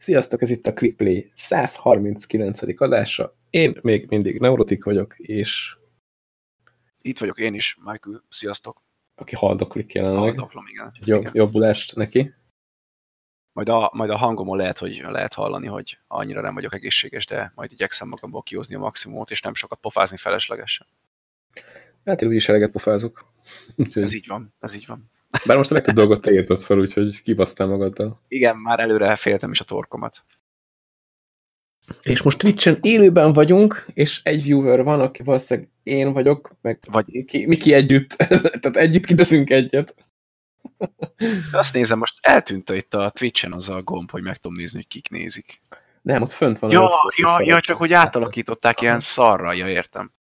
Sziasztok, ez itt a Cliplay 139. adása. Én még mindig neurotik vagyok, és... Itt vagyok én is, Michael, sziasztok. Aki haldoklik jelenleg. Haldoklom, igen. Jobb, igen. jobbulást neki. Majd a, majd a hangomon lehet, hogy lehet hallani, hogy annyira nem vagyok egészséges, de majd igyekszem magamból kihozni a maximumot, és nem sokat pofázni feleslegesen. Hát én úgyis eleget pofázok. Ez így van, ez így van. Bár most a legtöbb dolgot te írtad fel, úgyhogy kibasztál magaddal. Igen, már előre féltem is a torkomat. És most Twitch-en élőben vagyunk, és egy viewer van, aki valószínűleg én vagyok, meg Vagy Miki, Miki együtt. Tehát együtt kiteszünk egyet. azt nézem, most eltűnt itt a Twitch-en az a gomb, hogy meg tudom nézni, hogy kik nézik. Nem, ott fönt van. Ja, ja, ja, csak hogy átalakították ilyen szarra, ja értem.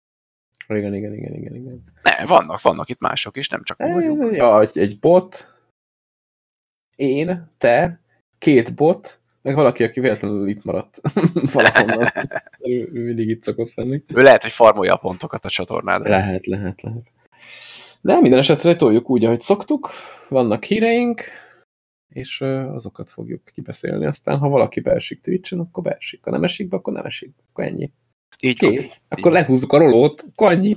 Igen, igen, igen, igen, igen. Ne, vannak, vannak itt mások is, nem csak vagyunk. Ja, egy, egy bot, én, te, két bot, meg valaki, aki véletlenül itt maradt valahonnan. ő, ő mindig itt szokott lenni. Ő lehet, hogy farmolja a pontokat a csatornádra. Lehet, lehet, lehet. De minden esetre toljuk úgy, ahogy szoktuk. Vannak híreink, és azokat fogjuk kibeszélni. Aztán, ha valaki beesik Twitch-en, akkor beesik. Ha nem esik be, akkor nem esik. Akkor ennyi. Így van. Kész. Akkor lehúzzuk a rolót, akkor annyi.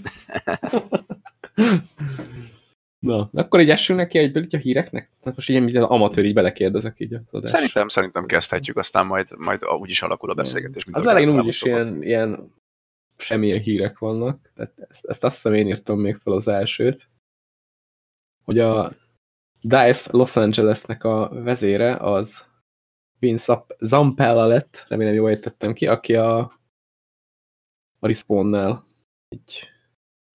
Na, akkor így essünk neki egyből így a híreknek? Hát most ilyen, mint az amatőr, így belekérdezek így az adásra. Szerintem, szerintem kezdhetjük, aztán majd, majd úgy is alakul a beszélgetés. Az elején úgyis ilyen, ilyen semmilyen hírek vannak. Tehát ezt, ezt azt hiszem én írtam még fel az elsőt, hogy a DICE Los Angelesnek a vezére az Vince Zampella lett, remélem jól értettem ki, aki a, a Respawn-nál egy,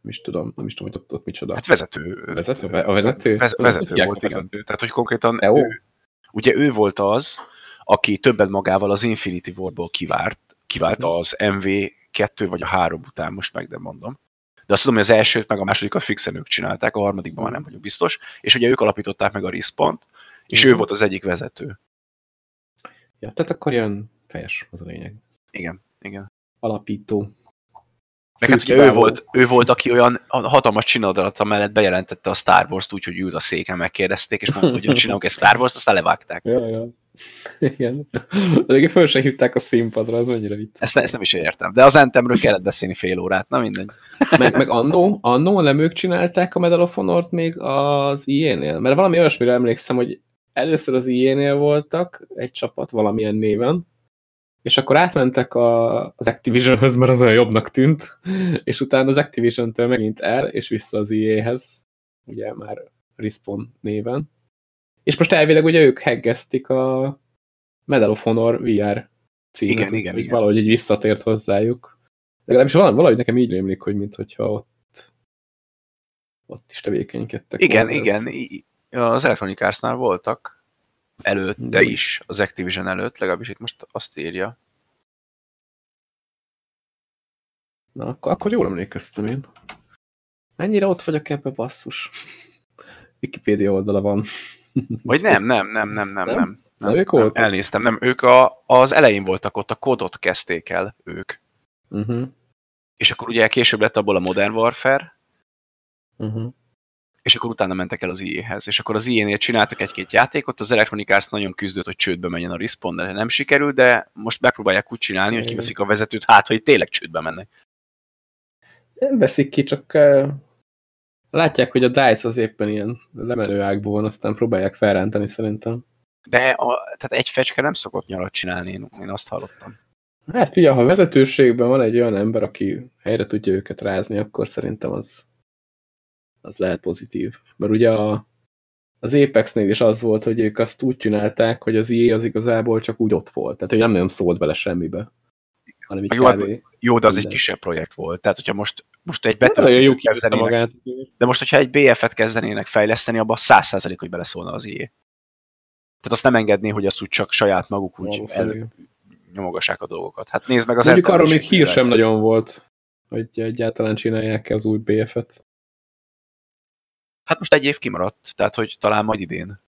nem is tudom, nem is tudom, hogy ott, ott micsoda. Hát vezető. Vezető? A vezető? Vez, vezető volt, vezető. igen. Tehát, hogy konkrétan EO? ő, ugye ő volt az, aki többet magával az Infinity Warból kivárt, kiválta az MV2 vagy a 3 után, most meg nem mondom. De azt tudom, hogy az elsőt meg a másodikat fixen ők csinálták, a harmadikban már nem vagyok biztos, és ugye ők alapították meg a respawn és ő Mhm. volt az egyik vezető. Ja, tehát akkor ilyen fejes, az a lényeg. Igen, igen. Alapító. Meg hát ugye ő volt, ő volt, aki olyan hatalmas csinadalata mellett bejelentette a Star Wars-t úgy, hogy ült a széken, megkérdezték, és mondta, hogy csinálunk egy Star Wars-t, aztán levágták. Ja, ja. Igen. Egyébként föl se hívták a színpadra, az mennyire vicc. Ezt, ezt nem is értem. De az Anthemről kellett beszélni fél órát, na mindegy. Meg, meg annó, annó nem ők csinálták a Medal of Honor-t még az IE-nél? Mert valami olyasmire emlékszem, hogy először az IE-nél voltak egy csapat valamilyen néven, és akkor átmentek a, az Activision-höz, mert az olyan jobbnak tűnt, és utána az Activision-től megint el, és vissza az EA-hez, ugye már Respawn néven. És most elvileg ugye ők heggeztik a Medal of Honor VR címet, Igen, igen, igen. valahogy így visszatért hozzájuk. Legalábbis valahogy, nekem így rémlik, hogy mintha ott ott is tevékenykedtek. Igen, volna. igen. Ez- Az Electronic Arts-nál voltak előtte is, az Activision előtt, legalábbis itt most azt írja. Na, akkor, akkor jól emlékeztem én. Mennyire ott vagyok ebbe, basszus? Wikipedia oldala van. Vagy nem, nem, nem, nem, nem, Nem? nem. Na, ők voltak? Elnéztem, nem, ők a, az elején voltak ott, a kodot kezdték el ők. Uh -huh. És akkor ugye később lett abból a Modern Warfare, Uh -huh. És akkor utána mentek el az IE-hez. És akkor az IE-nél csináltak egy-két játékot, az Electronic Arts nagyon küzdött, hogy csődbe menjen a Respawn, de nem sikerült, de most megpróbálják úgy csinálni, hogy kiveszik a vezetőt, hát, hogy tényleg csődbe mennek. Nem veszik ki, csak uh, látják, hogy a DICE az éppen ilyen lemenő ágból van, aztán próbálják felrántani szerintem. De a, tehát egy fecske nem szokott nyarat csinálni, én, én azt hallottam. Hát ugye, ha vezetőségben van egy olyan ember, aki helyre tudja őket rázni, akkor szerintem az, az lehet pozitív. Mert ugye a, az Apexnél is az volt, hogy ők azt úgy csinálták, hogy az IE az igazából csak úgy ott volt. Tehát, hogy nem nagyon szólt bele semmibe. Hanem így Jó, hát kb. Jó, de az egy Minden. kisebb projekt volt. Tehát, hogyha most, most egy jó betöltőt kezdenének, magát. de most, hogyha egy BF-et kezdenének fejleszteni, abban száz százalék, hogy beleszólna az IE. Tehát azt nem engedné, hogy azt úgy csak saját maguk úgy el, nyomogassák a dolgokat. Hát nézd meg az Mondjuk arról még hír sem nagyon volt, hogy egyáltalán csinálják-e az új BF-et. Hát most egy év kimaradt, tehát hogy talán majd idén.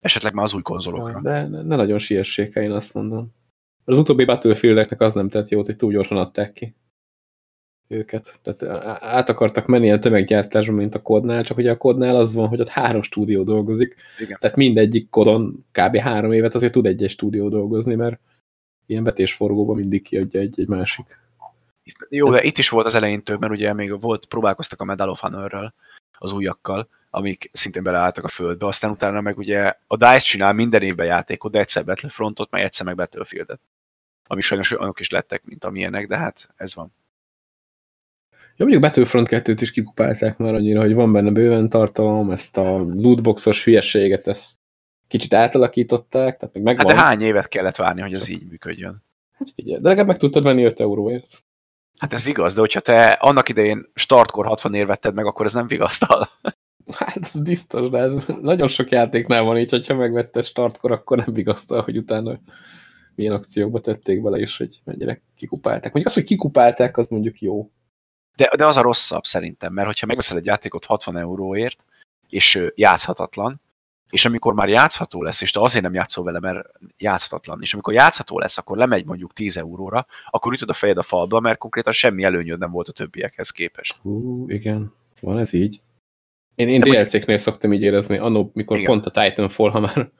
Esetleg már az új konzolokra. De ne, nagyon siessék el, én azt mondom. Az utóbbi Battlefieldeknek az nem tett jót, hogy túl gyorsan adták ki őket. Tehát át akartak menni ilyen tömeggyártásba, mint a kodnál, csak ugye a kodnál az van, hogy ott három stúdió dolgozik. Igen. Tehát mindegyik kodon kb. három évet azért tud egy-egy stúdió dolgozni, mert ilyen vetésforgóban mindig kiadja egy, egy másik. Jó, de itt is volt az elején több, mert ugye még volt, próbálkoztak a Medal of Honor-ről, az újakkal, amik szintén beleálltak a földbe, aztán utána meg ugye a DICE csinál minden évben játékot, de egyszer Battlefrontot, meg egyszer meg Battlefieldet. Ami sajnos olyanok is lettek, mint amilyenek, de hát ez van. Ja, mondjuk Battlefront 2-t is kikupálták már annyira, hogy van benne bőven tartalom, ezt a lootboxos hülyeséget, ezt kicsit átalakították, tehát még megvan. Hát de hány évet kellett várni, hogy ez így működjön? Hát figyelj, de legalább meg tudtad venni 5 euróért. Hát ez igaz, de hogyha te annak idején startkor 60 ér vetted meg, akkor ez nem vigasztal. Hát ez biztos, de ez nagyon sok játéknál van így, hogyha megvetted startkor, akkor nem vigasztal, hogy utána milyen akciókba tették bele, és hogy mennyire kikupálták. Mondjuk az, hogy kikupálták, az mondjuk jó. De, de az a rosszabb szerintem, mert hogyha megveszel egy játékot 60 euróért, és játszhatatlan, és amikor már játszható lesz, és te azért nem játszol vele, mert játszhatatlan, és amikor játszható lesz, akkor lemegy mondjuk 10 euróra, akkor ütöd a fejed a falba, mert konkrétan semmi előnyöd nem volt a többiekhez képest. Hú, igen, van ez így. Én, én DLC-knél szoktam így érezni, annó, mikor igen. pont a Titanfall, ha már,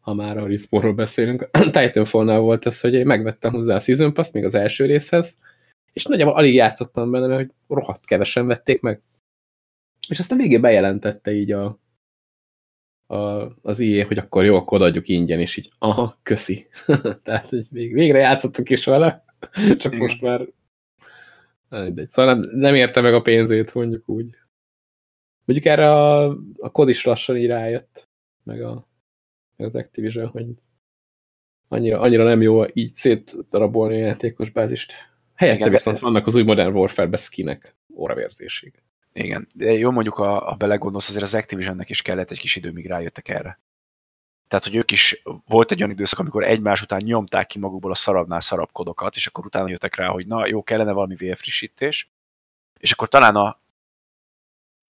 ha már a Respawnról beszélünk, Titanfallnál volt ez, hogy én megvettem hozzá a Season Pass még az első részhez, és nagyjából alig játszottam benne, mert hogy rohadt kevesen vették meg. És aztán végén bejelentette így a, a, az IE, hogy akkor jó, akkor adjuk ingyen, és így, aha, köszi. Tehát, hogy végre játszottunk is vele, csak Igen. most már mindegy. Szóval nem, nem érte meg a pénzét, mondjuk úgy. Mondjuk erre a, a kod is lassan így rájött, meg, a, meg az Activision, hogy annyira, annyira nem jó így szétdarabolni a játékos bázist. Helyette Igen, viszont vannak az új Modern Warfare-be skinek óravérzésig. Igen, de jó mondjuk, a, a belegondolsz, azért az Activisionnek is kellett egy kis idő, míg rájöttek erre. Tehát, hogy ők is volt egy olyan időszak, amikor egymás után nyomták ki magukból a szarabnál kodokat, és akkor utána jöttek rá, hogy na, jó, kellene valami VF-frissítés, és akkor talán a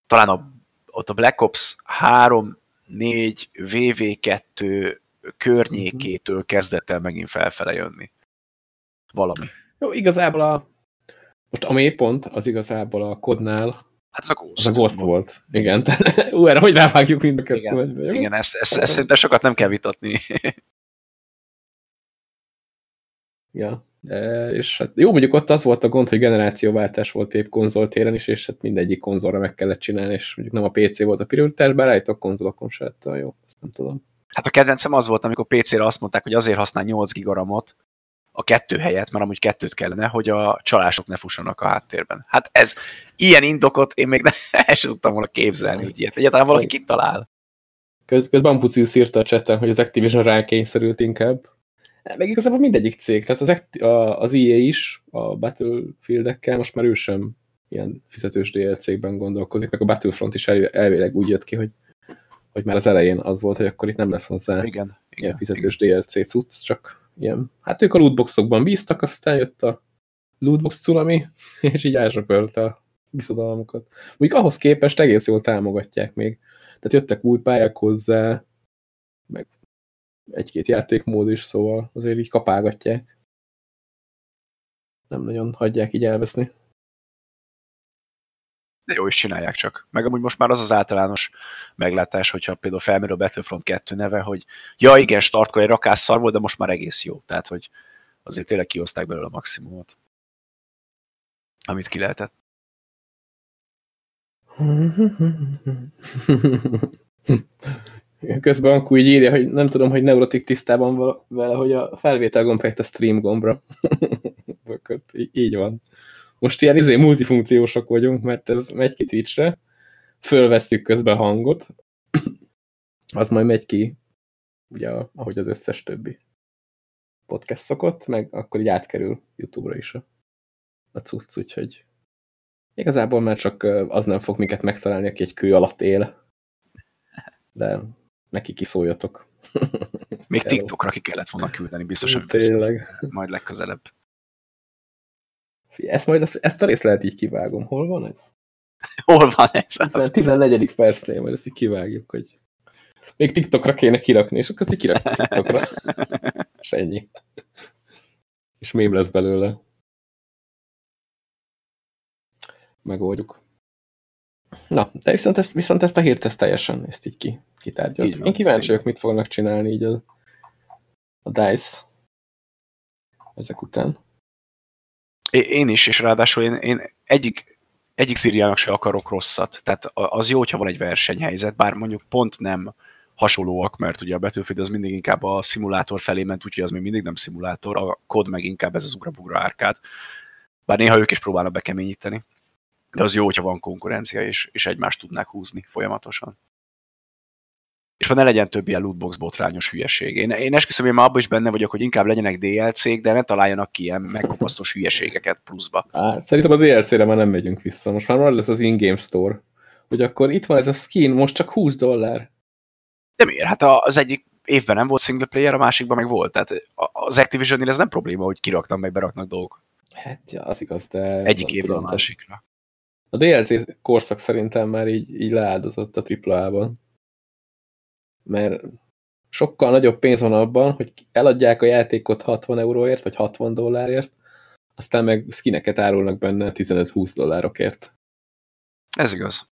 talán a, ott a Black Ops 3, 4, VV2 környékétől kezdett el megint felfele jönni. Valami. Jó, igazából a most a mélypont az igazából a kodnál Hát ez a Ghost. Az a Ghost volt. Igen. Ú, erre hogy rávágjuk mind a kettő. Igen, igen ezt, ezt, ezt szerintem sokat nem kell vitatni. ja. E, és hát jó, mondjuk ott az volt a gond, hogy generációváltás volt épp konzoltéren is, és hát mindegyik konzolra meg kellett csinálni, és mondjuk nem a PC volt a prioritás, bár rájtok konzolokon se lett jó, ezt nem tudom. Hát a kedvencem az volt, amikor PC-re azt mondták, hogy azért használ 8 gigaramot, a kettő helyet, mert amúgy kettőt kellene, hogy a csalások ne fussanak a háttérben. Hát ez, ilyen indokot én még ne, el sem tudtam volna képzelni, hogy ilyet. Egyáltalán valaki kitalál. Köz, közben Pucius írta a chatten, hogy az Activision rákényszerült inkább. Meg igazából mindegyik cég, tehát az, az EA is a Battlefield-ekkel most már ő sem ilyen fizetős DLC-kben gondolkozik, meg a Battlefront is elvileg úgy jött ki, hogy, hogy már az elején az volt, hogy akkor itt nem lesz hozzá igen, igen, ilyen fizetős igen. DLC cucc, csak ilyen, hát ők a lootboxokban bíztak, aztán jött a lootbox cunami, és így elsöpölte a biszodalmukat. Mondjuk ahhoz képest egész jól támogatják még. Tehát jöttek új pályák hozzá, meg egy-két játékmód is, szóval azért így kapálgatják. Nem nagyon hagyják így elveszni. De jó is csinálják csak. Meg amúgy most már az az általános meglátás, hogyha például felmerül a Battlefront 2 neve, hogy ja igen, startkor egy rakás szar volt, de most már egész jó. Tehát, hogy azért tényleg kihozták belőle a maximumot. Amit ki lehetett. Közben akkor így írja, hogy nem tudom, hogy neurotik tisztában vele, hogy a felvétel gomb a stream gombra. így van most ilyen izé multifunkciósak vagyunk, mert ez megy ki Twitchre, fölveszük közben hangot, az majd megy ki, ugye, ahogy az összes többi podcast szokott, meg akkor így átkerül YouTube-ra is a, a cucc, úgyhogy igazából már csak az nem fog minket megtalálni, aki egy kő alatt él. De neki kiszóljatok. Még TikTokra ki kellett volna küldeni, biztosan. Tényleg. Majd legközelebb. Ezt majd ezt, a részt lehet így kivágom. Hol van ez? Hol van ez? Ez 14. percnél, majd ezt így kivágjuk, hogy még TikTokra kéne kirakni, és akkor ezt így kirakni TikTokra. és ennyi. És mém lesz belőle. Megoldjuk. Na, de viszont ezt, viszont ezt a hírt ezt teljesen ezt így ki, kitárgyalt. Így Én kíváncsi vagyok, mit fognak csinálni így a, a DICE ezek után. Én is, és ráadásul én, én egyik, egyik szíriának se akarok rosszat. Tehát az jó, hogyha van egy versenyhelyzet, bár mondjuk pont nem hasonlóak, mert ugye a Battlefield az mindig inkább a szimulátor felé ment, úgyhogy az még mindig nem szimulátor, a kod meg inkább ez az ugrabugra árkád. Bár néha ők is próbálnak bekeményíteni. De az jó, hogyha van konkurencia, és, és egymást tudnák húzni folyamatosan. És van ne legyen több ilyen lootbox botrányos hülyeség. Én, én esküszöm, én már abban is benne vagyok, hogy inkább legyenek DLC-k, de ne találjanak ki ilyen megkopasztos hülyeségeket pluszba. Á, szerintem a DLC-re már nem megyünk vissza. Most már lesz az in-game store. Hogy akkor itt van ez a skin, most csak 20 dollár. De miért? Hát az egyik évben nem volt single player, a másikban meg volt. Tehát az Activision-nél ez nem probléma, hogy kiraknak, meg beraknak dolgok. Hát ja, az igaz, de... Egyik évről a másikra. A DLC korszak szerintem már így, így leáldozott a AAA-ban. Mert sokkal nagyobb pénz van abban, hogy eladják a játékot 60 euróért, vagy 60 dollárért, aztán meg skineket árulnak benne 15-20 dollárokért. Ez igaz.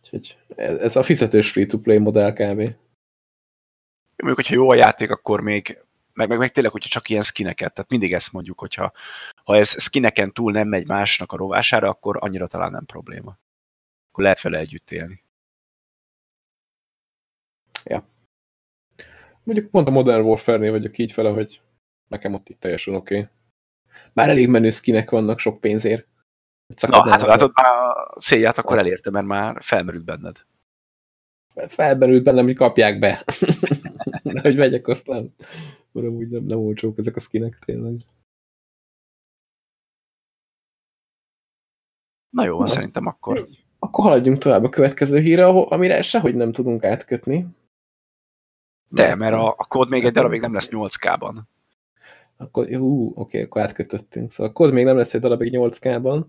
Úgyhogy ez a fizetős free-to-play modell kb. Mondjuk, hogyha jó a játék, akkor még meg, meg, meg tényleg, hogyha csak ilyen skineket, tehát mindig ezt mondjuk, hogyha ha ez skineken túl nem megy másnak a rovására, akkor annyira talán nem probléma. Akkor lehet vele együtt élni. Ja. Mondjuk pont a Modern Warfare-nél vagyok így fele, hogy nekem ott itt teljesen oké. Okay. Bár elég menő skinek vannak sok pénzért. Na, hát látod, már a célját akkor elérte, mert már felmerült benned. Felmerült bennem, hogy kapják be. hogy vegyek aztán. Mert amúgy nem, nem olcsók ezek a skinek tényleg. Na jó, Na. szerintem akkor. Akkor haladjunk tovább a következő hírre, amire sehogy nem tudunk átkötni. De, mert a, a kód még egy darabig nem lesz 8K-ban. Akkor, jó, oké, akkor átkötöttünk. Szóval a kód még nem lesz egy darabig 8K-ban,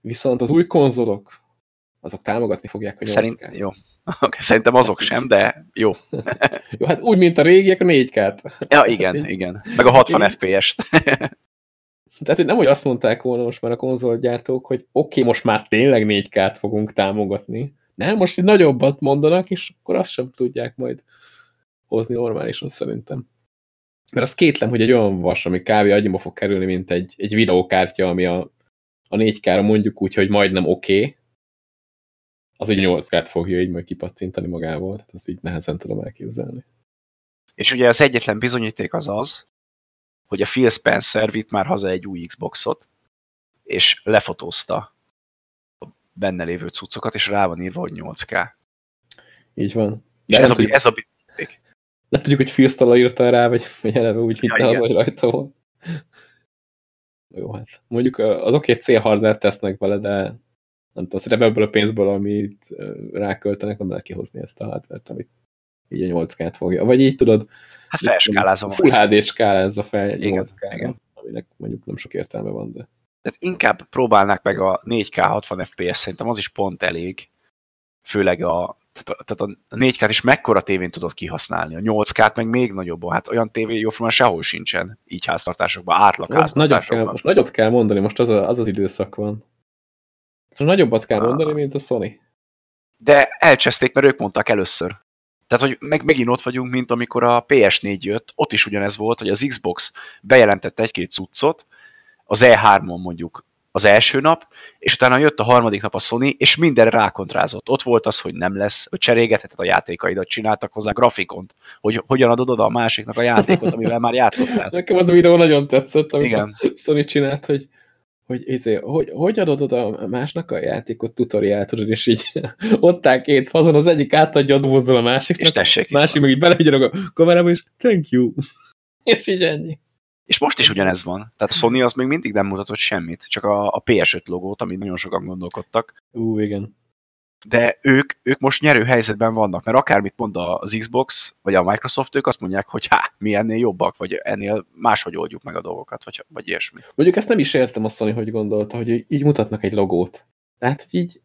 viszont az új konzolok, azok támogatni fogják a 8K-t. Szerint, jó. Szerintem azok sem, de jó. jó, hát úgy, mint a régiek, a 4K-t. Ja, igen, igen. Meg a 60 FPS-t. Tehát hogy nem, hogy azt mondták volna most már a konzolgyártók, hogy oké, okay, most már tényleg 4K-t fogunk támogatni. Nem, most egy nagyobbat mondanak, és akkor azt sem tudják majd hozni normálisan szerintem. Mert az kétlem, hogy egy olyan vas, ami kávé agyba fog kerülni, mint egy, egy videókártya, ami a, a 4K-ra mondjuk úgy, hogy majdnem oké, okay, az egy 8K-t fogja így majd kipattintani magából. Tehát ezt így nehezen tudom elképzelni. És ugye az egyetlen bizonyíték az az, hogy a Phil Spencer vitt már haza egy új Xboxot, és lefotózta a benne lévő cuccokat, és rá van írva, hogy 8K. Így van. De és ez a, ez a. Nem tudjuk, hogy Phil írta rá, vagy, vagy eleve úgy hitte ja, az, hogy rajta volt. Jó, hát mondjuk az oké, okay, C-hardware tesznek vele, de nem tudom, szerintem ebből a pénzből, amit ráköltenek, nem lehet kihozni ezt a hardware amit így a 8 k fogja. Vagy így tudod, hát felskálázom. Full HD skálázza fel 8 k aminek mondjuk nem sok értelme van, de... Tehát inkább próbálnák meg a 4K 60 FPS, szerintem az is pont elég. Főleg a, tehát a, tehát a 4K-t is mekkora tévén tudod kihasználni. A 8K-t meg még nagyobb. Hát olyan tévé jóformán sehol sincsen. Így háztartásokban, átlag háztartásokban. Nagyot kell, most nagyot kell mondani, most az, a, az az időszak van. Most nagyobbat kell mondani, mint a Sony. De elcseszték, mert ők mondták először. Tehát, hogy meg, megint ott vagyunk, mint amikor a PS4 jött, ott is ugyanez volt, hogy az Xbox bejelentette egy-két cuccot, az E3-on mondjuk az első nap, és utána jött a harmadik nap a Sony, és mindenre rákontrázott. Ott volt az, hogy nem lesz, hogy cserégetheted a játékaidat, csináltak hozzá grafikont, hogy hogyan adod oda a másiknak a játékot, amivel már játszottál. Nekem az a videó nagyon tetszett, amit Igen. a Sony csinált, hogy hogy, izé, hogy, hogy adod oda másnak a játékot, tutoriál, tudod, és így ott áll két fazon, az egyik átadja a dobozol a másiknak, és tessék, másik meg így belevigyen a kamerába, és thank you. és így ennyi. És most is ugyanez van. Tehát a Sony az még mindig nem mutatott semmit, csak a, a PS5 logót, amit nagyon sokan gondolkodtak. Ú, igen de ők, ők most nyerő helyzetben vannak, mert akármit mond az Xbox, vagy a Microsoft, ők azt mondják, hogy hát, mi ennél jobbak, vagy ennél máshogy oldjuk meg a dolgokat, vagy, vagy ilyesmi. Mondjuk ezt nem is értem azt, hogy gondolta, hogy így mutatnak egy logót. Tehát, így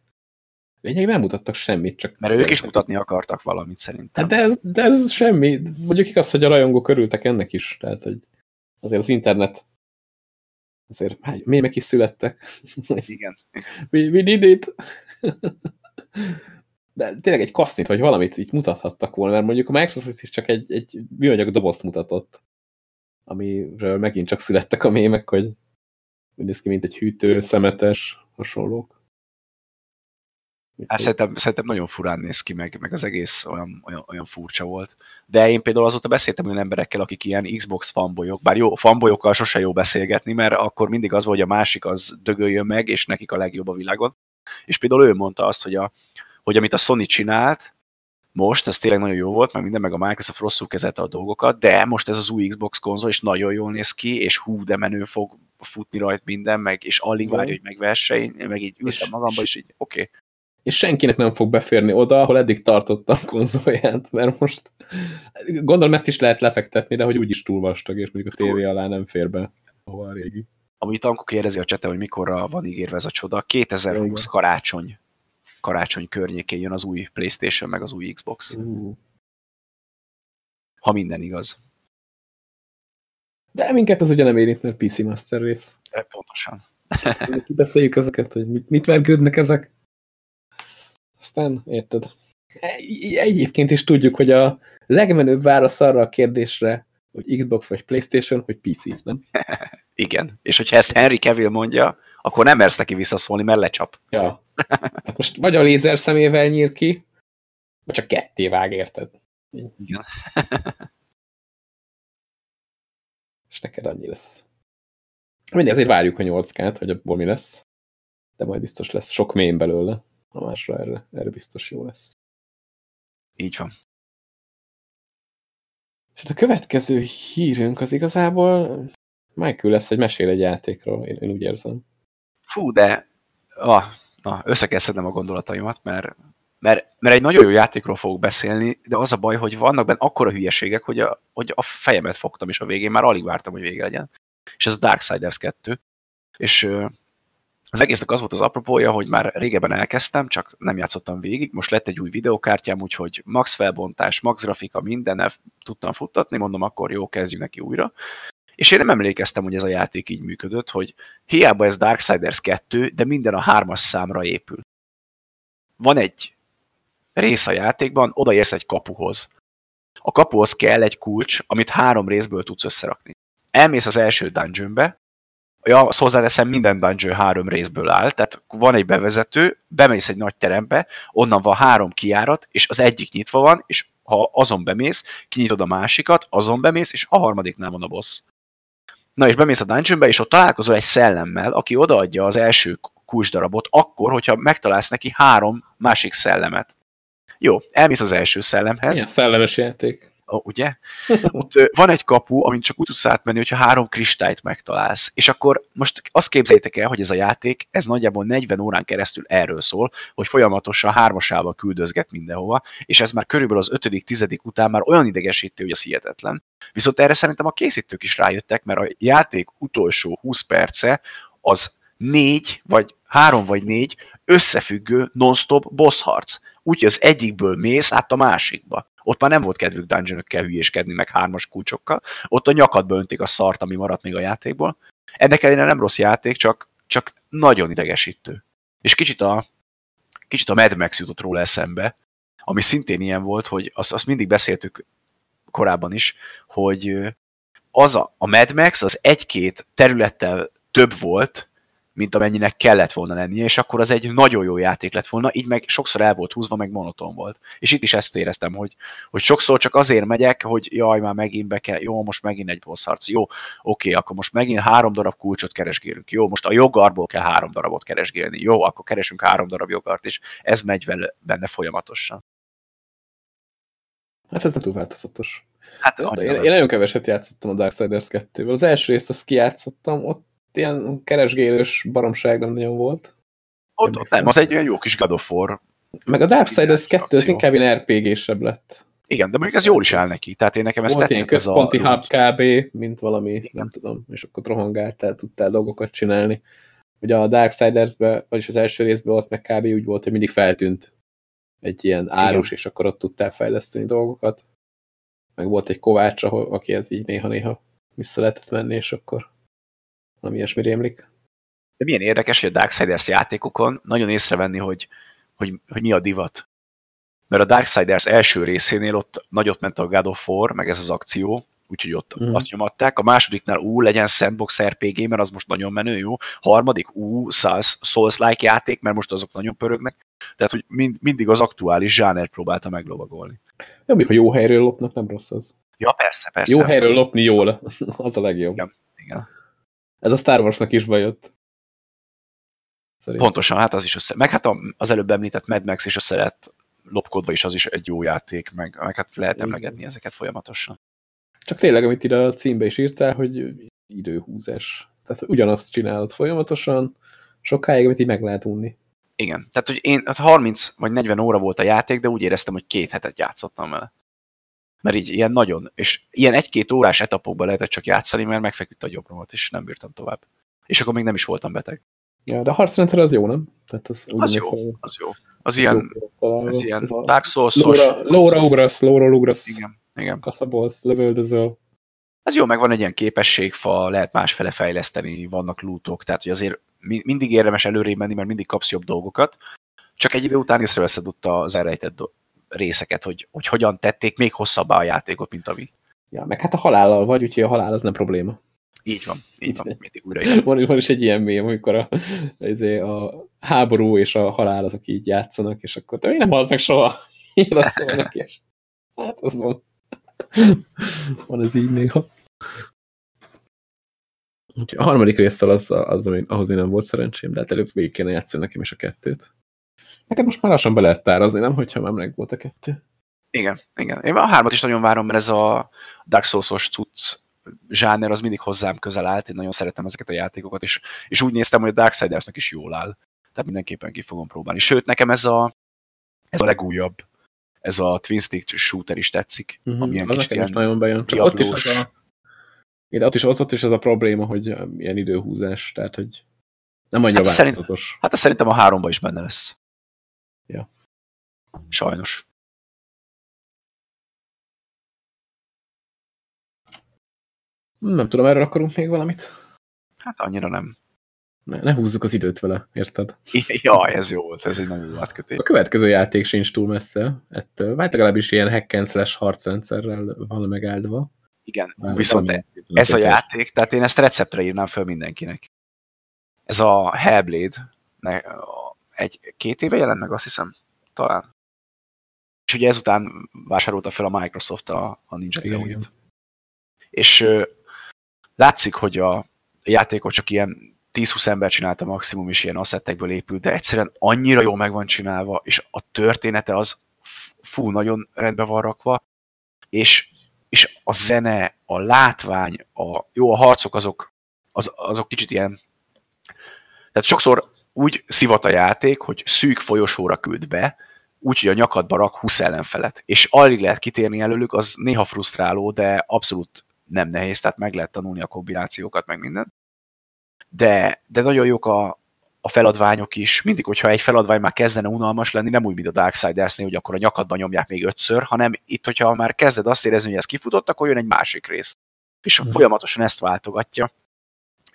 lényegében nem mutattak semmit, csak... Mert ők is mutatni akartak valamit szerintem. Hát de ez, de ez semmi. Mondjuk igaz, hogy a rajongók örültek ennek is. Tehát, hogy azért az internet azért hát, mémek is születtek. Igen. we, we did it. De tényleg egy kasznit, vagy valamit így mutathattak volna, mert mondjuk a Microsoft is csak egy, egy műanyag dobozt mutatott. amiről megint csak születtek a mémek, hogy úgy néz ki, mint egy hűtő, szemetes, hasonlók. Hát szerintem, szerintem nagyon furán néz ki, meg, meg az egész olyan, olyan, olyan furcsa volt. De én például azóta beszéltem olyan emberekkel, akik ilyen Xbox fanbolyok, bár jó, fanbolyokkal sose jó beszélgetni, mert akkor mindig az volt, hogy a másik az dögöljön meg, és nekik a legjobb a világon. És például ő mondta azt, hogy, a, hogy amit a Sony csinált, most, ez tényleg nagyon jó volt, mert minden, meg a Microsoft rosszul kezelte a dolgokat, de most ez az új Xbox konzol is nagyon jól néz ki, és hú, de menő fog futni rajt minden, meg, és alig várja, hogy megvesse, én meg így ültem magamba, és így oké. Okay. És senkinek nem fog beférni oda, ahol eddig tartottam konzolját, mert most gondolom ezt is lehet lefektetni, de hogy úgyis túl vastag, és mondjuk a tévé alá nem fér be, ahol a régi. Amit Anko kérdezi a csete, hogy mikorra van ígérve ez a csoda, 2020 Igen. karácsony karácsony környékén jön az új Playstation, meg az új Xbox. Uh. Ha minden igaz. De minket az ugye nem érint, mert PC Master rész. E, pontosan. Kibeszéljük ezeket, hogy mit, mit vergődnek ezek. Aztán, érted? E, egyébként is tudjuk, hogy a legmenőbb válasz arra a kérdésre, hogy Xbox vagy Playstation, hogy PC, nem? Igen. És hogyha ezt Henry Cavill mondja, akkor nem mersz neki visszaszólni, mert lecsap. Ja. Hát most vagy a lézer szemével nyír ki, vagy csak ketté vág, érted? Igen. És neked annyi lesz. Mindig azért várjuk a 8 hogy abból mi lesz. De majd biztos lesz sok mém belőle. A másra erre, erre biztos jó lesz. Így van. És hát a következő hírünk az igazából Michael lesz, hogy mesél egy játékról, én, én úgy érzem. Fú, de ah, na, össze kell szednem a gondolataimat, mert, mert, mert egy nagyon jó játékról fogok beszélni, de az a baj, hogy vannak benne akkora hülyeségek, hogy a, hogy a fejemet fogtam, és a végén már alig vártam, hogy vége legyen. És ez a Darksiders 2. És az egésznek az volt az apropója, hogy már régebben elkezdtem, csak nem játszottam végig, most lett egy új videokártyám, úgyhogy max felbontás, max grafika, minden tudtam futtatni, mondom, akkor jó, kezdjük neki újra. És én nem emlékeztem, hogy ez a játék így működött, hogy hiába ez Darksiders 2, de minden a hármas számra épül. Van egy rész a játékban, odaérsz egy kapuhoz. A kapuhoz kell egy kulcs, amit három részből tudsz összerakni. Elmész az első dungeonbe, ja, azt hozzáteszem, minden dungeon három részből áll, tehát van egy bevezető, bemész egy nagy terembe, onnan van három kiárat, és az egyik nyitva van, és ha azon bemész, kinyitod a másikat, azon bemész, és a harmadiknál van a boss. Na és bemész a dungeonbe, és ott találkozol egy szellemmel, aki odaadja az első kulcsdarabot, akkor, hogyha megtalálsz neki három másik szellemet. Jó, elmész az első szellemhez. Ilyen szellemes játék. Ugye? Ott van egy kapu, amin csak úgy tudsz átmenni, hogyha három kristályt megtalálsz. És akkor most azt képzeljétek el, hogy ez a játék, ez nagyjából 40 órán keresztül erről szól, hogy folyamatosan hármasával küldözget mindenhova, és ez már körülbelül az ötödik, tizedik után már olyan idegesítő, hogy az hihetetlen. Viszont erre szerintem a készítők is rájöttek, mert a játék utolsó 20 perce az négy, vagy három vagy négy összefüggő non-stop boss harc. Úgyhogy az egyikből mész át a másikba. Ott már nem volt kedvük dungeonökkel hülyéskedni, meg hármas kulcsokkal. Ott a nyakadba öntik a szart, ami maradt még a játékból. Ennek ellenére nem rossz játék, csak, csak nagyon idegesítő. És kicsit a, kicsit a Mad Max jutott róla eszembe, ami szintén ilyen volt, hogy azt, azt mindig beszéltük korábban is, hogy az a, a Mad Max az egy-két területtel több volt, mint amennyinek kellett volna lennie, és akkor az egy nagyon jó játék lett volna, így meg sokszor el volt húzva, meg monoton volt. És itt is ezt éreztem, hogy, hogy sokszor csak azért megyek, hogy jaj, már megint be kell, jó, most megint egy boss harc, jó, oké, akkor most megint három darab kulcsot keresgélünk, jó, most a jogarból kell három darabot keresgélni, jó, akkor keresünk három darab jogart, és ez megy vele, benne folyamatosan. Hát ez nem túl változatos. Hát, én, én, nagyon keveset játszottam a Darksiders 2-vel. Az első részt azt kijátszottam, ott ilyen keresgélős baromság nem nagyon volt. Ott, ott nem, az egy ilyen jó kis God of War. Meg a Darksiders 2 az inkább ilyen RPG-sebb lett. Igen, de mondjuk ez jól is áll neki. Tehát én nekem ez Volt ilyen központi hub kb, mint valami, Igen. nem tudom, és akkor rohangáltál, tudtál dolgokat csinálni. Ugye a Darksiders-be, vagyis az első részben ott meg kb. úgy volt, hogy mindig feltűnt egy ilyen árus, Igen. és akkor ott tudtál fejleszteni dolgokat. Meg volt egy kovács, ahol, aki ez így néha-néha vissza lehetett menni, és akkor valami ilyesmi rémlik. De milyen érdekes, hogy a Darksiders játékokon nagyon észrevenni, hogy, hogy, hogy mi a divat. Mert a Darksiders első részénél ott nagyot ment a God of War, meg ez az akció, úgyhogy ott mm. azt nyomatták. A másodiknál ú, legyen sandbox RPG, mert az most nagyon menő, jó. Harmadik, ú, Souls-like játék, mert most azok nagyon pörögnek. Tehát, hogy mind, mindig az aktuális zsáner próbálta meglovagolni. Még ha jó helyről lopnak, nem rossz az. Ja, persze, persze. Jó helyről lopni jól, az a legjobb. Igen, igen. Ez a Star Warsnak is bejött. Szerintem. Pontosan, hát az is össze. Meg hát az előbb említett Mad Max is össze lett lopkodva is, az is egy jó játék, meg, meg hát lehet emlegetni ezeket folyamatosan. Csak tényleg, amit ide a címbe is írtál, hogy időhúzás. Tehát ugyanazt csinálod folyamatosan, sokáig, amit így meg lehet unni. Igen. Tehát, hogy én hát 30 vagy 40 óra volt a játék, de úgy éreztem, hogy két hetet játszottam vele. Mert így ilyen nagyon, és ilyen egy-két órás etapokban lehetett csak játszani, mert megfeküdt a jobbromat, és nem bírtam tovább. És akkor még nem is voltam beteg. Ja, de a harcrendszer az jó, nem? Tehát az, az jó, az, az jó. Az, ilyen, az ilyen Dark souls Lóra, ugrasz, lóra ugrasz. Igen, igen. Kaszabolsz, lövöldözöl. Ez jó, meg van egy ilyen képességfa, lehet másfele fejleszteni, vannak lootok, tehát hogy azért mindig érdemes előrébb menni, mert mindig kapsz jobb dolgokat. Csak egy idő után észreveszed ott az elrejtett részeket, hogy, hogy hogyan tették még hosszabbá a játékot, mint ami. Ja, meg hát a halállal vagy, úgyhogy a halál az nem probléma. Így van, így van, mindig újra van, van is egy ilyen mém, amikor a, azért a háború és a halál azok így játszanak, és akkor te nem halsz meg soha. Így azt szólnak, és hát az van. van ez így néha. A harmadik résztel az, az ami, ahhoz még nem volt szerencsém, de hát előbb végig kéne játszani nekem is a kettőt. Neked most már lassan be lehet tárazni, nem? Hogyha már meg volt a kettő. Igen, igen. Én a hármat is nagyon várom, mert ez a Dark Souls-os cucc zsáner az mindig hozzám közel állt, én nagyon szeretem ezeket a játékokat, és, és úgy néztem, hogy a Darksidersnak is jól áll. Tehát mindenképpen ki fogom próbálni. Sőt, nekem ez a, ez a legújabb, ez a Twin Stick shooter is tetszik. Uh-huh. Ami ilyen kicsit ilyen nagyon bejön. Csak ott is az a, igen, ott is, ott is az a probléma, hogy ilyen időhúzás, tehát hogy nem annyira hát változatos. Szerint, hát szerintem a háromba is benne lesz. Ja. Sajnos. Nem tudom, erről akarunk még valamit? Hát annyira nem. Ne, ne húzzuk az időt vele, érted? Ja, ez jó volt, ez egy nagyon jó átkötés. A következő játék sincs túl messze ettől. Hát legalábbis ilyen hack slash harcrendszerrel van megáldva. Igen, Már viszont ez, ez a játék, tehát én ezt receptre írnám föl mindenkinek. Ez a Hellblade, egy-két éve jelent meg, azt hiszem, talán. És ugye ezután vásárolta fel a Microsoft a, a Ninja theory És látszik, hogy a játékot csak ilyen 10-20 ember csinálta maximum, és ilyen asszettekből épült, de egyszerűen annyira jó meg van csinálva, és a története az fú, nagyon rendben van rakva, és, és a zene, a látvány, a, jó, a harcok azok, az, azok kicsit ilyen, tehát sokszor úgy szivat a játék, hogy szűk folyosóra küld be, úgyhogy a nyakadba rak 20 ellenfelet, és alig lehet kitérni előlük, az néha frusztráló, de abszolút nem nehéz, tehát meg lehet tanulni a kombinációkat, meg minden. De, de nagyon jók a, a feladványok is. Mindig, hogyha egy feladvány már kezdene unalmas lenni, nem úgy, mint a Darksiders-nél, hogy akkor a nyakadban nyomják még ötször, hanem itt, hogyha már kezded azt érezni, hogy ez kifutott, akkor jön egy másik rész. És mm. folyamatosan ezt váltogatja.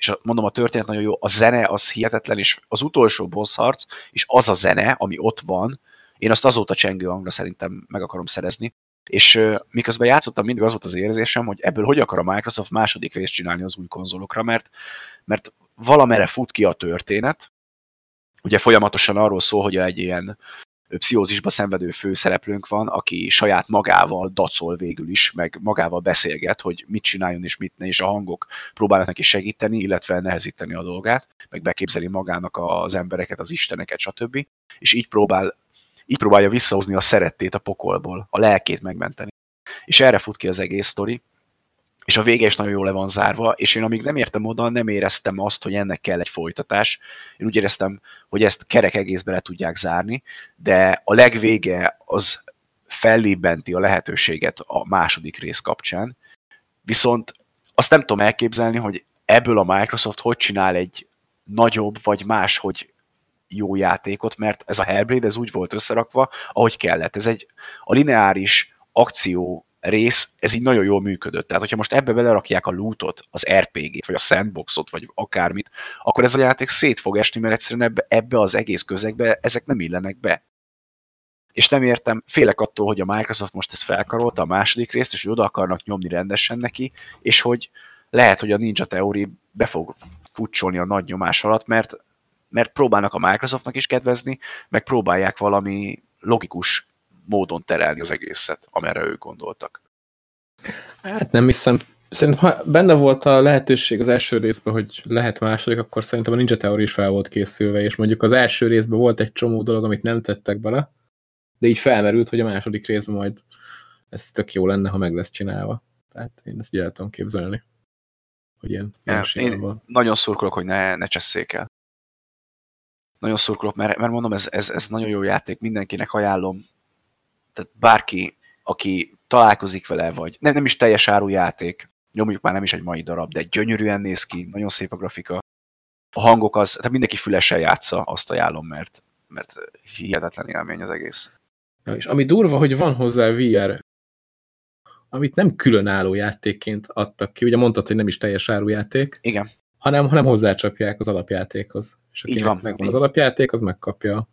És mondom, a történet nagyon jó, a zene az hihetetlen, és az utolsó boss harc, és az a zene, ami ott van, én azt azóta csengő hangra szerintem meg akarom szerezni, és miközben játszottam, mindig az volt az érzésem, hogy ebből hogy akar a Microsoft második részt csinálni az új konzolokra, mert, mert valamere fut ki a történet, ugye folyamatosan arról szól, hogy egy ilyen pszichózisba szenvedő főszereplőnk van, aki saját magával dacol végül is, meg magával beszélget, hogy mit csináljon és mit ne, és a hangok próbálnak neki segíteni, illetve nehezíteni a dolgát, meg beképzeli magának az embereket, az isteneket, stb. És így próbál így próbálja visszahozni a szerettét a pokolból, a lelkét megmenteni. És erre fut ki az egész sztori, és a vége is nagyon jól le van zárva, és én amíg nem értem oda, nem éreztem azt, hogy ennek kell egy folytatás. Én úgy éreztem, hogy ezt kerek egészbe le tudják zárni, de a legvége az fellébbenti a lehetőséget a második rész kapcsán. Viszont azt nem tudom elképzelni, hogy ebből a Microsoft hogy csinál egy nagyobb, vagy máshogy jó játékot, mert ez a Hellblade ez úgy volt összerakva, ahogy kellett. Ez egy a lineáris akció rész, ez így nagyon jól működött. Tehát, hogyha most ebbe belerakják a lootot, az RPG-t, vagy a sandboxot, vagy akármit, akkor ez a játék szét fog esni, mert egyszerűen ebbe, ebbe az egész közegbe ezek nem illenek be. és nem értem, félek attól, hogy a Microsoft most ezt felkarolta, a második részt, és hogy oda akarnak nyomni rendesen neki, és hogy lehet, hogy a Ninja Theory be fog futcsolni a nagy nyomás alatt, mert, mert próbálnak a Microsoftnak is kedvezni, meg próbálják valami logikus módon terelni az egészet, amerre ők gondoltak. Hát nem hiszem. Szerintem, ha benne volt a lehetőség az első részben, hogy lehet második, akkor szerintem a Ninja Theory is fel volt készülve, és mondjuk az első részben volt egy csomó dolog, amit nem tettek bele, de így felmerült, hogy a második részben majd ez tök jó lenne, ha meg lesz csinálva. Tehát én ezt el tudom képzelni. Hogy ilyen, ilyen én nagyon szurkolok, hogy ne, ne cseszék el. Nagyon szurkolok, mert, mert mondom, ez, ez, ez nagyon jó játék, mindenkinek ajánlom. Tehát bárki, aki találkozik vele, vagy nem, nem is teljes áru játék, nyomjuk már nem is egy mai darab, de gyönyörűen néz ki, nagyon szép a grafika. A hangok az, tehát mindenki fülesen játsza, azt ajánlom, mert, mert hihetetlen élmény az egész. Ja, és ami durva, hogy van hozzá VR, amit nem különálló játékként adtak ki. Ugye mondtad, hogy nem is teljes árujáték. Igen. Hanem, hanem hozzácsapják az alapjátékhoz. És akinek van. megvan az alapjáték, az megkapja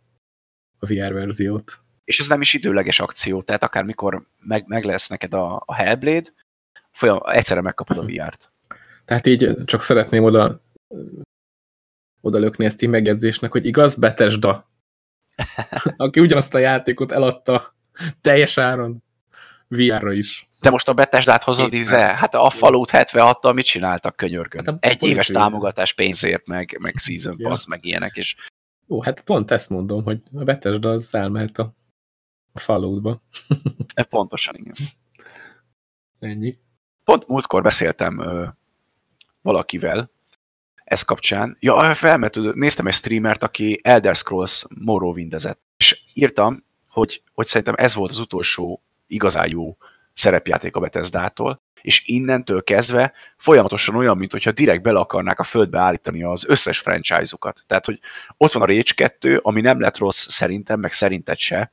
a VR verziót. És ez nem is időleges akció, tehát akármikor meg, meg lesz neked a, a Hellblade, folyam, egyszerre megkapod a VR-t. Tehát így csak szeretném oda oda lökni ezt így megjegyzésnek, hogy igaz, Betesda aki ugyanazt a játékot eladta teljes áron VR-ra is. De most a Betesdát hozod, íze, hát a Fallout 76-tal mit csináltak könyörgön? Hát Egy éves támogatás pénzért, meg, meg Season Pass, ja. meg ilyenek, és... Ó, hát pont ezt mondom, hogy a Betesda az elmehet a, a Falloutba. E, pontosan, igen. Ennyi. Pont múltkor beszéltem ö, valakivel, ez kapcsán. Ja, felmetődő, néztem egy streamert, aki Elder Scrolls Morrowind-ezett, és írtam, hogy, hogy szerintem ez volt az utolsó igazán jó szerepjáték a Bethesda-tól, és innentől kezdve folyamatosan olyan, mint hogyha direkt bele akarnák a földbe állítani az összes franchise-ukat. Tehát, hogy ott van a Rage 2, ami nem lett rossz szerintem, meg szerinted se.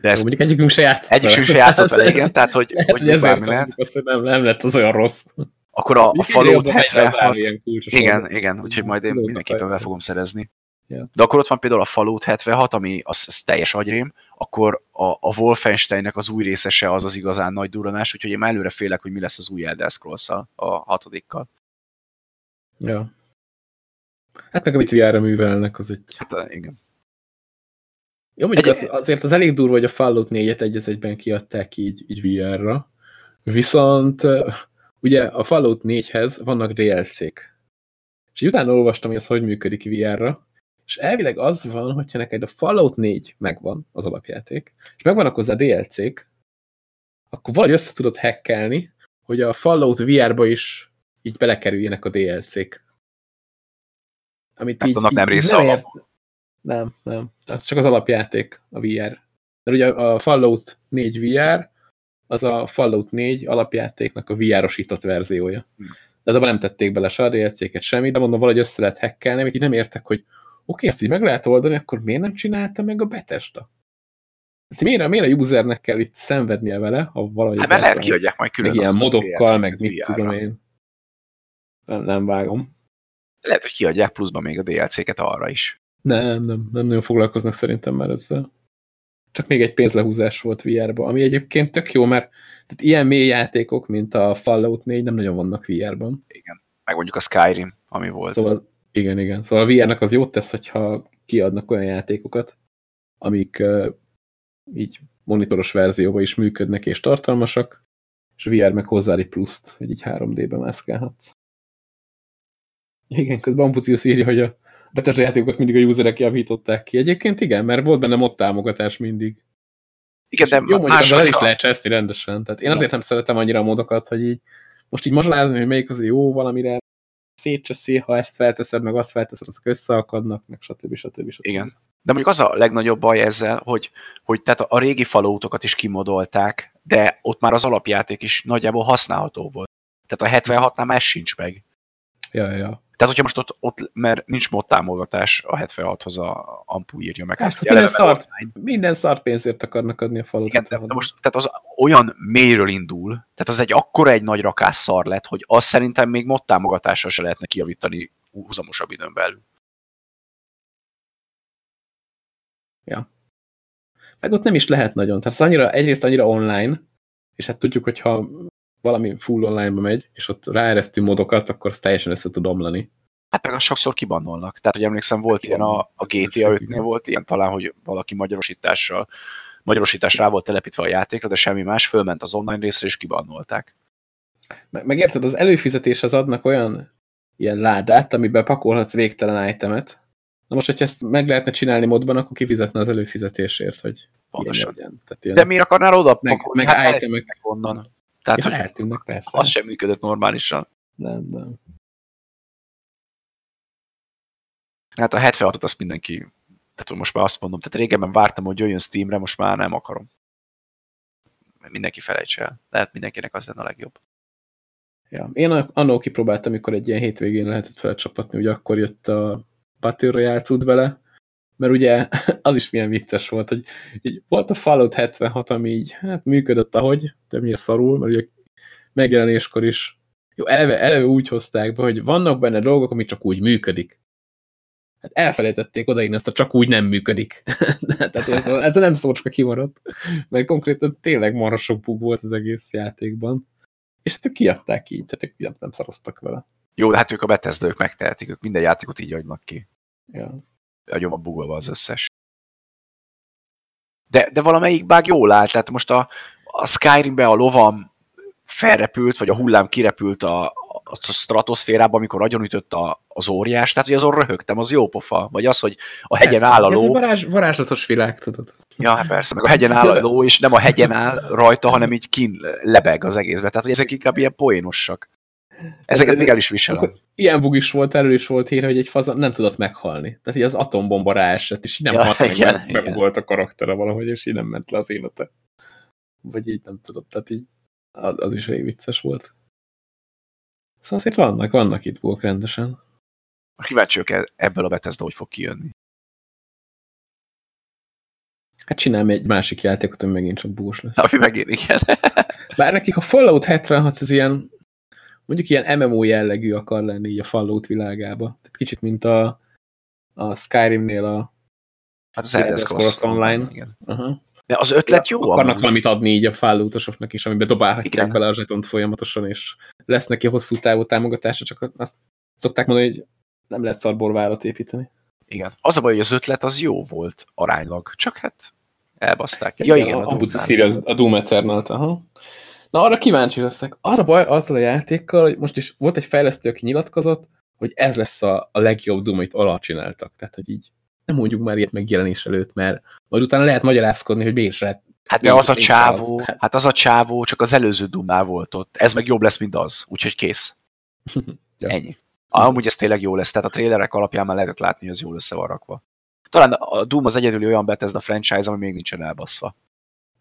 De ez mondjuk egyikünk se játszott Egyikünk se játszott vele, igen, tehát, hogy, lehet, hogy, hogy ezért lehet. Azt, hogy nem, nem lett az olyan rossz. Akkor a, a Fallout 76... Igen, igen, úgyhogy majd én mindenképpen be fogom szerezni. Yeah. De akkor ott van például a Fallout 76, ami az, az teljes agyrém, akkor a, a Wolfensteinnek az új részese az az igazán nagy duranás, úgyhogy én már előre félek, hogy mi lesz az új Elder scrolls a hatodikkal. Ja. Hát meg amit VR-ra művelnek, az egy... Hát igen. Jó, mondjuk egy... az, azért az elég durva, hogy a Fallout 4-et egy egyben kiadták így, így VR-ra. Viszont ugye a Fallout 4-hez vannak DLC-k. És utána olvastam, hogy ez hogy működik VR-ra, és elvileg az van, hogyha neked a Fallout 4 megvan, az alapjáték, és megvannak hozzá DLC-k, akkor vagy össze tudod hackelni, hogy a Fallout VR-ba is így belekerüljenek a DLC-k. Amit Tehát így, annak nem része nem, ért... nem, nem. Tehát csak az alapjáték a VR. Mert ugye a Fallout 4 VR az a Fallout 4 alapjátéknak a VR-osított verziója. Hmm. De abban nem tették bele se a DLC-ket, semmi, de mondom, valahogy össze lehet hackelni, amit így nem értek, hogy oké, okay, ezt így meg lehet oldani, akkor miért nem csinálta meg a Bethesda? Hát miért, miért a usernek kell itt szenvednie vele, ha valahogy... Hát lehet kiadják majd külön. Meg ilyen modokkal, meg mit tudom én. Nem, nem vágom. Lehet, hogy kiadják pluszban még a DLC-ket arra is. Nem, nem, nem nagyon foglalkoznak szerintem már ezzel csak még egy pénzlehúzás volt VR-ba, ami egyébként tök jó, mert tehát ilyen mély játékok, mint a Fallout 4 nem nagyon vannak VR-ban. Igen, meg mondjuk a Skyrim, ami volt. Szóval, igen, igen. Szóval a VR-nak az jót tesz, hogyha kiadnak olyan játékokat, amik uh, így monitoros verzióban is működnek és tartalmasak, és a VR meg hozzá egy pluszt, hogy így 3D-be mászkálhatsz. Igen, közben Ampucius írja, hogy a Bethesda játékokat mindig a userek javították ki. Egyébként igen, mert volt benne mod támogatás mindig. Igen, de jó, mondjuk azzal is lehet cseszni rendesen. Tehát én azért nem szeretem annyira a modokat, hogy így most így mazsolázni, hogy melyik az jó valamire szétcseszi, ha ezt felteszed, meg azt felteszed, azok összeakadnak, meg stb. stb. stb. Igen. De mondjuk az a legnagyobb baj ezzel, hogy, hogy tehát a régi falótokat is kimodolták, de ott már az alapjáték is nagyjából használható volt. Tehát a 76-nál már ez sincs meg. Ja, ja. Tehát, hogyha most ott, ott mert nincs mod támogatás a 76-hoz a Ampu írja meg. Hát, minden, szart, minden szart pénzért akarnak adni a falut. Igen, de, de most tehát az olyan mélyről indul, tehát az egy akkora egy nagy rakás szar lett, hogy azt szerintem még mod támogatással se lehetne kijavítani húzamosabb időn belül. Ja. Meg ott nem is lehet nagyon. Tehát az annyira, egyrészt annyira online, és hát tudjuk, hogyha valami full online-ba megy, és ott ráeresztő modokat, akkor azt teljesen össze tud omlani. Hát meg azt sokszor kibannolnak. Tehát, hogy emlékszem, volt ilyen a, a GTA 5-nél volt ilyen talán, hogy valaki magyarosítással, magyarosítás rá volt telepítve a játékra, de semmi más, fölment az online részre, és kibannolták. Meg, meg érted, az adnak olyan ilyen ládát, amiben pakolhatsz végtelen itemet. Na most, hogyha ezt meg lehetne csinálni modban, akkor kifizetne az előfizetésért, hogy Pontosan. ilyen legyen. Tehát ilyen, De miért akarnál oda meg, meg Hát itemek. onnan. Tehát, Ja, eltűnnek persze. az sem működött normálisan. Nem, nem. Hát a 76-ot azt mindenki, tehát most már azt mondom, tehát régebben vártam, hogy jöjjön Steamre, most már nem akarom. Mindenki felejtse el. Lehet mindenkinek az lenne a legjobb. Ja. Én annó kipróbáltam, amikor egy ilyen hétvégén lehetett felcsapatni, ugye akkor jött a Battle Royale cucc vele, mert ugye az is milyen vicces volt, hogy így volt a Fallout 76, ami így hát működött ahogy, többnyire szarul, mert ugye megjelenéskor is jó, eleve, eleve úgy hozták be, hogy vannak benne dolgok, ami csak úgy működik. Hát elfelejtették odaírni ezt a csak úgy nem működik. Tehát ez, ez nem szócska kimaradt, mert konkrétan tényleg marha sok bug volt az egész játékban. És ezt ők kiadták így, tehát ők nem, szaroztak vele. Jó, de hát ők a Bethesda, ők megtehetik, ők minden játékot így adnak ki. Ja. Nagyon a bugolva az összes. De, de valamelyik bug jól áll, tehát most a, a Skyrimbe a lovam felrepült, vagy a hullám kirepült a, a stratoszférába, amikor agyonütött a, az óriás, tehát hogy azon röhögtem, az jó pofa. Vagy az, hogy a hegyen Persze, áll a Ez egy ló, varázs, varázslatos világ, tudod. ja, persze, meg a hegyen áll a ló, és nem a hegyen áll rajta, hanem így kin lebeg az egészbe. Tehát, hogy ezek inkább ilyen poénosak. Ezeket még el is viselem. Akkor ilyen bug is volt, erről is volt hír, hogy egy fazon nem tudott meghalni. Tehát így az atombomba ráesett, és így nem Ja, halt meg, igen, mert igen. bebugolt a karaktere valahogy, és így nem ment le az élete. Vagy így nem tudott, tehát így az, az is elég vicces volt. Szóval azért vannak, vannak itt bugok rendesen. Most kíváncsi vagyok e- ebből a Bethesda, hogy fog kijönni. Hát csinálj egy másik játékot, ami megint csak bugos lesz. Ami megint igen. Bár nekik a Fallout 76 az ilyen, mondjuk ilyen MMO jellegű akar lenni így a Fallout világába. Tehát kicsit, mint a, a Skyrimnél a Hát az Elder Scrolls Online. Igen. aha. De az ötlet jó. Akarnak amúgy. valamit adni így a Falloutosoknak is, amiben dobálhatják Igen. bele a zsetont folyamatosan, és lesz neki hosszú távú támogatása, csak azt szokták mondani, hogy nem lehet szarból várat építeni. Igen. Az a baj, hogy az ötlet az jó volt aránylag, csak hát elbaszták. Ja, igen, a, a, Doom-nál. Serious, a Doom Eternal-t, aha. Na, arra kíváncsi leszek. Az a baj azzal a játékkal, hogy most is volt egy fejlesztő, aki nyilatkozott, hogy ez lesz a, a legjobb Doom, amit alatt csináltak. Tehát, hogy így nem mondjuk már ilyet megjelenés előtt, mert majd utána lehet magyarázkodni, hogy miért lehet. Hát de az a csávó, az. Hát, hát az a csávó csak az előző Dumnál volt ott. Ez meg jobb lesz, mint az. Úgyhogy kész. Ja. Ennyi. Amúgy ez tényleg jó lesz. Tehát a trélerek alapján már lehetett látni, hogy ez jól össze van rakva. Talán a Doom az egyedüli olyan Bethesda franchise, ami még nincsen elbaszva.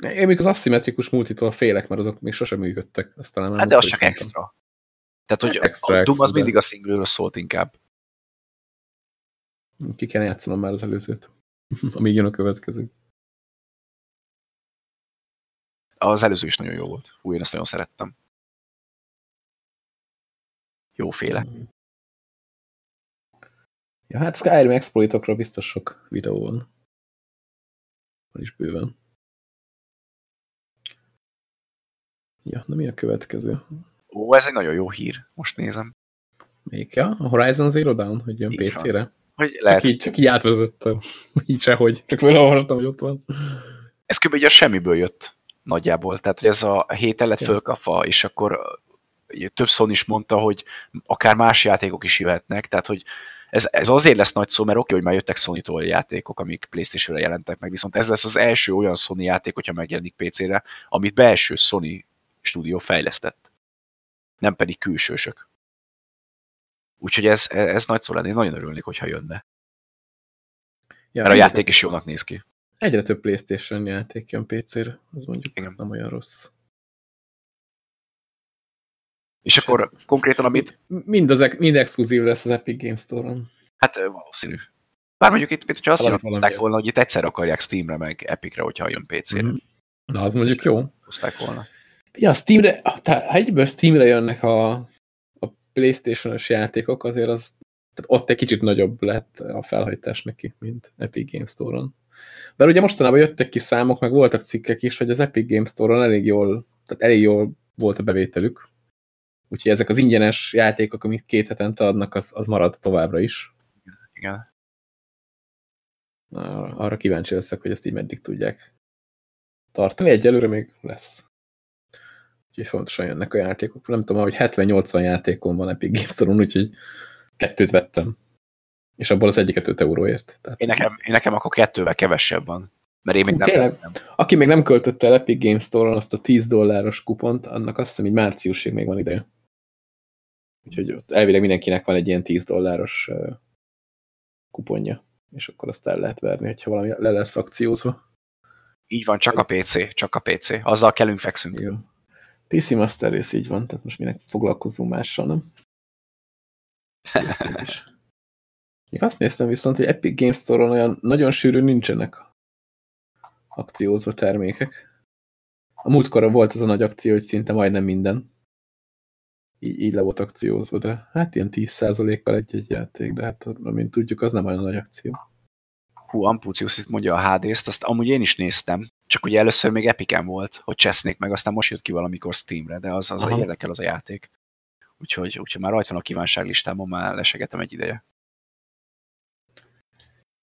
Én még az aszimmetrikus multitól félek, mert azok még sosem működtek. Azt talán Hát de az csak mondtam. extra. Tehát, hogy Hát extra, a Doom az de- mindig a singről szólt inkább. Ki kell játszanom már az előzőt. Amíg jön a következő. Az előző is nagyon jó volt. Hú, én ezt nagyon szerettem. Jóféle. Ja, hát Skyrim exploitokról biztos sok videó van. Van is bőven. Ja, na mi a következő? Ó, ez egy nagyon jó hír. Most nézem. Melyik? Ja, a Horizon Zero Dawn, hogy jön. PC-re? Hogy Csak lehet, így, csak így átvezettem. így sehogy. Csak felolvastam, hogy ott van. ez kb. így a semmiből jött nagyjából. Tehát, hogy ez a héten lett Ja. fölkapva, és akkor ugye, több szó is mondta, hogy akár más játékok is jöhetnek, tehát, hogy ez, ez azért lesz nagy szó, mert oké, hogy már jöttek Sony-tól játékok, amik Playstation-re jelentek meg, viszont ez lesz az első olyan Sony játék, hogyha megjelenik PC-re, amit belső Sony stúdió fejlesztett. Nem pedig külsősök. Úgyhogy ez, ez nagy szó lenne, én nagyon örülnék, hogyha jönne. Ja, Mert a játék is jónak néz ki. Egyre több Playstation játék jön PC-re, az mondjuk Igen. nem olyan rossz. És akkor konkrétan, amit Mind, az, ex- mind exkluzív lesz az Epic Games Store-on. Hát valószínű. Bár mondjuk itt, itt hogyha azt valamiért. volna, hogy itt egyszer akarják Steamre meg Epicre, hogyha jön PC-re. Mhm. Na, az mondjuk jó. Hozták volna. Ja, Steamre, ah, tehát ha egyből Steamre jönnek a, a Playstation-os játékok, azért az tehát ott egy kicsit nagyobb lett a felhajtás neki, mint Epic Games Store-on. Bár ugye mostanában jöttek ki számok, meg voltak cikkek is, hogy az Epic Games Store-on elég jól, tehát elég jól volt a bevételük. Úgyhogy ezek az ingyenes játékok, amit két hetente adnak, az, az marad továbbra is. Igen. Arra kíváncsi leszek, hogy ezt így meddig tudják tartani. Egyelőre még lesz. Úgyhogy fontosan jönnek a játékok. Nem tudom, hogy 70-80 játékon van Epic Games Store-on, úgyhogy kettőt vettem. És abból az egyiket 5 euróért. Tehát... Én, nekem, én nekem akkor kettővel kevesebb van. Mert én még nem Tényleg, Aki még nem költötte el Epic Games Store-on azt a 10 dolláros kupont, annak azt hiszem, hogy márciusig még van ideje. Úgyhogy ott elvileg mindenkinek van egy ilyen 10 dolláros kuponja, és akkor azt el lehet verni, hogyha valami le lesz akciózva. Így van, csak a PC, csak a PC. Azzal kellünk, fekszünk. Jó. PC Master Race így van, tehát most minek foglalkozunk mással, nem? is. Még azt néztem viszont, hogy Epic Games Store-on olyan nagyon sűrű nincsenek akciózva termékek. A múltkor volt az a nagy akció, hogy szinte majdnem minden. Így, így le volt akciózva, de hát ilyen 10%-kal egy-egy játék, de hát amint tudjuk, az nem olyan nagy akció. Hú, Ampucius itt mondja a HD-t, azt amúgy én is néztem, csak ugye először még Epiken volt, hogy csesznék meg, aztán most jött ki valamikor Steamre, de az, az érdekel az a játék. Úgyhogy, úgyhogy már rajta van a kívánságlistámon, már lesegetem egy ideje.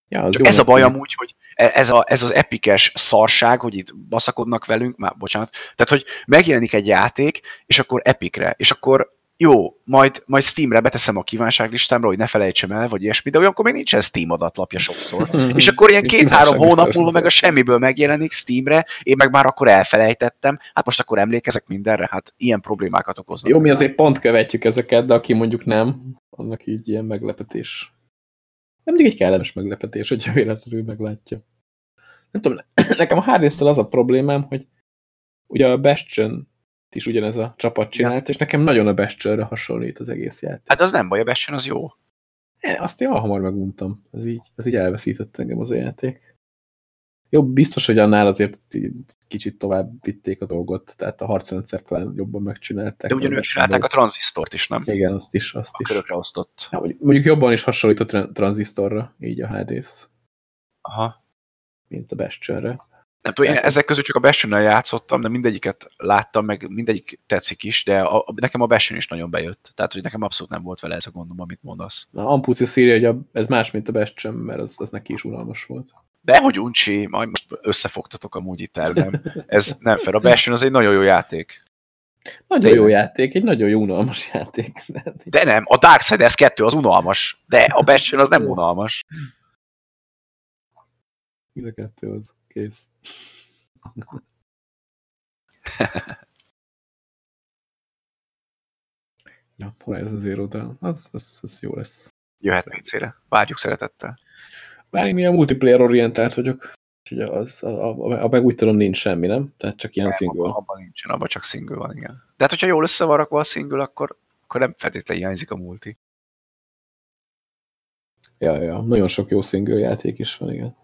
Ja, az Csak ez a baj amúgy, hogy e- ez, a, ez az epikes szarság, hogy itt baszakodnak velünk, már bocsánat, tehát hogy megjelenik egy játék, és akkor epikre, és akkor jó, majd, majd Steamre beteszem a kívánságlistámra, hogy ne felejtsem el, vagy ilyesmi, de olyankor még nincsen Steam adatlapja sokszor. és akkor ilyen két-három hónap múlva meg a semmiből megjelenik Steamre, én meg már akkor elfelejtettem, hát most akkor emlékezek mindenre, hát ilyen problémákat okoznak. Jó, mi azért pont követjük ezeket, de aki mondjuk nem, annak így ilyen meglepetés. Nem mindig egy kellemes meglepetés, hogyha véletlenül meglátja. Nem tudom, nekem a harddisk az a problémám, hogy ugye a Bastion is ugyanez a csapat csinált, ja. és nekem nagyon a Bastionre hasonlít az egész játék. Hát az nem baj, a Bastion az jó. É, azt én hamar meguntam. Az így, az így elveszített engem az a játék. Jó, biztos, hogy annál azért kicsit tovább vitték a dolgot, tehát a harcrendszer talán jobban megcsinálták. De ugyanúgy csinálták a tranzisztort is, nem? Igen, azt is. Azt a is. körökre osztott. Ja, mondjuk jobban is hasonlít a tranzisztorra, így a HDS. Aha. Mint a Bastionre. Nem tudom, én ezek közül csak a bastion játszottam, de mindegyiket láttam, meg mindegyik tetszik is, de a, a, nekem a Bastion is nagyon bejött. Tehát, hogy nekem abszolút nem volt vele ez a gondom, amit mondasz. Na, Ampucius írja, hogy a, ez más, mint a Bastion, mert az, az neki is unalmas volt. Dehogy uncsi, majd most összefogtatok amúgy itt elben. Ez nem fel. A Bastion az egy nagyon jó játék. Nagyon jó játék, egy nagyon jó unalmas játék. De nem, a Darksiders 2 az unalmas, de a Bastion az nem unalmas. Mi a kettő az? Kész. ja, az Zero Az, az, az jó lesz. Jöhet PC-re. Várjuk szeretettel. Bár én ilyen multiplayer orientált vagyok. Úgyhogy az, a, a, a, meg úgy tudom nincs semmi, nem? Tehát csak ilyen nem, single. Abban nincsen, abban csak single van, igen. De hát, hogyha jól össze van rakva a single, akkor, akkor nem feltétlenül hiányzik a multi. Ja, ja, nagyon sok jó single játék is van, igen.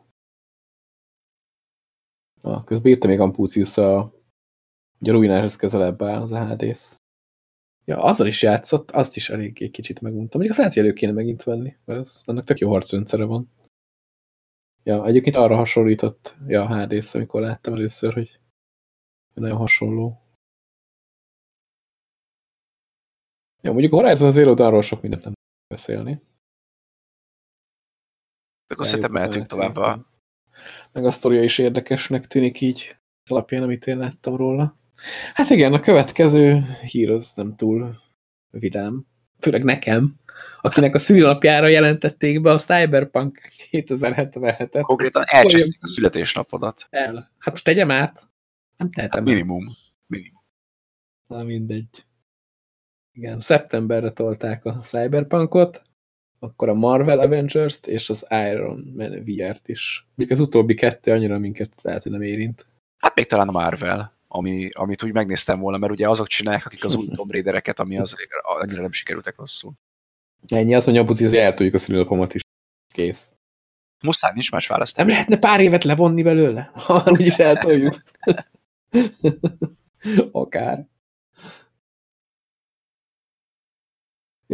Na, közben írta még Ampucius a, ugye a ruináshoz közelebb áll az a Hades. Ja, azzal is játszott, azt is eléggé kicsit meguntam. Mondjuk azt lehet, hogy elő kéne megint venni, mert az, annak tök jó harcrendszere van. Ja, egyébként arra hasonlított ja, a Hades, amikor láttam először, hogy nagyon hasonló. Ja, mondjuk a Horizon Zero arról sok mindent nem beszélni. Akkor szerintem mehetünk tovább a meg a sztoria is érdekesnek tűnik így alapján, amit én láttam róla. Hát igen, a következő hír az nem túl vidám. Főleg nekem, akinek a szülinapjára jelentették be a Cyberpunk 2077-et. Konkrétan elcseszték a születésnapodat. El. Hát most tegyem át. Nem tehetem. Hát minimum. minimum. Na mindegy. Igen, szeptemberre tolták a Cyberpunkot, akkor a Marvel Avengers-t és az Iron Man VR-t is. Még az utóbbi kettő annyira minket lehet, hogy nem érint. Hát még talán a Marvel, ami, amit úgy megnéztem volna, mert ugye azok csinálják, akik az új Tomb Raidereket, ami az annyira nem sikerültek rosszul. Ennyi, azt mondja, hogy eltoljuk a szülőnapomat is. Kész. Muszáj, nincs más választás. Nem lehetne pár évet levonni belőle? Ha úgyis eltoljuk. Akár.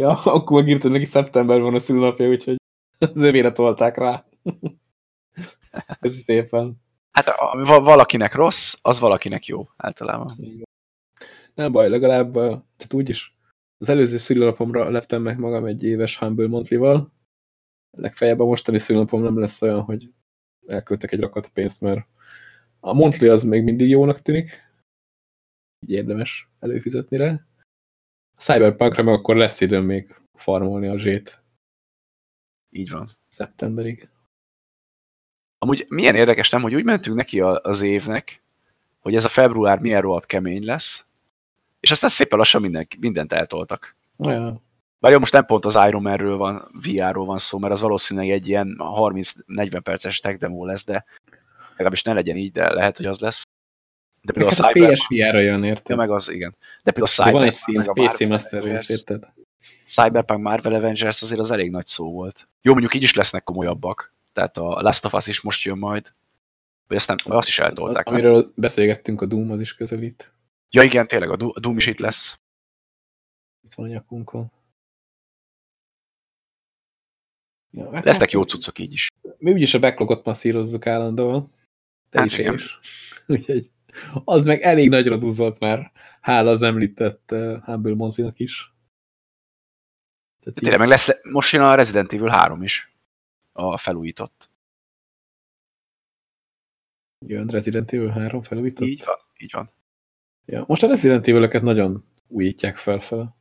Ja, akkor megírtad neki szeptember van a szülnapja, úgyhogy az övére tolták rá. Ez szépen. Hát a, va- valakinek rossz, az valakinek jó általában. Nem baj, legalább, tehát úgyis az előző szülinapomra leptem meg magam egy éves Humble Monthly-val. Legfeljebb a mostani szülinapom nem lesz olyan, hogy elköltek egy rakat pénzt, mert a Monthly az még mindig jónak tűnik. Így érdemes előfizetni rá. Cyberpunkra meg akkor lesz időm még farmolni a zsét Így van. szeptemberig. Amúgy milyen érdekes nem, hogy úgy mentünk neki az évnek, hogy ez a február milyen rohadt kemény lesz, és aztán szépen lassan minden, mindent eltoltak. Olyan. Bár jó, most nem pont az Iron Man-ről van, VR-ról van szó, mert az valószínűleg egy ilyen 30-40 perces tech demo lesz, de legalábbis ne legyen így, de lehet, hogy az lesz. De például Neked a Cyber... PSVR-ra jön, Ja, érted? meg az, igen. De például a De van egy a PC Master Race, Avengers- érted? Cyberpunk Marvel Avengers azért az elég nagy szó volt. Jó, mondjuk így is lesznek komolyabbak. Tehát a Last of Us is most jön majd. Vagy azt, nem, vagy azt is eltolták. nem? Amiről beszélgettünk, a Doom az is közelít. Ja igen, tényleg, a Doom is itt lesz. Itt van a nyakunkon. Ja, hát Lesznek jó cuccok így is. Mi úgyis a backlogot masszírozzuk állandóan. Te Hát is, igen. is. Úgyhogy az meg elég nagyra duzzolt már, hála az említett uh, Humble Monthly-nak is. Tehát Tényleg, meg lesz, most jön a Resident Evil 3 is. A felújított. Jön Resident Evil 3 felújított. Így van, így van. Ja, most a Resident Evil-öket nagyon újítják felfele.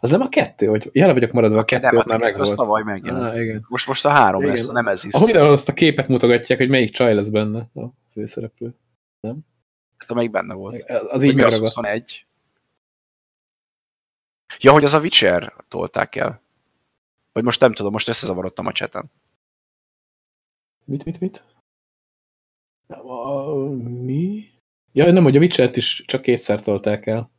Az nem a kettő, hogy jelen vagyok maradva, a kettő Nem, az már megvolt. tavaly megjelent. Ah, igen. Most, most a három Igen. lesz, nem ez is. Mindenhol azt a képet mutogatják, hogy melyik csaj lesz benne a főszereplő. Hát, amelyik benne volt. Az így megragadt. 21. Ja, hogy az a Witcher tolták el. Vagy most nem tudom, most összezavarodtam a cseten. Mit, mit, mit? A, mi? Ja, nem, hogy a Witcher-t is csak kétszer tolták el.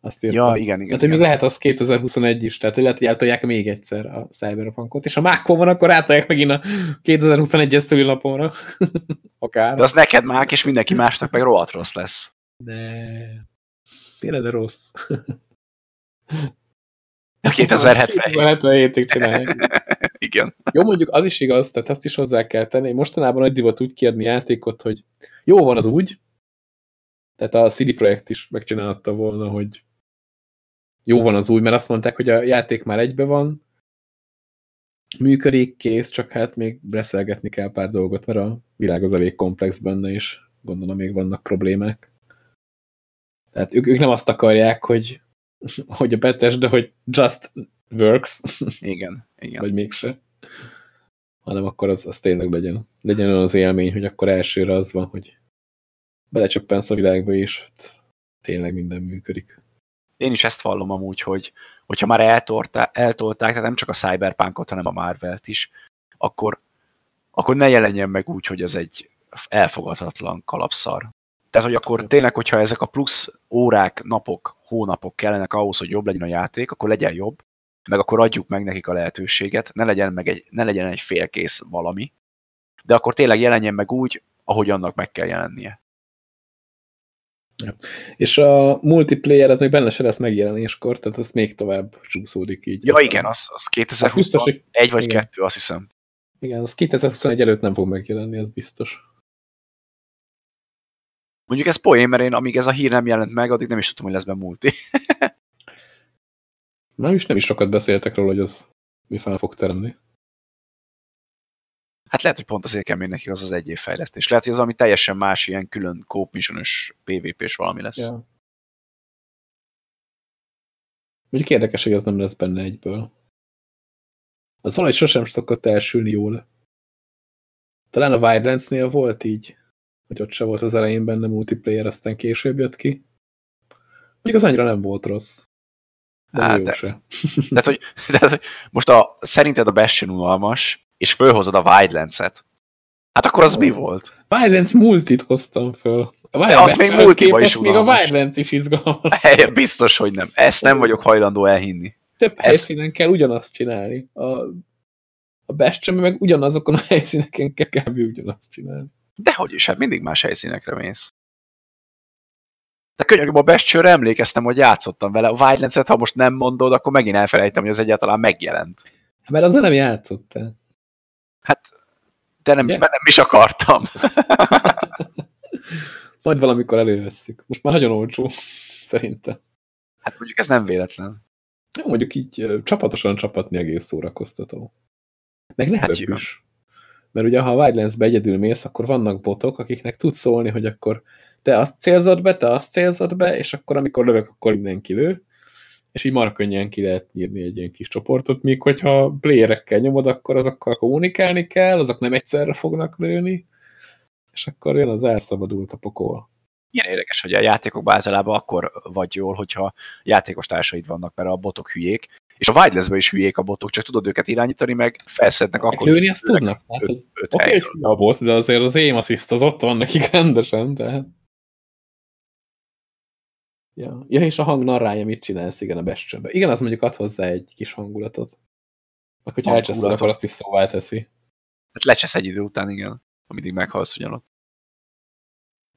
Azt írtam. Ja, igen, igen. Tehát, hogy még igen. lehet az 2021 is, tehát hogy lehet, hogy eltolják még egyszer a Cyberpunkot, és ha mákkor van, akkor átolják megint a 2021-es szülinapomra. Akár. De az neked mák, és mindenki másnak meg rohadt rossz lesz. De... Tényleg de rossz. A 2077. 2077-ig csinálják. Igen. Jó, mondjuk az is igaz, tehát azt is hozzá kell tenni. Mostanában nagy divat úgy kiadni játékot, hogy jó van az úgy, tehát a CD Projekt is megcsinálta volna, hogy jó van az úgy, mert azt mondták, hogy a játék már egybe van, működik, kész, csak hát még reszelgetni kell pár dolgot, mert a világ az elég komplex benne, és gondolom még vannak problémák. Tehát ők, ők nem azt akarják, hogy, hogy a betes, de hogy just works, Igen, igen. vagy mégse. Hanem akkor az, az tényleg legyen. Legyen olyan az élmény, hogy akkor elsőre az van, hogy belecsöppensz a világba, és tényleg minden működik. Én is ezt vallom amúgy, hogy hogyha már eltolták, eltolták, tehát nem csak a Cyberpunkot, hanem a Marvelt is, akkor, akkor ne jelenjen meg úgy, hogy ez egy elfogadhatatlan kalapszar. Tehát, hogy akkor tényleg, hogyha ezek a plusz órák, napok, hónapok kellenek ahhoz, hogy jobb legyen a játék, akkor legyen jobb, meg akkor adjuk meg nekik a lehetőséget, ne legyen, meg egy, ne legyen egy félkész valami, de akkor tényleg jelenjen meg úgy, ahogy annak meg kell jelennie. És a multiplayer az még benne se lesz megjelenéskor, tehát az még tovább csúszódik így. Ja Aztán- igen, az, az Az biztos, 2021 hogy egy vagy igen. kettő, azt hiszem. igen, az 2021 előtt nem fog megjelenni, az biztos. Mondjuk ez poén, mert én amíg ez a hír nem jelent meg, addig nem is tudtam, hogy lesz benne multi. Nem is, nem is sokat beszéltek róla, hogy az mi fel fog teremni. Hát lehet, hogy pont azért kell még nekik az az egy év fejlesztés. Lehet, hogy az ami teljesen más, ilyen külön coop PvP-s valami lesz. Ja. Mondjuk érdekes, hogy az nem lesz benne egyből. Az valahogy sosem szokott elsülni jól. Talán a Wildlands-nél volt így, hogy ott se volt az elején benne multiplayer, aztán később jött ki. Még az annyira nem volt rossz. De Hát, jó de- se. Tehát, hogy, tehát, hogy most a, szerinted a Bastion unalmas, és fölhozod a Wildlands-et. Hát akkor az mi volt? Wildlands multit hoztam föl. A az még multiba is még a. Wildlands is izgalmas. Hely, Biztos, hogy nem. Ezt nem vagyok hajlandó elhinni. Több Ez- helyszínen kell ugyanazt csinálni. A, a Bastion meg ugyanazokon a helyszíneken kell kb. ugyanazt csinálni. Dehogy is, hát mindig más helyszínekre mész. De könyörgöm, a Bastionre emlékeztem, hogy játszottam vele. A Wildlands-et, ha most nem mondod, akkor megint elfelejtem, hogy az egyáltalán megjelent. Mert azzal nem játszottál. Hát De nem, mert nem is akartam. Majd valamikor elővesszük. Most már nagyon olcsó, szerintem. Hát mondjuk ez nem véletlen. Ja, mondjuk így csapatosan csapatni egész szórakoztató. Meg nehezebb Hát is. Mert ugye, ha a Wildlands-be egyedül mész, akkor vannak botok, akiknek tudsz szólni, hogy akkor te azt célzod be, te azt célzod be, és akkor amikor lövök, akkor mindenki lő. És így marha könnyen ki lehet írni egy ilyen kis csoportot, míg hogyha playerekkel nyomod, akkor azokkal kommunikálni kell, azok nem egyszerre fognak lőni, és akkor jön az elszabadult a pokol. Ilyen érdekes, hogy a játékokban általában akkor vagy jól, hogyha játékos társaid vannak, mert a botok hülyék, és a Wildlands-ben is hülyék a botok, csak tudod őket irányítani, meg felszednek Akkor lőni azt tudnak? Hát, Oké, hogy a bot, de azért az aim assist az ott van nekik rendesen, tehát... Ja. ja, és a hang narrája mit csinálsz, igen, a bestről Igen, az mondjuk ad hozzá egy kis hangulatot. Akkor, hogyha elcseszed, akkor azt is szóvá teszi. Hát lecsesz egy idő után, igen, amíg meghalsz ugyanott.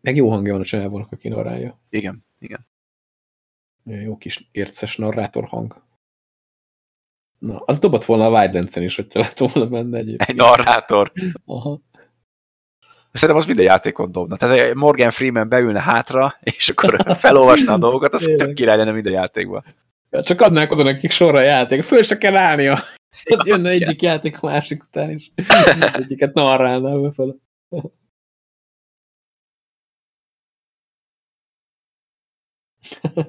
Meg jó hangja van a csávónak, aki narrálja. Igen, igen. Jó kis érces narrátor hang. Na, az dobott volna a Wildlands-en is, hogyha lett volna benne Egy egyébként. narrátor. Aha. Szerintem az minden játékon dobna. Tehát Morgan Freeman beülne hátra, és akkor felolvasna a dolgokat, az tök király lenne minden játékban. Ja, Csak adnák oda nekik sorra a játék. Föl se kell állnia. Hát jönne egyik játék a másik után is. Egyiket narrálná befele.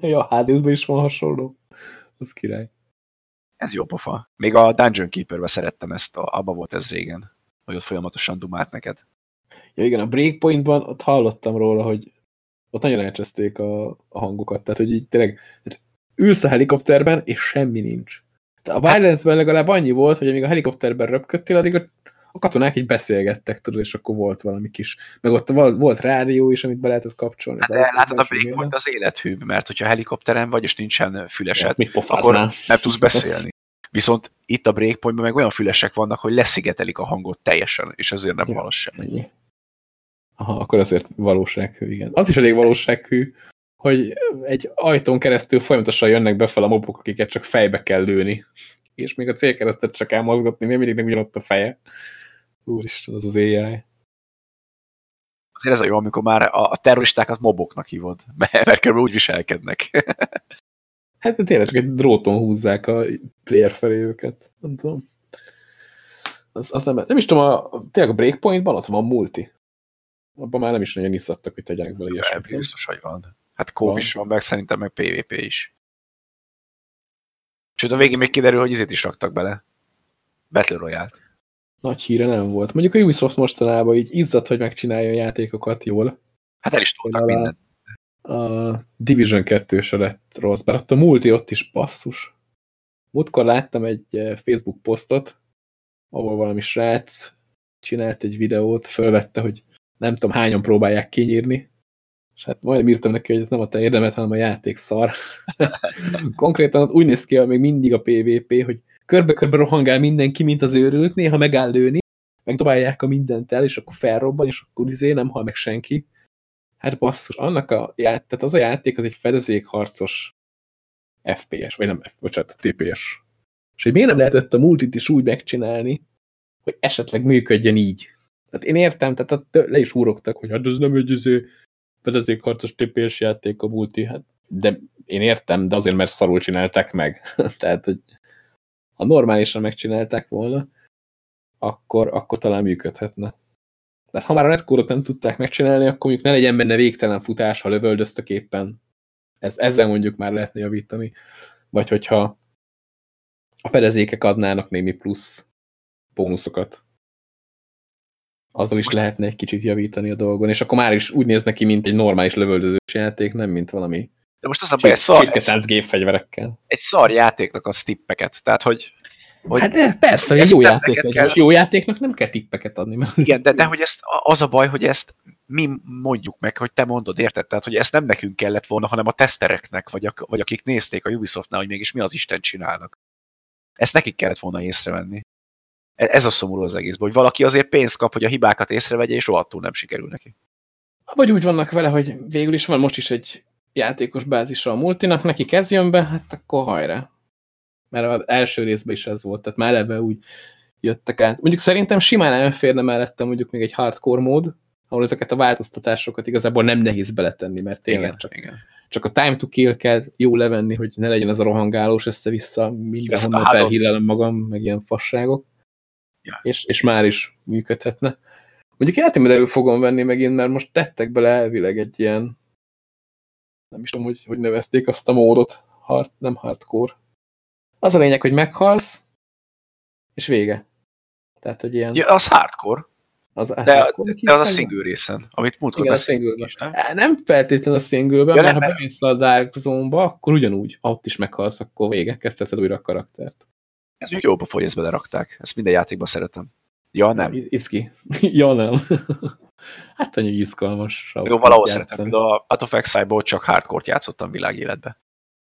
ja, Hadesben is van hasonló. Az király. Ez jó pofa. Még a Dungeon Keeper-be szerettem ezt, a, abba volt ez régen, hogy ott folyamatosan dumált neked. Ja igen, a Breakpointban ott hallottam róla, hogy ott nagyon elcseszték a, a hangokat, tehát hogy így tényleg tehát ülsz a helikopterben, és semmi nincs. Tehát a Wildlands-ben legalább annyi volt, hogy amíg a helikopterben röpködtél, addig a, a katonák így beszélgettek, tudod, és akkor volt valami kis, meg ott volt, volt rádió is, amit be lehetett kapcsolni. Hát de látod, a Breakpoint az élethűbb, mert hogyha helikopteren vagy, és nincsen fülesed, Ja, akkor nem tudsz beszélni. Viszont itt a Breakpointban meg olyan fülesek vannak, hogy leszigetelik a hangot teljesen, és ezért nem Ja. hallasz semmi. Aha, akkor azért valósághű, igen. Az is elég valósághű, hogy egy ajtón keresztül folyamatosan jönnek befel a mobok, akiket csak fejbe kell lőni. És még a célkeresztet csak kell mozgatni, még mindig nem ugyanott a feje. Úristen, az az AI. Azért ez a jó, amikor már a terroristákat moboknak hívod, mert mert körülbelül úgy viselkednek. Hát tényleg csak egy dróton húzzák a player felé őket. Nem tudom. Az, az nem, nem is tudom, a, tényleg a Breakpointban ott van a multi. Abban már nem is nagyon iszadtak, hogy tegyenek bele ilyesmit. Biztos, hogy van. Hát Van. is van, meg szerintem meg PvP is. Sőt, a végén még kiderül, hogy izét is raktak bele. Battle Royale. Nagy híre nem volt. Mondjuk a Ubisoft mostanában így izzadt, hogy megcsinálja a játékokat jól. Hát el is a- mindent. A Division 2 se lett rossz, bár ott a multi ott is basszus. Múltkor láttam egy eh, Facebook posztot, ahol valami srác csinált egy videót, fölvette, hogy nem tudom hányan próbálják kinyírni, és hát majdnem írtam neki, hogy ez nem a te érdemet, hanem a játék szar. Konkrétan úgy néz ki még mindig a PvP, hogy körbe-körbe rohangál mindenki, mint az őrült, néha megáll lőni, megdobálják a mindent el, és akkor felrobban, és akkor izé nem hal meg senki. Hát basszus, annak a ját, tehát az a játék az egy fedezékharcos FPS, vagy nem, F, bocsánat, TPS. És hogy miért nem lehetett a multit is úgy megcsinálni, hogy esetleg működjön így. Tehát én értem, tehát ott le is húrogtak, hogy hát ez nem egy izé fedezékharcos TPS játék a multi, hát de én értem, de azért, mert szarul csinálták meg. tehát, hogy ha normálisan megcsinálták volna, akkor, akkor talán működhetne. Tehát ha már a netcode nem tudták megcsinálni, akkor mondjuk ne legyen benne végtelen futás, ha lövöldöztök éppen. Ez, ezzel mondjuk már lehetne javítani. Vagy hogyha a fedezékek adnának némi plusz bónuszokat. Azzal is lehetne egy kicsit javítani a dolgon, és akkor már is úgy néz neki, mint egy normális lövöldözős játék, nem mint valami De most az a baj, egy szar, csirketánc gépfegyverekkel. egy szar játéknak az tippeket. Tehát, hogy, hogy Hát de persze, hogy egy jó játék. kell. jó játéknak nem kell tippeket adni, mert igen, de, de hogy ezt, az a baj, hogy ezt mi mondjuk meg, hogy te mondod, érted? Tehát, hogy ezt nem nekünk kellett volna, hanem a tesztereknek, vagy, a, vagy akik nézték a Ubisoftnál, hogy mégis mi az Isten csinálnak. Ezt nekik kellett volna észrevenni. Ez a szomorú az egészben, hogy valaki azért pénzt kap, hogy a hibákat észrevegye, és rohadtul nem sikerül neki. Vagy úgy vannak vele, hogy végül is van most is egy játékos bázisa a multinak, neki kezdjön be, hát akkor hajrá. Mert az első részben is ez volt, tehát már eleve úgy jöttek át. Mondjuk szerintem simán elférne mellette mondjuk még egy hardcore mód, ahol ezeket a változtatásokat igazából nem nehéz beletenni, mert tényleg Igen, csak, igen. csak a time to kill kell jó levenni, hogy ne legyen ez a rohangálós össze-vissza, mindenhonnan Igaz, felhírelem magam, meg ilyen fasságok, Ja. és, és már is működhetne. Mondjuk hogy elő fogom venni megint, mert most tettek bele elvileg egy ilyen, nem is tudom, hogy, hogy nevezték azt a módot, hard, nem hardcore. Az a lényeg, hogy meghalsz, és vége. Tehát, hogy ilyen... Ja, az hardcore, Az, de, hardcore de az a single részen, amit múltkor Igen, a single is, nem? Nem feltétlenül a single-ben, Ja, mert nem, ha bemész a Dark Zone-ba, akkor ugyanúgy, ott is meghalsz, akkor vége, kezdheted újra a karaktert. Ez még jóba hogy ezt belerakták. Ezt minden játékban szeretem. Ja, nem. Iszki. ja, nem. hát annyi izgalmas. Jó, valahol szeretem, de a Path of Exile-ból csak hardcore játszottam világéletbe.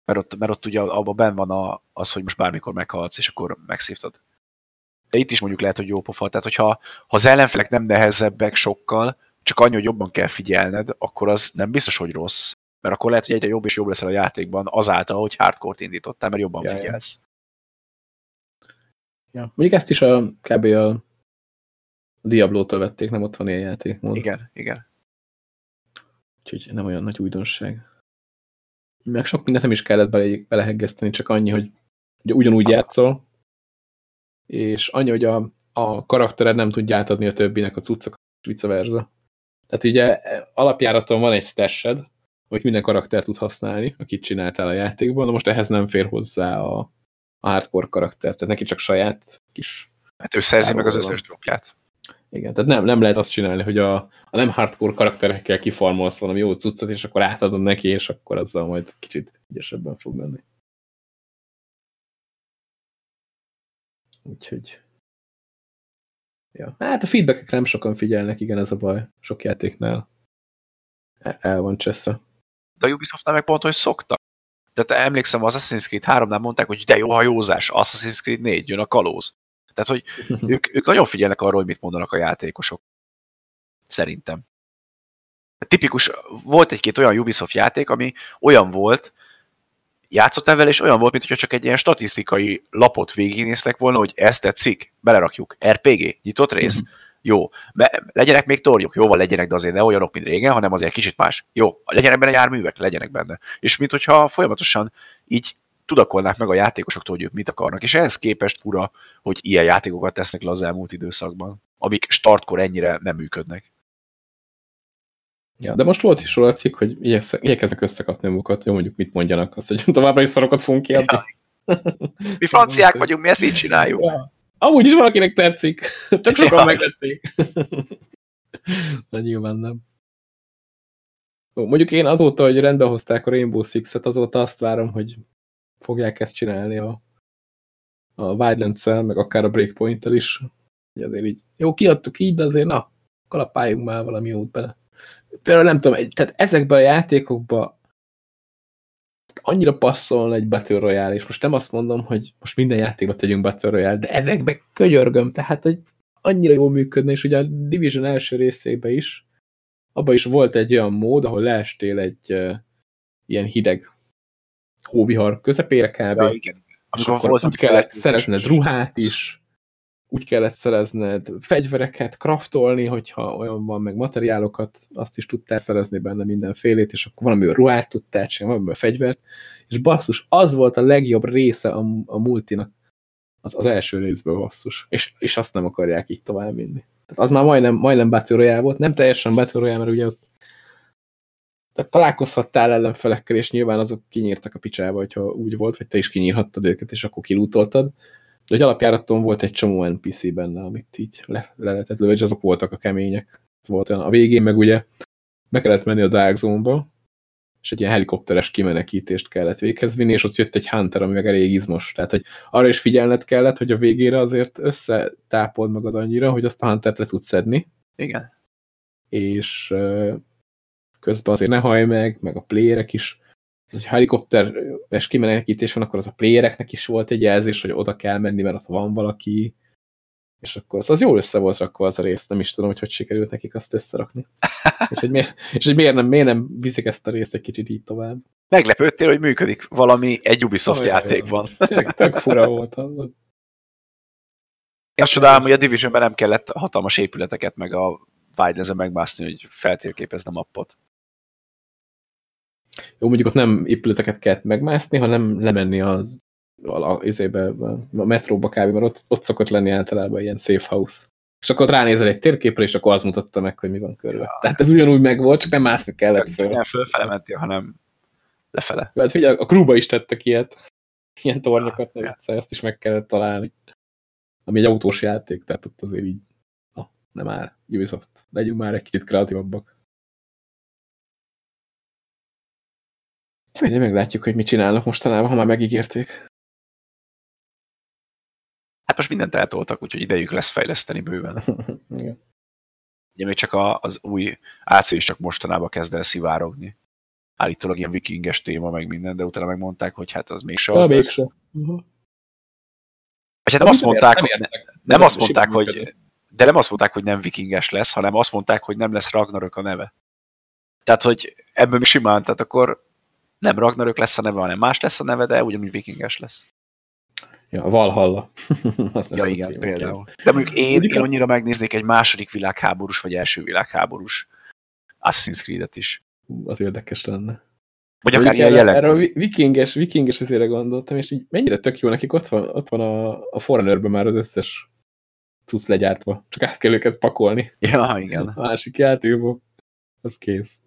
Mert ott, mert ott ugye abban benn van a, az, hogy most bármikor meghalsz, és akkor megszívtad. De itt is mondjuk lehet, hogy jó pofa. Tehát, hogyha ha az ellenfelek nem nehezebbek sokkal, csak annyi, hogy jobban kell figyelned, akkor az nem biztos, hogy rossz. Mert akkor lehet, hogy egyre jobb és jobb leszel a játékban azáltal, hogy hardcore-t indítottál, mert jobban Ja, ja. figyelsz. Ja. Mondjuk ezt is a kb. a, a Diablo-tól vették, nem ott van ilyen játékmód. Igen, igen. Úgyhogy nem olyan nagy újdonság. Meg sok mindent nem is kellett bele, beleheggeszteni, csak annyi, hogy ugye ugyanúgy játszol, és annyi, hogy a, a karaktered nem tudja átadni a többinek a cuccokat, és vice versa. Tehát ugye alapjáraton van egy stashed, hogy minden karakter tud használni, akit csináltál a játékban, de most ehhez nem fér hozzá a, a hardcore karakter, tehát neki csak saját kis Hát ő szerzi meg az összes dropját. igen, tehát nem, nem lehet azt csinálni, hogy a, a nem hardcore karakterekkel kifarmolsz valami jó cuccot, és akkor átadod neki, és akkor azzal majd kicsit ügyesebben fog menni. Úgyhogy... Ja. Hát a feedbackekre nem sokan figyelnek, igen, ez a baj. Sok játéknál el, el van cseszve. De a Ubisoftnál meg pont, hogy szoktak. Tehát emlékszem, az Assassin's Creed 3-nál mondták, hogy de jó hajózás, Assassin's Creed 4, jön a kalóz. Tehát, hogy ők, ők nagyon figyelnek arra, hogy mit mondanak a játékosok. Szerintem. Tipikus, volt egy-két olyan Ubisoft játék, ami olyan volt, játszottál vele, és olyan volt, mintha csak egy ilyen statisztikai lapot végignéztek volna, hogy ezt tetszik, belerakjuk. RPG, nyitott rész. Jó. Be, legyenek még tornyok, jóval legyenek, de azért ne olyanok, mint régen, hanem azért kicsit más. Jó, legyenek benne járművek, legyenek benne. És mint hogyha folyamatosan így tudakolnák meg a játékosoktól, hogy ők mit akarnak. És ehhez képest fura, hogy ilyen játékokat tesznek le az elmúlt időszakban, amik startkor ennyire nem működnek. Ja, de most volt is róla cikk, hogy igyekeznek összekapni magukat, jó mondjuk mit mondjanak, azt, hogy továbbra is szarokat fogunk kiadni. Mi franciák vagyunk, mi ezt így csináljuk. Ja. Amúgy is valakinek tetszik. Tök sokan Ja. megvették. Na nyilván nem. Ó, mondjuk én azóta, hogy rendbe hozták a Rainbow Six-et, azóta azt várom, hogy fogják ezt csinálni a, a Wildlands-el, meg akár a Breakpoint-tel is. Hogy azért így, jó, kiadtuk így, de azért na, kalapáljunk már valami jót bele. Például nem tudom, egy- tehát ezekben a játékokban annyira passzolna egy Battle Royale, és most nem azt mondom, hogy most minden játékba tegyünk Battle Royale, de ezekbe könyörgöm, tehát, hogy annyira jól működne, és ugye a Division első részében is, abban is volt egy olyan mód, ahol leestél egy uh, ilyen hideg hóvihar közepére kb. Ja, igen. és akkor úgy kellett szerezned ruhát is, úgy kellett szerezned fegyvereket, kraftolni, hogyha olyan van, meg materiálokat, azt is tudtál szerezni benne mindenfélét, és akkor valamiből ruhát tudtál csinálni, valamiből fegyvert, és basszus, az volt a legjobb része a, a multinak, az, az első részből basszus, és, és azt nem akarják így tovább vinni. Tehát az már majdnem, majdnem Battle Royale volt, nem teljesen Battle Royale, mert ugye ott tehát találkozhattál ellenfelekkel, és nyilván azok kinyírtak a picsába, hogyha úgy volt, vagy te is kinyírhattad őket, és akkor kilútoltad. De hogy alapjáraton volt egy csomó NPC benne, amit így le, le lehetett és azok voltak a kemények. Volt olyan a végén, meg ugye be kellett menni a Dark Zone-ba, és egy ilyen helikopteres kimenekítést kellett véghez vinni, és ott jött egy Hunter, ami meg elég izmos. Tehát, hogy arra is figyelned kellett, hogy a végére azért összetápold magad annyira, hogy azt a Huntert le tudsz szedni, Igen. és közben azért ne haj meg, meg a playerek is. Egy helikopteres kimenekítés van, akkor az a playereknek is volt egy jelzés, hogy oda kell menni, mert ott van valaki, és akkor az, az jól össze volt rakva az a rész, nem is tudom, hogy hogy sikerült nekik azt összerakni. és hogy miért, és hogy miért, nem, miért nem viszik ezt a részt egy kicsit így tovább. Meglepődtél, hogy működik valami egy Ubisoft Olyan, játékban. Tényleg tök fura volt az. Én azt csodálom, hogy a Divisionben nem kellett hatalmas épületeket meg a Wildlands-en megmászni, hogy feltérképezni a mappot. Jó, mondjuk ott nem épületeket kellett megmászni, hanem lemenni az a, izébe, a metróba kb, mert ott, ott szokott lenni általában ilyen safe house. És akkor ott ránézel egy térképre, és akkor az mutatta meg, hogy mi van körül. Ja. Tehát ez ugyanúgy megvolt, csak nem mászni kellett föl. Nem fölfele mentél, hanem lefele. Hát figyelj, a krúba is tettek ilyet. Ilyen tornyokat, ja. egyszer ezt is meg kellett találni. Ami egy autós játék, tehát ott azért így, na, nem áll, Ubisoft. Legyünk már egy kicsit kreatívabbak. Mindig meglátjuk, hogy mit csinálnak mostanában, ha már megígérték. Hát most mindent eltoltak, úgyhogy idejük lesz fejleszteni bőven. Igen. Ugye még csak a, az új AC is csak mostanában kezd el szivárogni. Állítólag ilyen vikinges téma, meg minden, de utána megmondták, hogy hát az mégse az lesz. Uh -huh. Vagy hát nem azt mondták, nem, hogy, nem, nem azt mondták, hogy de nem azt mondták, hogy nem vikinges lesz, hanem azt mondták, hogy nem lesz Ragnarök a neve. Tehát, hogy ebből mi simán, tehát akkor nem Ragnarök lesz a neve, hanem más lesz a neve, de ugyanúgy vikinges lesz. Ja, Valhalla. ja, igen, például. De mondjuk én, én annyira megnéznék egy második világháborús, vagy első világháborús Assassin's Creed-et is. Az érdekes lenne. Vagy akár ilyen jelen. Erről vikinges, vikinges azért gondoltam, és így mennyire tök jó nekik, ott van, ott van a, a Forerunnerben már az összes cusz legyártva. Csak át kell őket pakolni. Ja, igen. A másik játékból. Az kész.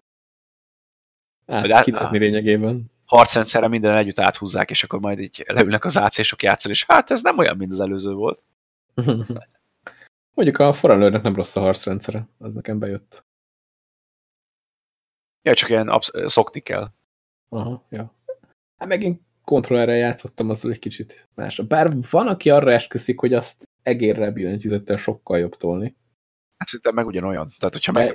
Át kinetni lényegében harcrendszerre minden együtt áthúzzák, és akkor majd így leülnek az AC-sok játszani, és hát ez nem olyan, mint az előző volt. Mondjuk a forralőrnek nem rossz a harcrendszere, az nekem bejött. Ja, csak ilyen szokni kell. Aha, ja. Hát megint kontrollerrel játszottam, az egy kicsit más. Bár van, aki arra esküszik, hogy azt egérre billentyűzettel sokkal jobb tolni. Hát szerintem meg ugyanolyan. Tehát, hogyha meg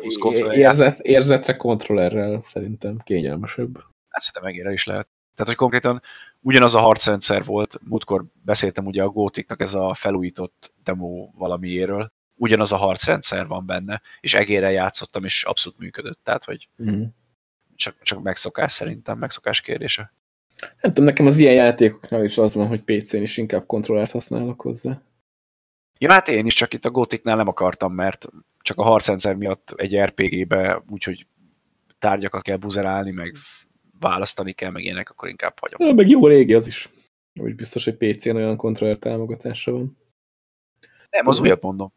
érzet, érzetre kontrollerrel szerintem kényelmesebb. Hát szerintem megére is lehet. Tehát, hogy konkrétan ugyanaz a harcrendszer volt, múltkor beszéltem ugye a Gótiknak ez a felújított demo valamiéről, ugyanaz a harcrendszer van benne, és egére játszottam, és abszolút működött. Tehát, hogy mm. csak, csak megszokás szerintem, megszokás kérdése. Nem tudom, nekem az ilyen játékoknál is az van, hogy PC-n is inkább kontrollert használok hozzá. Ja, hát én is csak itt a Gótiknál nem akartam, mert csak a harcrendszer miatt egy RPG-be úgyhogy tárgyakat kell buzerálni, meg választani kell, meg ilyenek, akkor inkább hagyom. Ja, meg jó régi az is. Úgy biztos, hogy PC-n olyan kontroller támogatása van. Nem, az újabb mondom.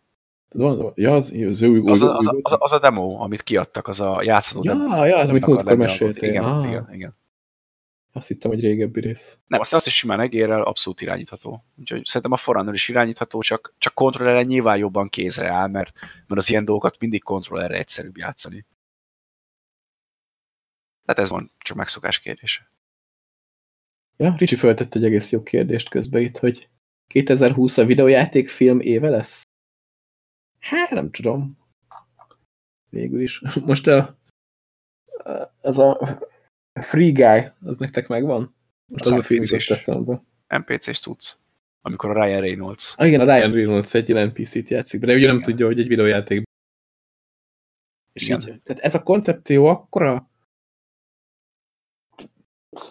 Van, ja, az, az, új, az, az, az, az, a demo, amit kiadtak, az a játszható ja, demo. Ja, az, amit múltkor meséltél. Igen, ah. igen, igen. Azt hittem, hogy régebbi rész. Nem, azt, azt is simán egérrel abszolút irányítható. Úgyhogy szerintem a Forerunner is irányítható, csak, csak kontrollerre nyilván jobban kézre áll, mert, mert az ilyen dolgokat mindig kontrollerre egyszerűbb játszani. Tehát ez van, csak megszokás kérdése. Ja, Ricsi föltett egy egész jó kérdést közbe itt, hogy 2020 a videójátékfilm éve lesz? Hát, nem tudom. Végül is. Most a, ez a Free Guy, az nektek megvan? Most az, az a film eszembe. NPC-s cucc. Amikor a Ryan Reynolds. Ah, igen, a Ryan Reynolds egy NPC-t játszik, de ugye nem tudja, hogy egy videójáték. És igen. így, tehát ez a koncepció akkora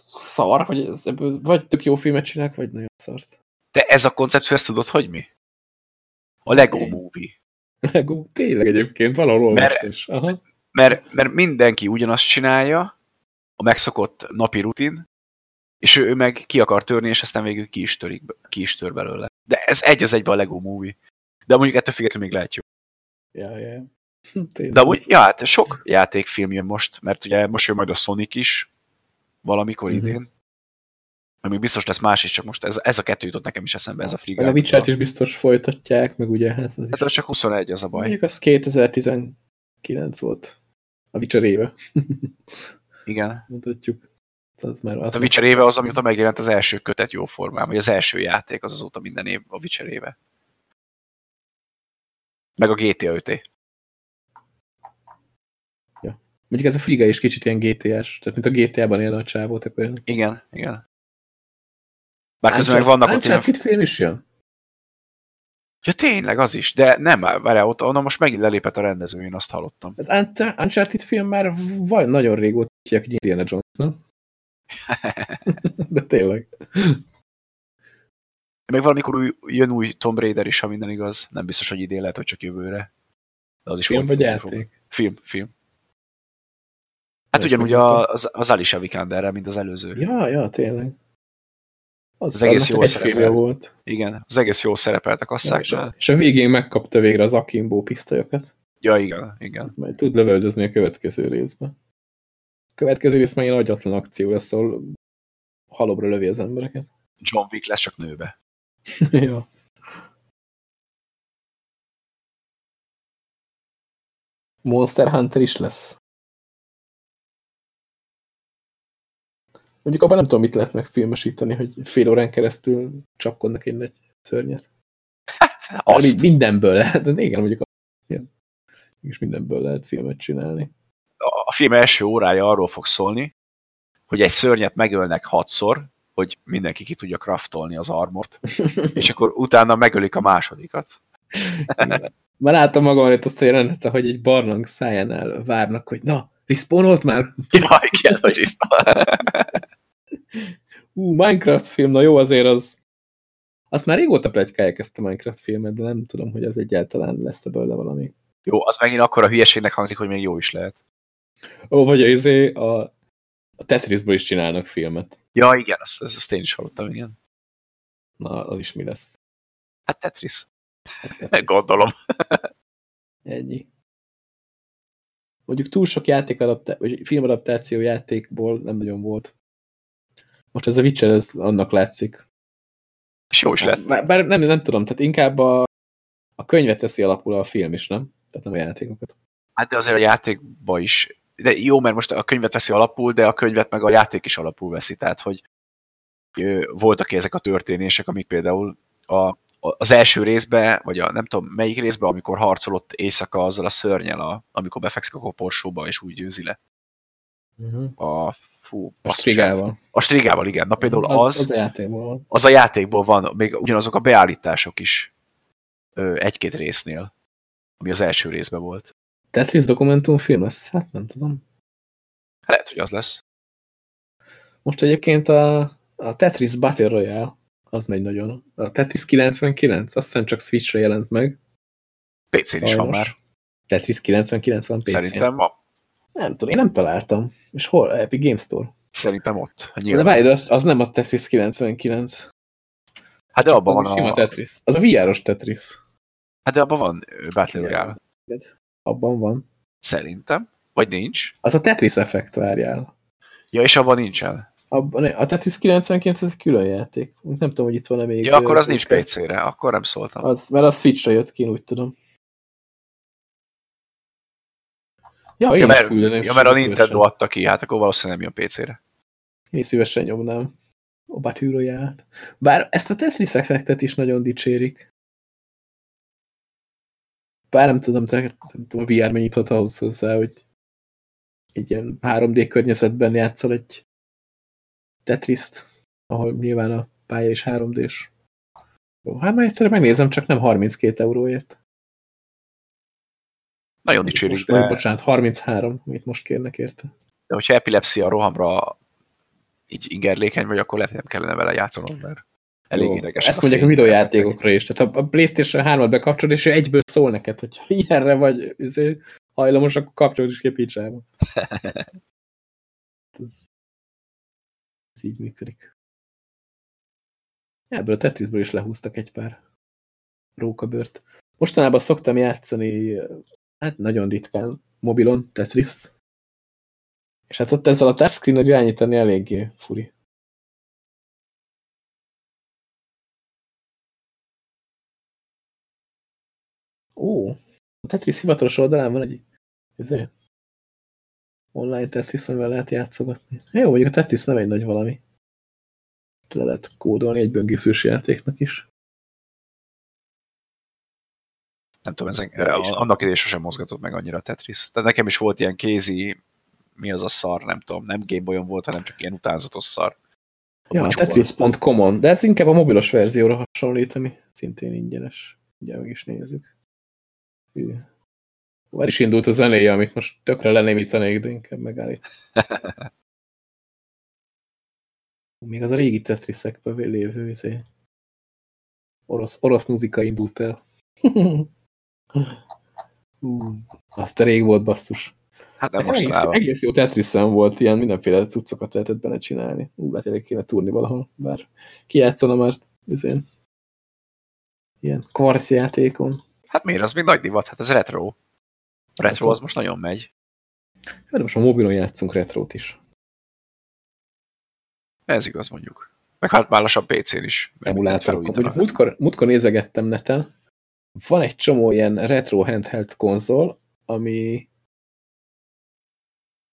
szar, hogy ez ebből vagy tök jó filmet csinálnak, vagy nagyon szart. De ez a koncepció, ezt tudod, hogy mi? A Lego okay. Movie. Lego, tényleg egyébként, valahol mert, is. Aha. Mert, mert mindenki ugyanazt csinálja, a megszokott napi rutin, és ő, ő meg ki akar törni, és aztán végül ki is, törik, ki is tör belőle. De ez egy az egyben a Lego Movie. De mondjuk ettől függetlenül még lehet jó. Ja, ja. De úgy, ja, hát sok játékfilm jön most, mert ugye most jön majd a Sonic is, valamikor uh-huh. idén. Ami biztos lesz más is, csak most ez, ez a kettő jutott nekem is eszembe, ez a frigát. A witcher is biztos folytatják, meg ugye hát az Hát az csak 21, ez a baj. Mondjuk az 2019 volt a Witcher éve. Igen. Mondhatjuk. Az már az a Witcher éve az, amióta megjelent az első kötet jó formán, vagy az első játék, az azóta minden év a Witcher éve. Meg a GTA 5 Mondjuk ez a Friga is kicsit ilyen GTA-s, tehát mint a GTA-ban élne a csávót, akkor Igen, igen. Bár közben meg vannak ott ilyen... film is jön? Ja, tényleg, az is, de nem, várjál, ott onnan most megint lelépett a rendező, én azt hallottam. Az Uncharted film már vagy nagyon régóta hívják, hogy Indiana Jones, nem? de tényleg. Meg valamikor új, jön új Tomb Raider is, ha minden igaz. Nem biztos, hogy idén lehet, hogy csak jövőre. De az is Film vagy hogy fog. játék? Film, film. Hát ugyanúgy az, az Alicia Vikanderrel, mint az előző. Ja, ja, tényleg. Az, Az egész jól egy szerepel. filmje volt. Igen, az egész jól szerepelt a Ja, és, a, kasszáknál. végén megkapta végre az Akimbo pisztolyokat. Ja, igen, igen. Majd tud lövöldözni a következő részben. A következő rész meg ilyen agyatlan akció lesz, ahol halomra lövi az embereket. John Wick lesz csak nőbe. ja. Monster Hunter is lesz. Mondjuk abban nem tudom, mit lehet megfilmesíteni, hogy fél órán keresztül csapkodnak egy nagy szörnyet. Azt. Azt, Mindenből lehet, de igen, mondjuk ilyen. És mindenből lehet filmet csinálni. a film első órája arról fog szólni, hogy egy szörnyet megölnek hatszor, hogy mindenki ki tudja kraftolni az armort, és akkor utána megölik a másodikat. Igen. Már láttam magam előtt azt a jelenetet, hogy egy barlang szájánál várnak, hogy na, respawnolt már? Ja, igen, hogy is. Ú, Minecraft film, na jó, azért az... Azt már régóta plegykálják ezt a Minecraft filmet, de nem tudom, hogy az egyáltalán lesz -e belőle valami. Jó, az megint akkor a hülyeségnek hangzik, hogy még jó is lehet. Ó, vagy izé, a, a Tetrisből is csinálnak filmet. Ja, igen, azt, azt én is hallottam, igen. Na, az is mi lesz. Hát Tetris. Hát Tetris. Gondolom. Ennyi. Mondjuk túl sok játékadaptáció, vagy filmadaptáció játékból nem nagyon volt. Most ez a Witcher, ez annak látszik. És jó is lett. Bár, bár nem, nem tudom, tehát inkább a, a könyvet veszi alapul a film is, nem? Tehát nem a játékokat. Hát de azért a játékba is. De jó, mert most a könyvet veszi alapul, de a könyvet meg a játék is alapul veszi. Tehát, hogy voltak ezek a történések, amik például a, az első részben, vagy a nem tudom melyik részben, amikor harcolott éjszaka azzal a szörnyel, a, amikor befekszik a koporsóba, és úgy győzi le. Uh-huh. A, fú, A strigával. A strigával, igen. Na például az, az, az a játékból az a játékból van, még ugyanazok a beállítások is egy-két résznél, ami az első részben volt. Tetris dokumentumfilm lesz? Hát nem tudom. Lehet, hogy az lesz. Most egyébként a, a Tetris Battle Royale az megy nagyon. A Tetris 99, azt hiszem csak Switchre jelent meg. PC-n is van már. Tetris 99 van PC-n. Szerintem van. Nem tudom, én nem találtam. És hol? Epic Game Store. Szerintem ott. De Nyilván. várj, de az, az nem a Tetris 99. Hát de abban van Sima a... Tetris. Az a VR-os Tetris. Hát de abban van Battle Royale. Abban van. Szerintem. Vagy nincs. Az a Tetris effekt, várjál. Ja, és abban nincsen. Abban, a Tetris 99 ez egy külön játék. Nem tudom, hogy itt van-e még. Ja, akkor az nincs PC-re. Akkor nem szóltam. Az, mert az Switchre jött ki, úgy tudom. Ja, én Ja, is mert, küldeném. ja, mert a szívesen. Nintendo adta ki, hát akkor valószínűleg nem jön PC-re. Én szívesen nyomnám a batűrőját. Bár ezt a Tetris effektet is nagyon dicsérik. Bár nem tudom, te, nem tudom, a VR mennyit ad ahhoz hozzá, hogy egy ilyen 3D környezetben játszol egy Tetriszt, ahol nyilván a pálya is 3D-s. Jó, hát már egyszerűen megnézem, csak nem 32 euróért. Nagyon dicsérik, most, de... Bocsánat, 33, amit most kérnek érte. de hogyha epilepszia rohamra így ingerlékeny vagy, akkor lehet, hogy nem kellene vele játszanod, mert elég ideges. Ezt mondják a videójátékokra is. Tehát a Playstation 3-at bekapcsolod, és ő egyből szól neked, hogy ha ilyenre vagy izé, hajlamos, akkor kapcsolod is ki a picsába. ez, ez így működik. Ebből a Tetrisből is lehúztak egy pár rókabört. Mostanában szoktam játszani, hát nagyon ritkán, mobilon Tetriszt. És hát ott ezzel a touchscreen irányítani eléggé furi. Ó, a Tetris hivatalos oldalán van egy ezért, online Tetris, amivel lehet játszogatni. Jó, mondjuk a Tetris nem egy nagy valami. Le lehet kódolni egy böngészős játéknak is. Nem tudom, ezen, annak idején sosem mozgatott meg annyira a Tetris. Tehát nekem is volt ilyen kézi, mi az a szar, nem tudom, nem Gameboyon volt, hanem csak ilyen utánzatos szar. A Ja, tetris.com-on, de ez inkább a mobilos verzióra hasonlít, ami szintén ingyenes. Ugye meg is nézzük. Hű. Már is indult a zenéje, amit most tökre lenémítenék, de inkább megállít. Még az a régi Tetrisekben lévő izé. orosz, orosz muzika indult el. Hú, azt a rég volt basszus. Hát nem egész, mostanában. egész jó tetris volt, ilyen mindenféle cuccokat lehetett benne csinálni. Ú, lehet, hogy kéne túrni valahol, bár kijátszana már izén. ilyen kvarcjátékon. Hát miért? Az még nagy divat. Hát ez retro. Retro az most nagyon megy. De most a mobilon játszunk retrót is. Ez igaz mondjuk. Meg hát lassan PC-n is. felújítanak. múltkor, múltkor nézegettem neten, van egy csomó ilyen retro handheld konzol, ami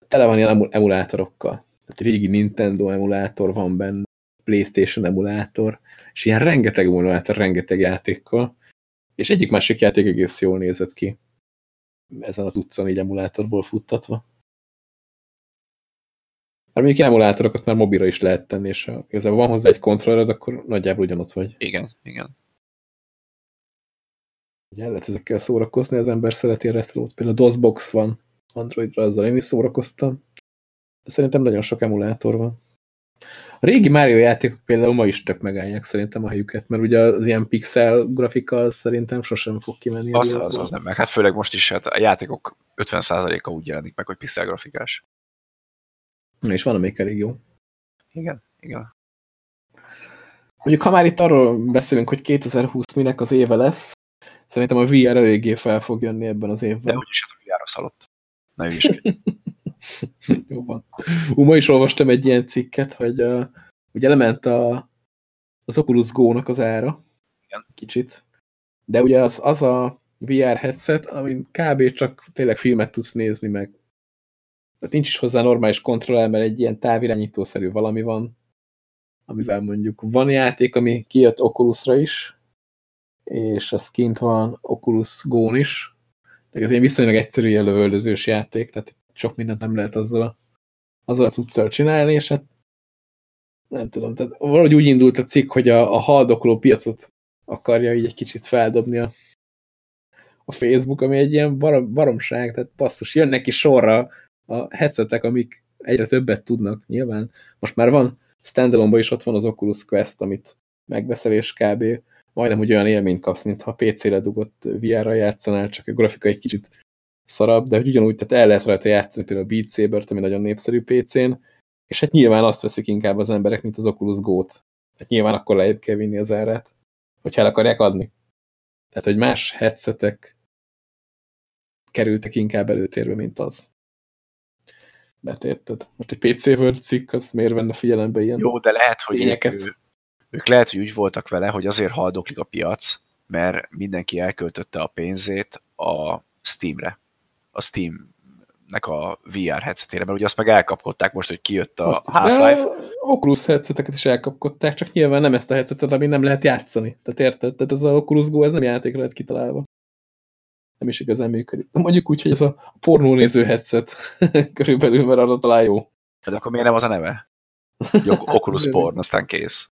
tele van ilyen emu- emulátorokkal. Tehát régi Nintendo emulátor van benne, Playstation emulátor, és ilyen rengeteg emulátor, rengeteg játékkal, és egyik másik játék egész jól nézett ki. Ezen az utcán így emulátorból futtatva. Már mondjuk emulátorokat már mobilra is lehet tenni, és ha igazából van hozzá egy kontrollered, akkor nagyjából ugyanott vagy. Igen, igen. Ugye el lehet ezekkel szórakozni, az ember szereti a retrót. Például a DOSBox van Androidra, azzal én is szórakoztam. Szerintem nagyon sok emulátor van. A régi Mario játékok például ma is tök megállják szerintem a helyüket, mert ugye az ilyen pixel grafika az szerintem sosem fog kimenni. Az, az, az nem meg. Hát főleg most is hát a játékok 50%-a úgy jelenik meg, hogy pixel grafikás. És van, amelyik elég jó. Igen, igen. Mondjuk, ha már itt arról beszélünk, hogy 2020 minek az éve lesz, szerintem a VR eléggé fel fog jönni ebben az De évben. úgyis hát a VR szalott. Ne ügyeskedj. Jó van. Ú, ma is olvastam egy ilyen cikket, hogy uh, ugye lement a, az Oculus Go-nak az ára. Igen. Kicsit. De ugye az, az a VR headset, amin kb. csak tényleg filmet tudsz nézni meg. Tehát nincs is hozzá normális kontroller, mert egy ilyen távirányítószerű valami van, amivel mondjuk van játék, ami kijött Oculusra is, és ez kint van Oculus Go-n is. Ez ilyen viszonylag egyszerű ilyen lövöldözős játék, tehát sok mindent nem lehet azzal a, azzal az utcával csinálni, és hát nem tudom, tehát valahogy úgy indult a cikk, hogy a, a haldokló piacot akarja így egy kicsit feldobni a, a Facebook, ami egy ilyen barom, baromság, tehát basszus, jönnek ki sorra a headsetek, amik egyre többet tudnak, nyilván. Most már van, standalone is ott van az Oculus Quest, amit megveszel, és kb. majdnem úgy olyan élményt kapsz, mintha PC-re dugott VR-ra játszanál, csak a grafika egy kicsit szarabb, de hogy ugyanúgy, tehát el lehet rajta játszani például a Beat saber ami nagyon népszerű PC-n, és hát nyilván azt veszik inkább az emberek, mint az Oculus Go-t. Tehát nyilván akkor lejjebb kell vinni az árát, hogyha el akarják adni. Tehát, hogy más headsetek kerültek inkább előtérbe, mint az. Mert érted? Most egy PC Word cikk, az miért venne figyelembe ilyen? Jó, de lehet, hogy ők, Tényeket. ők lehet, hogy úgy voltak vele, hogy azért haldoklik a piac, mert mindenki elköltötte a pénzét a Steamre. A Steamnek a VR headsetére, mert ugye azt meg elkapkodták most, hogy kijött a. Half-Life. De Oculus headseteket is elkapkodták, csak nyilván nem ezt a headsetet, ami nem lehet játszani. Tehát érted? Tehát ez az Oculus Go, ez nem játékra lett kitalálva. Nem is igazán működik. Mondjuk úgy, hogy ez a pornónéző headset körülbelül, mert arra talán jó. De akkor miért nem az a neve? Oculus. Porn, aztán kész.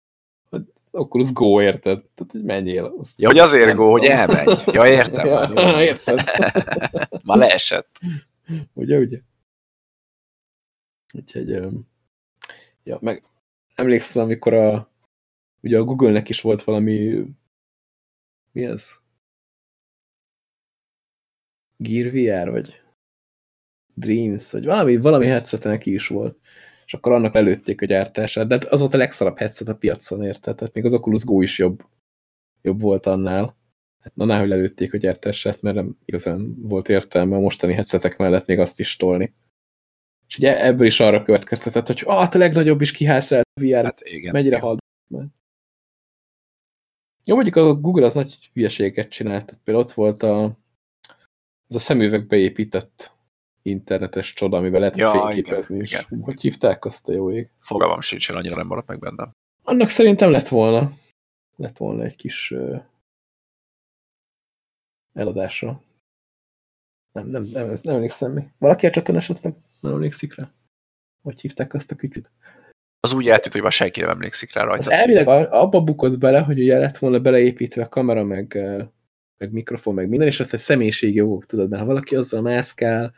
Oculus Go, érted? Tehát, hogy menjél. Azt Ja, hogy azért go, hogy elmenj. Ja, értem. Ja, már, érted? Már leesett. Ugye, ugye? Úgyhogy, ja, meg emlékszem, amikor a, ugye a Google-nek is volt valami, mi ez? Gear VR, vagy Dreams, vagy valami, valami headset neki is volt. És akkor annak lelőtték a gyártását, de az volt a legszarabb headset a piacon, érted? Tehát még az Oculus Go is jobb, jobb volt annál. Hát annál, hogy lelőtték a gyártását, mert nem igazán volt értelme a mostani headsetek mellett még azt is tolni. És ugye ebből is arra következtetett, hogy ah, a legnagyobb is kihátrált a VR, Hát igen. mennyire hald. Jó, mondjuk a Google az nagy hülyeséget csinált. Tehát Például ott volt a, az a szemüvegbe épített internetes csoda, amivel lehet Ja, fényképezni igen, is. igen. Hogy hívták azt a jó ég? Fogalmam sincsen, annyira nem maradt meg bennem. Annak szerintem lett volna. Lett volna egy kis ö, eladása. Nem, nem, nem, nem, nem emlékszem mi. Valaki a csaton esetleg? Nem emlékszik rá? Hogy hívták azt a kütyüt? Az úgy eltűnt, hogy már senki nem emlékszik rá Az rajta. elvileg a- abba bukott bele, hogy ugye lett volna beleépítve a kamera, meg, meg mikrofon, meg minden, és azt egy személyiségi jogok, tudod, mert ha valaki azzal mászkál,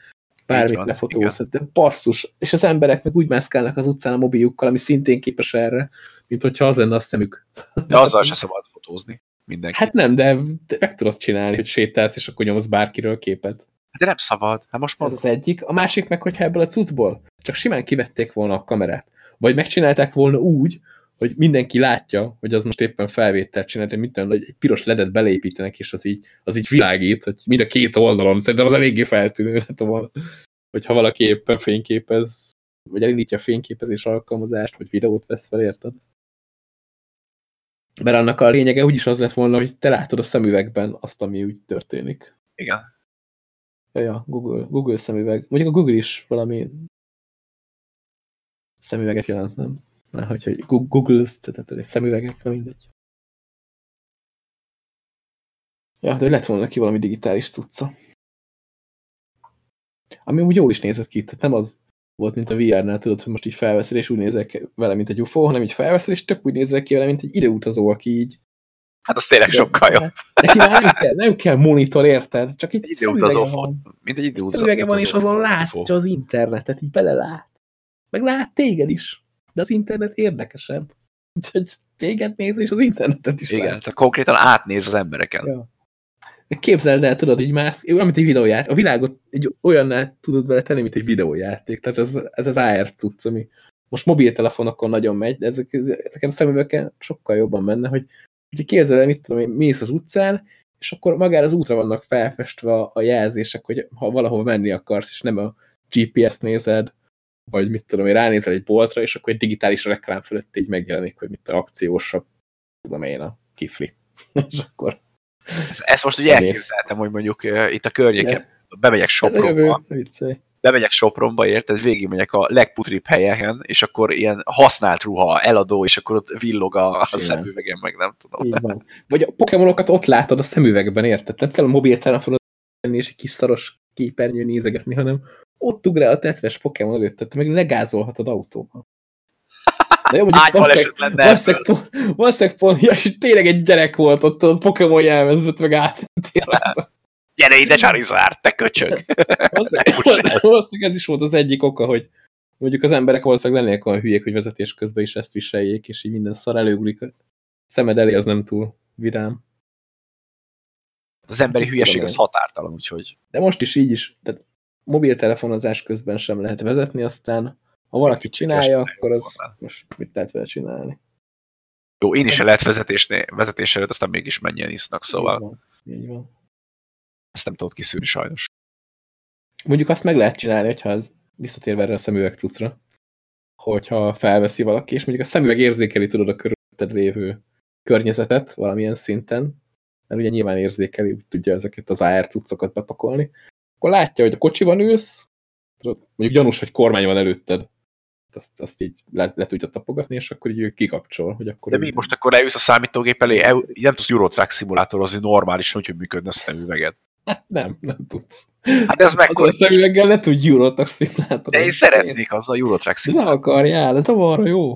bármit lefotózhat, de basszus, és az emberek meg úgy mászkálnak az utcán a mobiljukkal, ami szintén képes erre, mint hogyha az lenne a szemük. De azzal se szabad fotózni. mindenki. Hát nem, de meg tudod csinálni, hogy sétálsz, és akkor nyomsz bárkiről képet. De nem szabad. Hát most Ez mondom. az egyik. A másik meg, hogyha ebből a cuccból csak simán kivették volna a kamerát, vagy megcsinálták volna úgy, hogy mindenki látja, hogy az most éppen felvételt csinál, de mit tudom, hogy egy piros ledet beleépítenek, és az így, az így világít, hogy mind a két oldalon. Szerintem az eléggé feltűnő lett volna, hogyha valaki éppen fényképez, vagy elindítja a fényképezés alkalmazást, vagy videót vesz fel, érted? Mert annak a lényege úgyis az lett volna, hogy te látod a szemüvegben azt, ami úgy történik. Igen. Ja, ja, Google, Google szemüveg. Mondjuk a Google is valami szemüveget jelent, nem? Mert hogyha Gu- Google, tehát egy szemüvegek, nem mindegy. Ja, de lett volna neki valami digitális cucca. Ami úgy jól is nézett ki, tehát nem az volt, mint a VR-nál, tudod, hogy most így felveszed, és úgy nézel vele, mint egy UFO, hanem így felveszed, és tök úgy nézel ki vele, mint egy időutazó, aki így... Hát az tényleg sokkal jobb. Neki már nem kell, nem kell monitor, érted? Csak egy Egy fot. van. Mint egy időutazó. Szemüvege van, és azon látja az internetet, így belelát. Meg lát téged is. De az internet érdekesebb. Úgyhogy téged néz, és az internetet is Igen, tehát konkrétan átnéz az embereken. Ja. Képzeld el, tudod, így mász, olyan, mint egy videójáték. A világot egy olyannál tudod vele tenni, mint egy videójáték. Tehát ez, ez az AR cucc, ami most mobiltelefonokon nagyon megy, de ezek, ezeken a szemüveken sokkal jobban menne, hogy hogy képzeld el, mit tudom én, mész az utcán, és akkor magára az útra vannak felfestve a, a jelzések, hogy ha valahol menni akarsz, és nem a GPS nézed, vagy mit tudom én, ránézel egy boltra, és akkor egy digitális reklám fölött így megjelenik, hogy mit a akciósabb, tudom én, a kifli. és akkor Ezt- Ezt most ugye elképzeltem, hogy mondjuk uh, itt a környéken bemegyek a jövő, Sopronba, bemegyek Sopronba, érted, végigmegyek a legputribb helyeken, és akkor ilyen használt ruha, eladó, és akkor ott villog a, a szemüvegem, meg nem tudom. Így van. Vagy a pokémonokat ott látod a szemüvegben, érted? Nem kell a mobiltelefonon lenni és egy kis szaros képernyőn nézegetni, hanem ott ugrál a tetves Pokémon előtt, tehát meg legázolhatod autóban. De jó, mondjuk valószínűleg- valószínűleg pont, valószínűleg pont, ja, és tényleg egy gyerek volt ott, ott Pokémon jelmezvet, meg átmentél. Gyere ide, Charizard, te köcsög! Valószínűleg valószínűleg ez is volt az egyik oka, hogy mondjuk az emberek valószínűleg lennének olyan hülyék, hogy vezetés közben is ezt viseljék, és így minden szar előugrik. A szemed elé az nem túl vidám. Az emberi hülyeség az határtalan, úgyhogy De most is így is, tehát mobiltelefonozás közben sem lehet vezetni, aztán ha valaki csinálja, akkor az most mit lehet vele csinálni? jó, én is el lehet vezetésnél, vezetés előtt, aztán mégis mennyien isznak, szóval Így van. Így van. ezt nem tudod kiszűrni sajnos. Mondjuk azt meg lehet csinálni, hogyha ez visszatérve erre a szemüveg cuccra, hogyha felveszi valaki, és mondjuk a szemüveg érzékeli, tudod, a körülötted lévő környezetet valamilyen szinten, mert ugye nyilván érzékeli, úgy tudja ezeket az AR cuccokat bepakolni, akkor látja, hogy a kocsiban ülsz, mondjuk gyanús, hogy kormány van előtted, azt, azt így le, le tudja tapogatni, és akkor így ő kikapcsol, hogy akkor... De mi így- most akkor leülsz a számítógép elé, el- nem tudsz Eurotrack szimulátorozni normálisan, úgyhogy működne a szemüveged. Hát nem, nem tudsz. Hát ez Akkor mekkora... a szemüveggel ne tudj Eurotrack szimulátorozni. De én szeretnék az a Eurotrack De ne akarjál, ez arra jó.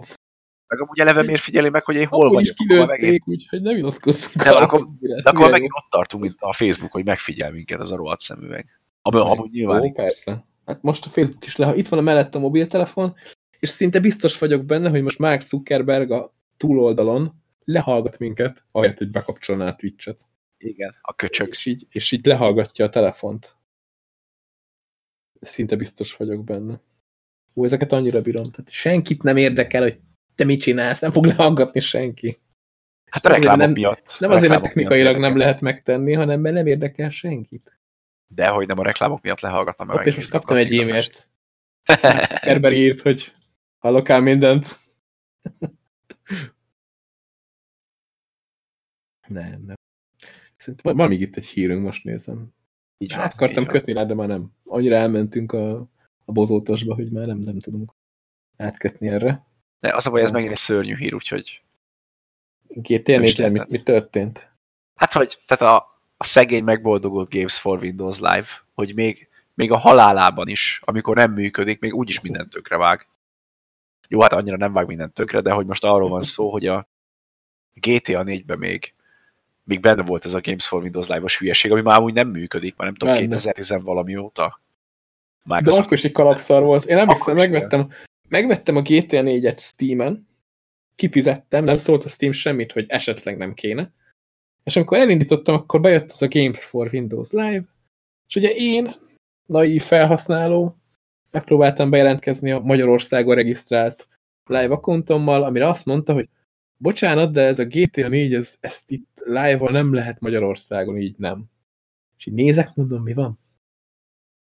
Meg amúgy eleve miért figyeli meg, hogy én hol is vagyok. Akkor megint, kilőtték, úgyhogy ne vitatkozzunk. De arra, akkor- hogy de akkor megint ott tartunk, mint a Facebook, hogy megfigyel minket ez a rohadt szemüveg. Jó. amúgy nyilván Jó, persze. Hát most a Facebook is le, itt van a mellett a mobiltelefon, és szinte biztos vagyok benne, hogy most Mark Zuckerberg a túloldalon lehallgat minket, ahelyett, hogy bekapcsolná a Twitch-et. igen, a köcsög. És így, és így lehallgatja a telefont. Szinte biztos vagyok benne. Ó, ezeket annyira bírom. Tehát senkit nem érdekel, hogy te mit csinálsz, nem fog lehallgatni senki. Hát a reklámok nem- miatt. Nem azért, mert technikailag nem lehet megtenni, hanem mert nem érdekel senkit. De hogy nem a reklámok miatt lehallgattam. Hopp, és most kaptam egy e-mailt. Kerber írt, hogy hallok mindent. nem, nem. Szerintem van még itt egy hírünk, most nézem. Így van, Hát akartam így kötni rá, de már nem. Annyira elmentünk a, a bozótosba, hogy már nem, nem tudunk átkötni erre. De az a baj, ez megint egy szörnyű hír, úgyhogy... Két élmény, mit, mit történt? Hát, hogy tehát a, a szegény megboldogult Games for Windows Live, hogy még, még a halálában is, amikor nem működik, még úgyis mindent tökre vág. Jó, hát annyira nem vág mindent tökre, de hogy most arról van szó, hogy a GTA 4-ben még, még benne volt ez a Games for Windows Live-os hülyeség, ami már úgy nem működik, már nem tudom, Benne. 2010 valami óta. De Microsoft akkor is egy kalapszar volt. Én emlékszem, Akkor is, megvettem, megvettem a GTA 4-et Steam-en, kifizettem, nem szólt a Steam semmit, hogy esetleg nem kéne. És amikor elindítottam, akkor bejött az a Games for Windows Live, és ugye én, naív felhasználó, megpróbáltam bejelentkezni a Magyarországon regisztrált live akkontommal, amire azt mondta, hogy bocsánat, de ez a GTA 4, ez, ezt itt live-val nem lehet Magyarországon, így nem. És így nézek, mondom, mi van?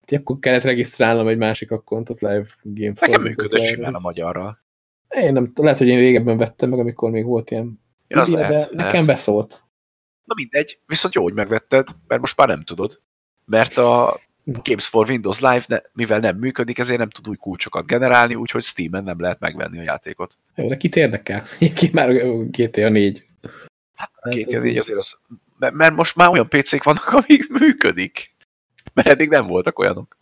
Hát akkor kellett regisztrálnom egy másik akkontot live Games Nekem működött simán a magyarral. Én nem, lehet, hogy én régebben vettem meg, amikor még volt ilyen Ja, az lehet, de lehet. nekem beszólt. Na mindegy, viszont jó, hogy megvetted, mert most már nem tudod. Mert a Games for Windows Live, ne, mivel nem működik, ezért nem tud új kulcsokat generálni, úgyhogy Steam-en nem lehet megvenni a játékot. Jó, de kit érdekel? Ki már a GTA 4. A Hát két ez négy így. azért az, mert, mert most már olyan PC-k vannak, amik működik. Mert eddig nem voltak olyanok.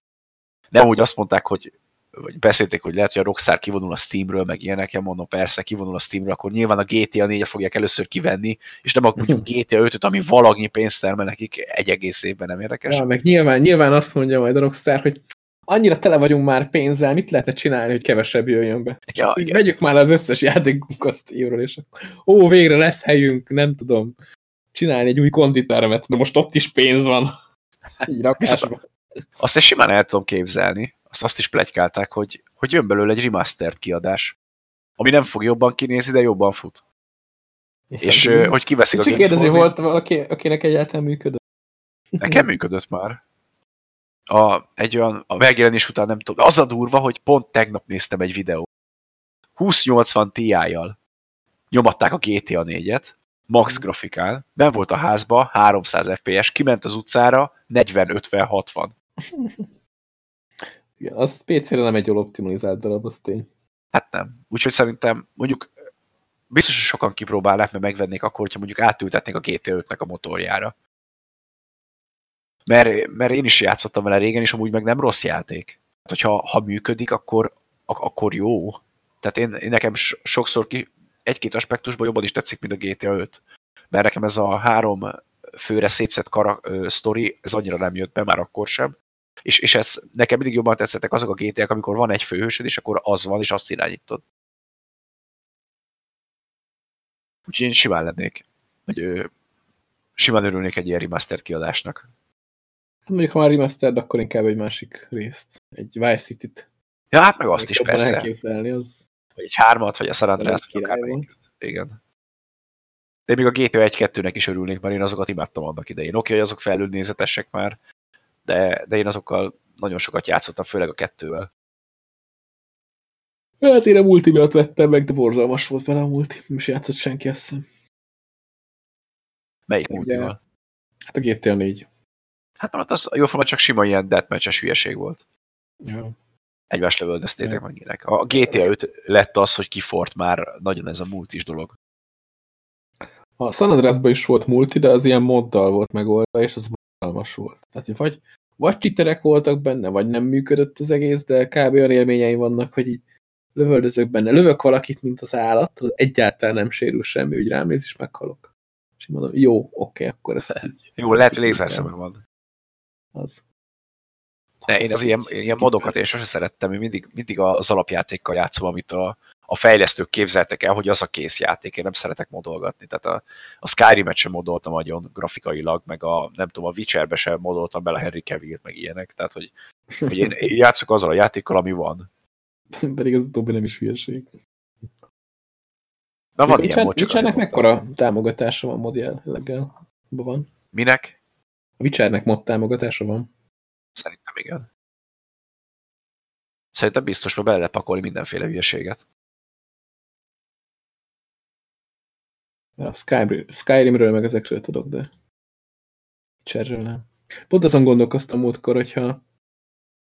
Nem úgy azt mondták, hogy vagy beszélték, hogy lehet, hogy a Rockstar kivonul a Steamről, meg ilyenek, én mondom, persze, kivonul a Steamről, akkor nyilván a GTA 4 fogják először kivenni, és nem a mondjuk GTA 5-öt, ami valagnyi pénzt termel nekik egy egész évben nem érdekes. Ja, meg nyilván, nyilván azt mondja majd a Rockstar, hogy annyira tele vagyunk már pénzzel, mit lehetne csinálni, hogy kevesebb jöjjön be. Ja, igen. vegyük már az összes játékunkat Steamről, és akkor ó, végre lesz helyünk, nem tudom, csinálni egy új konditermet, mert most ott is pénz van. Így rakásba. Azt én simán el tudom képzelni, azt, azt is plegykálták, hogy, hogy jön belőle egy remastered kiadás, ami nem fog jobban kinézni, de jobban fut. És ö, hogy kiveszik a Csak Games kérdezi, volt valaki, akinek egyáltalán működött? Nekem működött már. A, egy olyan, a megjelenés után nem tudom, az a durva, hogy pont tegnap néztem egy videót. 2080 Ti-jal nyomatták a GTA 4-et, max grafikál, ben volt a házba, 300 FPS, kiment az utcára, 40-50-60. Igen, az PC-re nem egy jól optimalizált darab, az tény. Hát nem. Úgyhogy szerintem mondjuk biztos, hogy sokan kipróbálnák, mert megvennék akkor, hogyha mondjuk átültetnék a GTA 5-nek a motorjára. Mert, mert én is játszottam vele régen, és amúgy meg nem rossz játék. Hát, hogyha ha működik, akkor, ak- akkor jó. Tehát én, én nekem so- sokszor ki, egy-két aspektusban jobban is tetszik, mint a GTA 5. Mert nekem ez a három főre szétszett kara, ö, sztori, ez annyira nem jött be, már akkor sem. És, és ez nekem mindig jobban tetszettek azok a GTA-k, amikor van egy főhősöd, és akkor az van, és azt irányítod. Úgyhogy én simán lennék. Ö, simán örülnék egy ilyen remaster kiadásnak. Mondjuk, ha már remastered, akkor inkább egy másik részt, egy Vice City-t. Ja, hát meg azt is persze. elképzelni, az Vagy egy hármat, vagy a San Andreas, vagy király akármelyik. Igen. De még a GTA 1-2-nek is örülnék, mert én azokat imádtam annak idején. Oké, hogy azok felülnézetesek már, de, de én azokkal nagyon sokat játszottam, főleg a kettővel. Azért a multi miatt vettem meg, de borzalmas volt vele a multi. Nem is játszott senki, azt hiszem. Melyik Ugye- multival? Hát a GTA 4. Hát mert az jóforma csak sima ilyen deathmatches hülyeség volt. Ja. Egymást lövöldöztétek Ja. meg ilyenek. A GTA 5 lett az, hogy kifort már nagyon ez a multis dolog. A San Andreasban is volt multi, de az ilyen moddal volt megoldva, és az borzalmas volt. Tehát vagy, vagy csiterek voltak benne, vagy nem működött az egész, de kb. olyan élményeim vannak, hogy így lövöldözök benne. Lövök valakit, mint az állat, az egyáltalán nem sérül semmi, úgy rám néz, és meghalok. És így mondom, jó, oké, akkor ezt így, Jó, lehet, hogy lézerszemem van. az. De én az ilyen, ilyen modokat én sose szerettem, én mindig, mindig az alapjátékkal játszom, amit a, a fejlesztők képzeltek el, hogy az a kész játék, én nem szeretek modolgatni. Tehát a, a Skyrim-et sem modoltam nagyon grafikailag, meg a, nem tudom, a Witcherbe sem modoltam bele Henry Cavill-t, meg ilyenek. Tehát, hogy, hogy én, játszok azzal a játékkal, ami van. Pedig az utóbbi nem is hülyeség. Na van Witcher- ilyen mod, csak Witchernek mekkora támogatása van mod jelleggel? van? Minek? A Witchernek mod támogatása van. Szerintem igen. Szerintem biztos, hogy bele lehet pakolni mindenféle hülyeséget. A Skyrim, Skyrimről meg ezekről tudok, de Witcherről nem. Pont azon gondolkoztam múltkor, hogyha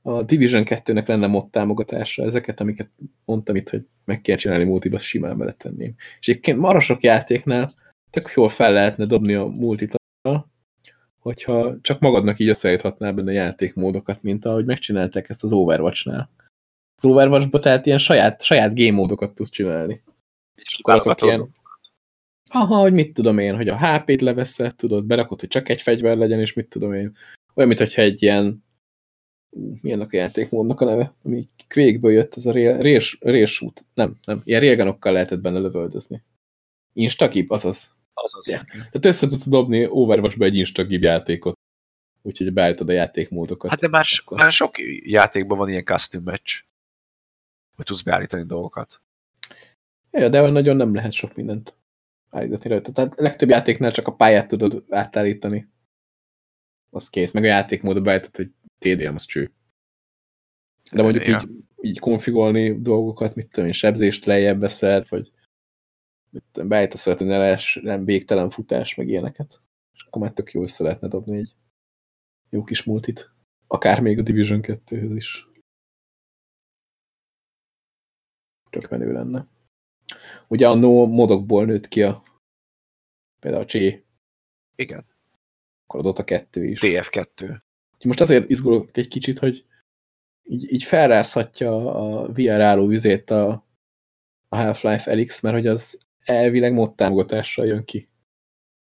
a Division 2-nek lenne mod támogatása, ezeket, amiket mondtam itt, hogy meg kell csinálni multiba, simán beletenném. És egyébként marha sok játéknál tök jól fel lehetne dobni a multit hogyha csak magadnak így összeállíthatnál benne játékmódokat, mint ahogy megcsinálták ezt az Overwatch-nál. Az Overwatch-ba tehát ilyen saját, saját game módokat tudsz csinálni. És akkor azok ilyen- Aha, hogy mit tudom én, hogy a HP-t leveszed, tudod, berakod, hogy csak egy fegyver legyen, és mit tudom én. Olyan, mintha egy ilyen milyennek a játékmódnak a neve, ami Quake-ből jött, ez a rés, résút. Nem, nem, ilyen railgunokkal lehetett benne lövöldözni. Instakip, azaz. Az az. Yeah. Tehát össze tudsz dobni overwatch egy instagib játékot. Úgyhogy beállítod a játékmódokat. Hát de már, akkor... már sok játékban van ilyen custom match. Hogy tudsz beállítani dolgokat. Ja, de nagyon nem lehet sok mindent állítani rajta. Tehát a legtöbb játéknál csak a pályát tudod átállítani. Az kész. Meg a játékmódot beállítod, hogy TDM az cső. De mondjuk ja. így, így konfigolni dolgokat, mit tudom én, sebzést lejjebb veszed, vagy beállítasz, hogy ne lesz nem végtelen futás, meg ilyeneket. És akkor már tök jó össze lehetne dobni egy jó kis multit. Akár még a Division 2-höz is. Tök menő lenne. Ugye a no modokból nőtt ki a például a Csé. Igen. Akkor adott a kettő is. TF2. Most azért izgulok egy kicsit, hogy így, így felrázhatja a VR álló vizét a, a Half-Life LX, mert hogy az elvileg mod támogatással jön ki.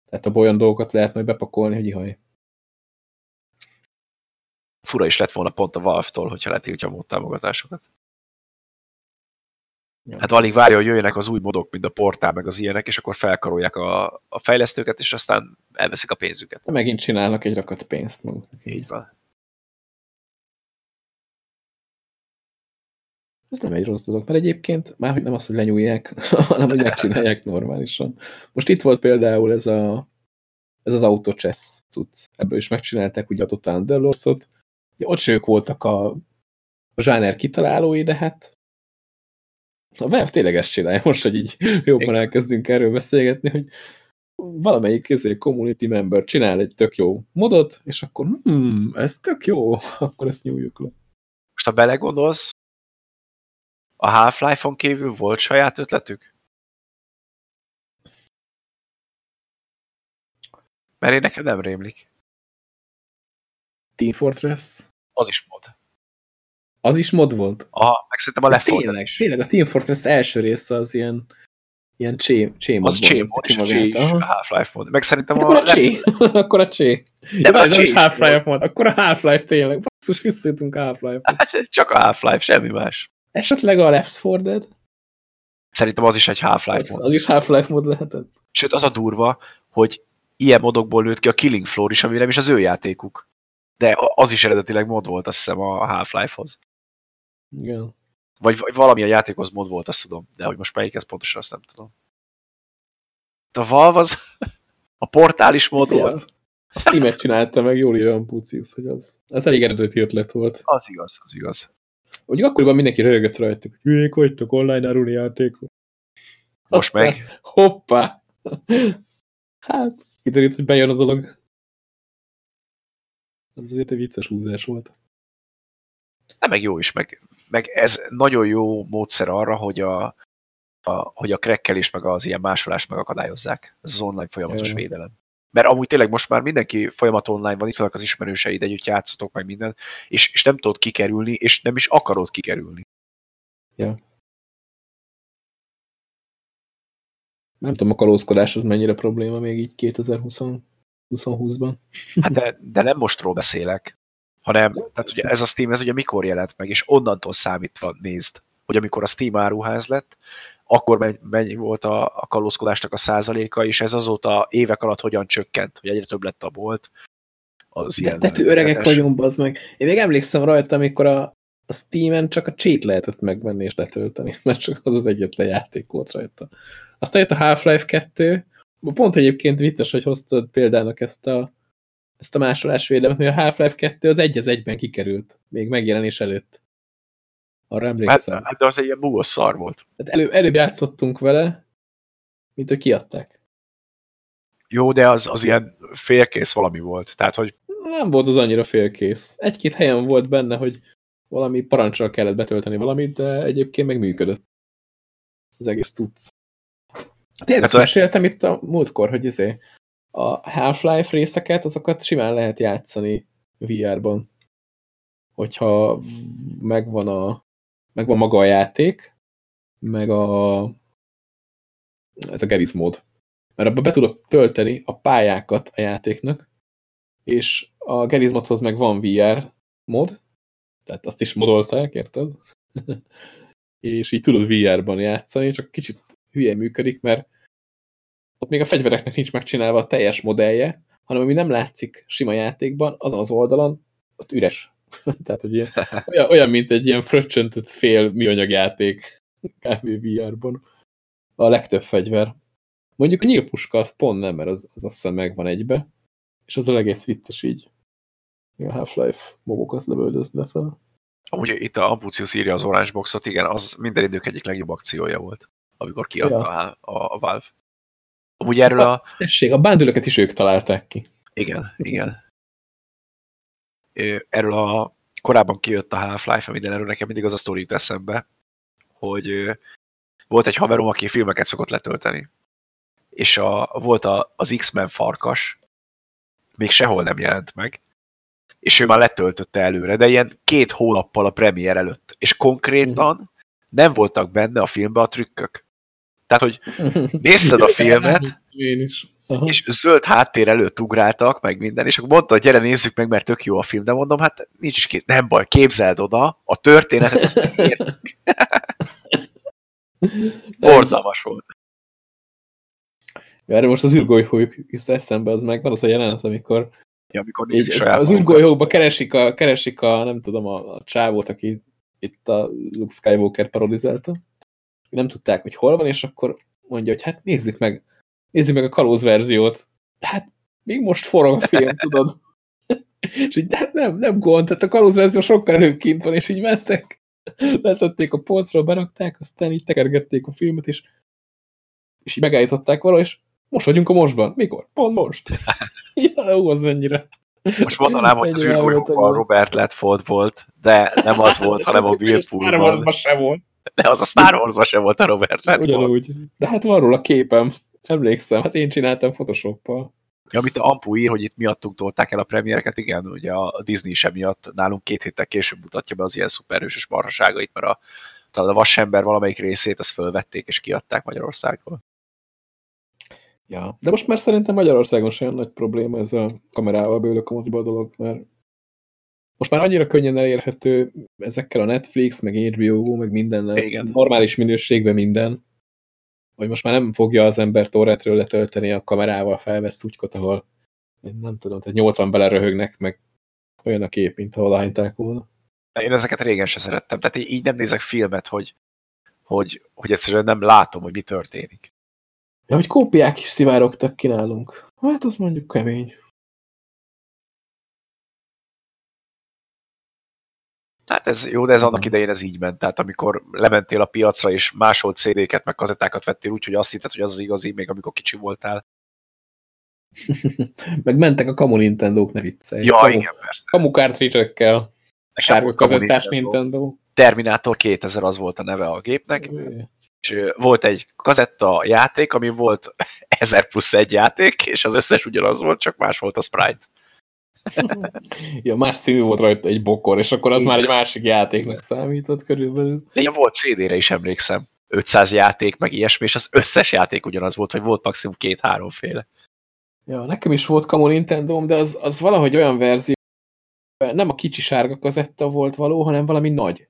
Tehát a olyan dolgokat lehet majd bepakolni, hogy ihaj. Fura is lett volna pont a Valve-tól, hogyha letiltja a mod támogatásokat. Ja. Hát alig várja, hogy jöjjenek az új modok, mint a portál, meg az ilyenek, és akkor felkarolják a, a fejlesztőket, és aztán elveszik a pénzüket. De megint csinálnak egy rakat pénzt maguknak. Így van. Ez nem egy rossz dolog, mert egyébként már hogy nem azt, hogy lenyúlják, hanem hogy megcsinálják normálisan. Most itt volt például ez, a, ez az autochess cucc. Ebből is megcsinálták ugye a Total Underlords-ot. Ott sők voltak a, a zsáner kitalálói, de hát a Valve tényleg ezt csinálja most, hogy így jobban elkezdünk erről beszélgetni, hogy valamelyik közé community member csinál egy tök jó modot, és akkor hmm, ez tök jó, akkor ezt nyújjuk le. Most ha belegondolsz, a Half-Life-on kívül volt saját ötletük? Mert én neked nem rémlik. Team Fortress? Az is mod. Az is mod volt? Aha, meg szerintem a Left tényleg, tényleg, a Team Fortress első része az ilyen ilyen csé, csé. Az csé mod, és a is a Half-Life mod. Meg szerintem hát a... Akkor a csé. akkor a csé. De ja, a csé Half-Life mod. Akkor a Half-Life tényleg. Basszus, visszajutunk a Half-Life. Hát, csak a Half-Life, semmi más. Esetleg a Left 4 Dead? Szerintem az is egy Half-Life mod. Az is Half-Life mod lehetett. Sőt, az a durva, hogy ilyen modokból nőtt ki a Killing Floor is, ami nem is az ő játékuk. De az is eredetileg mod volt, azt hiszem, a Half-Life-hoz. Igen. Vagy, vagy valami a játékhoz mod volt, azt tudom. De hogy most melyik ez pontosan, azt nem tudom. A Valve az a portális mod volt. A Steam-et csinálta meg, jól írja a Pucius, hogy az, az elég eredeti ötlet volt. Az igaz, az igaz. Úgy akkoriban mindenki röhögött rajtuk, hogy hülyék vagytok, online árulni játékot. Most Aztán, meg. Hoppá! Hát, kiderült, hogy bejön a dolog. Ez azért egy vicces húzás volt. Nem, meg jó is, meg, meg ez nagyon jó módszer arra, hogy a, a, hogy a krekkelés meg az ilyen másolást megakadályozzák. Ez az online folyamatos Jaj. védelem. Mert amúgy tényleg most már mindenki folyamat online van, itt vannak az ismerőseid, együtt játszotok, meg minden, és, és nem tudod kikerülni, és nem is akarod kikerülni. Ja. Nem tudom, a kalózkodás az mennyire probléma még így 2020-ban. Hát de, de nem mostról beszélek, hanem tehát ugye ez a Steam, ez ugye mikor jelent meg, és onnantól számítva nézd, hogy amikor a Steam áruház lett, akkor mennyi volt a, a kalózkodásnak a százaléka, és ez azóta évek alatt hogyan csökkent, hogy egyre több lett a bolt. Az De tető öregek vagyunk, az meg. Én még emlékszem rajta, amikor a, a Steam-en csak a cheat lehetett megvenni és letölteni, mert csak az az egyetlen játék volt rajta. Aztán jött a Half-Life 2, pont egyébként vicces, hogy hoztad példának ezt a, ezt a másolásvédelmet, mert a Half-Life 2 az egy az egyben kikerült, még megjelenés előtt. Arra emlékszem. Hát, hát de az egy ilyen bugos szar volt. Hát elő, előbb játszottunk vele, mint hogy kiadták. Jó, de az, az ilyen félkész valami volt. Tehát, hogy... Nem volt az annyira félkész. Egy-két helyen volt benne, hogy valami parancsal kellett betölteni valamit, de egyébként meg működött. Az egész cucc. Tényleg hát, meséltem itt a múltkor, hogy izé, a Half-Life részeket, azokat simán lehet játszani VR-ban. Hogyha megvan a megvan maga a játék, meg a ez a Geris mód. Mert abba be tudod tölteni a pályákat a játéknak, és a Gerizmodhoz meg van VR mod, tehát azt is modolták, érted? és így tudod VR-ban játszani, csak kicsit hülye működik, mert ott még a fegyvereknek nincs megcsinálva a teljes modellje, hanem ami nem látszik sima játékban, azon az oldalon, ott üres. Tehát, hogy ilyen, olyan, olyan, mint egy ilyen fröccsöntött fél műanyag játék kb. VR-ban. A legtöbb fegyver. Mondjuk a nyílpuska az pont nem, mert az, az azt hiszem megvan egybe, és az a egész vicces így. A Half-Life mobokat lövöldözni fel. Amúgy itt a Ampucius írja az Orange Boxot, igen, az minden idők egyik legjobb akciója volt, amikor kiadta ja. a, a Valve. Amúgy erről a... a... Tessék, a bándülöket is ők találták ki. Igen, igen. Erről a korábban kijött a Half-Life, minden erről nekem mindig az a sztori jut eszembe, hogy volt egy haverom, aki filmeket szokott letölteni. És a, volt a, az X-Men farkas, még sehol nem jelent meg, és ő már letöltötte előre, de ilyen két hónappal a premier előtt. És konkrétan nem voltak benne a filmben a trükkök. Tehát, hogy nézted a filmet, Én is. Aha. és zöld háttér előtt ugráltak, meg minden, és akkor mondta, hogy gyere nézzük meg, mert tök jó a film, de mondom, hát nincs is két, nem baj, képzeld oda, a történetet, ezt megértük. Borzalmas volt. Erre most az űrgolyhójuk vissza eszembe, az meg van az a jelenet, amikor Ja, amikor így, nézik az űrgolyhókba keresik a, keresik a, nem tudom, a, a csávót, aki itt a Luke Skywalker parodizálta. Nem tudták, hogy hol van, és akkor mondja, hogy hát nézzük meg, nézzük meg a kalóz verziót. De hát még most forog a film, tudod? és így, de hát nem, nem gond, tehát a kalóz verzió sokkal előbb kint van, és így mentek. Leszették a polcról, berakták, aztán így tekergették a filmet, és, és így megállították valahogy, és most vagyunk a mostban. Mikor? Pont most. ja, ó, az mennyire. Most mondanám, hogy az űrgolyóban. Robert Ledford volt, de nem az volt, hanem a Star Poole Warsban volt. se volt. De az a Star Wars-ban sem volt a Robert Ledford. Ugyanúgy. De hát van róla képem. Emlékszem, hát én csináltam Photoshoppal. Ja, amit a Ampu ír, hogy itt miattunk tolták el a premiereket, igen, ugye a Disney sem miatt nálunk két héttel később mutatja be az ilyen szuperhősös marhaságait, mert a, talán a Vasember valamelyik részét azt fölvették és kiadták Magyarországról. Ja. De most már szerintem Magyarországon sem nagy probléma ez a kamerával bőlök a moziba dolog, mert most már annyira könnyen elérhető ezekkel a Netflix, meg HBO, meg minden Igen. normális minőségben minden, hogy most már nem fogja az ember torretről letölteni a kamerával felvett szutykot, ahol én nem tudom, tehát 80 beleröhögnek, meg olyan a kép, mint ha valahányták volna. Én ezeket régen se szerettem, tehát így nem nézek filmet, hogy, hogy, hogy egyszerűen nem látom, hogy mi történik. Ja, hogy kópiák is szivárogtak ki nálunk. Hát az mondjuk kemény. Hát ez jó, de ez annak idején ez így ment. Tehát amikor lementél a piacra, és másolt CD-ket, meg kazettákat vettél úgy, hogy azt hitted, hogy az az igazi, még amikor kicsi voltál. meg mentek a kamu Nintendo-k, ne viccelj. Ja, kamu, igen, persze. kamu cartridge-ökkel. Nekem Sárga kazettás Nintendo. Nintendo. Terminator 2000 az volt a neve a gépnek, és ö, volt egy kazetta játék, ami volt 1000 plusz egy játék, és az összes ugyanaz volt, csak más volt a sprite. Ja, más színű volt rajta egy bokor, és akkor az Igen. már egy másik játéknak számított körülbelül. Ilyen volt CD-re is emlékszem. 500 játék, meg ilyesmi, és az összes játék ugyanaz volt, hogy volt maximum két-háromféle. Ja, nekem is volt kamu nintendo de az, az valahogy olyan verzió, nem a kicsi sárga kazetta volt való, hanem valami nagy.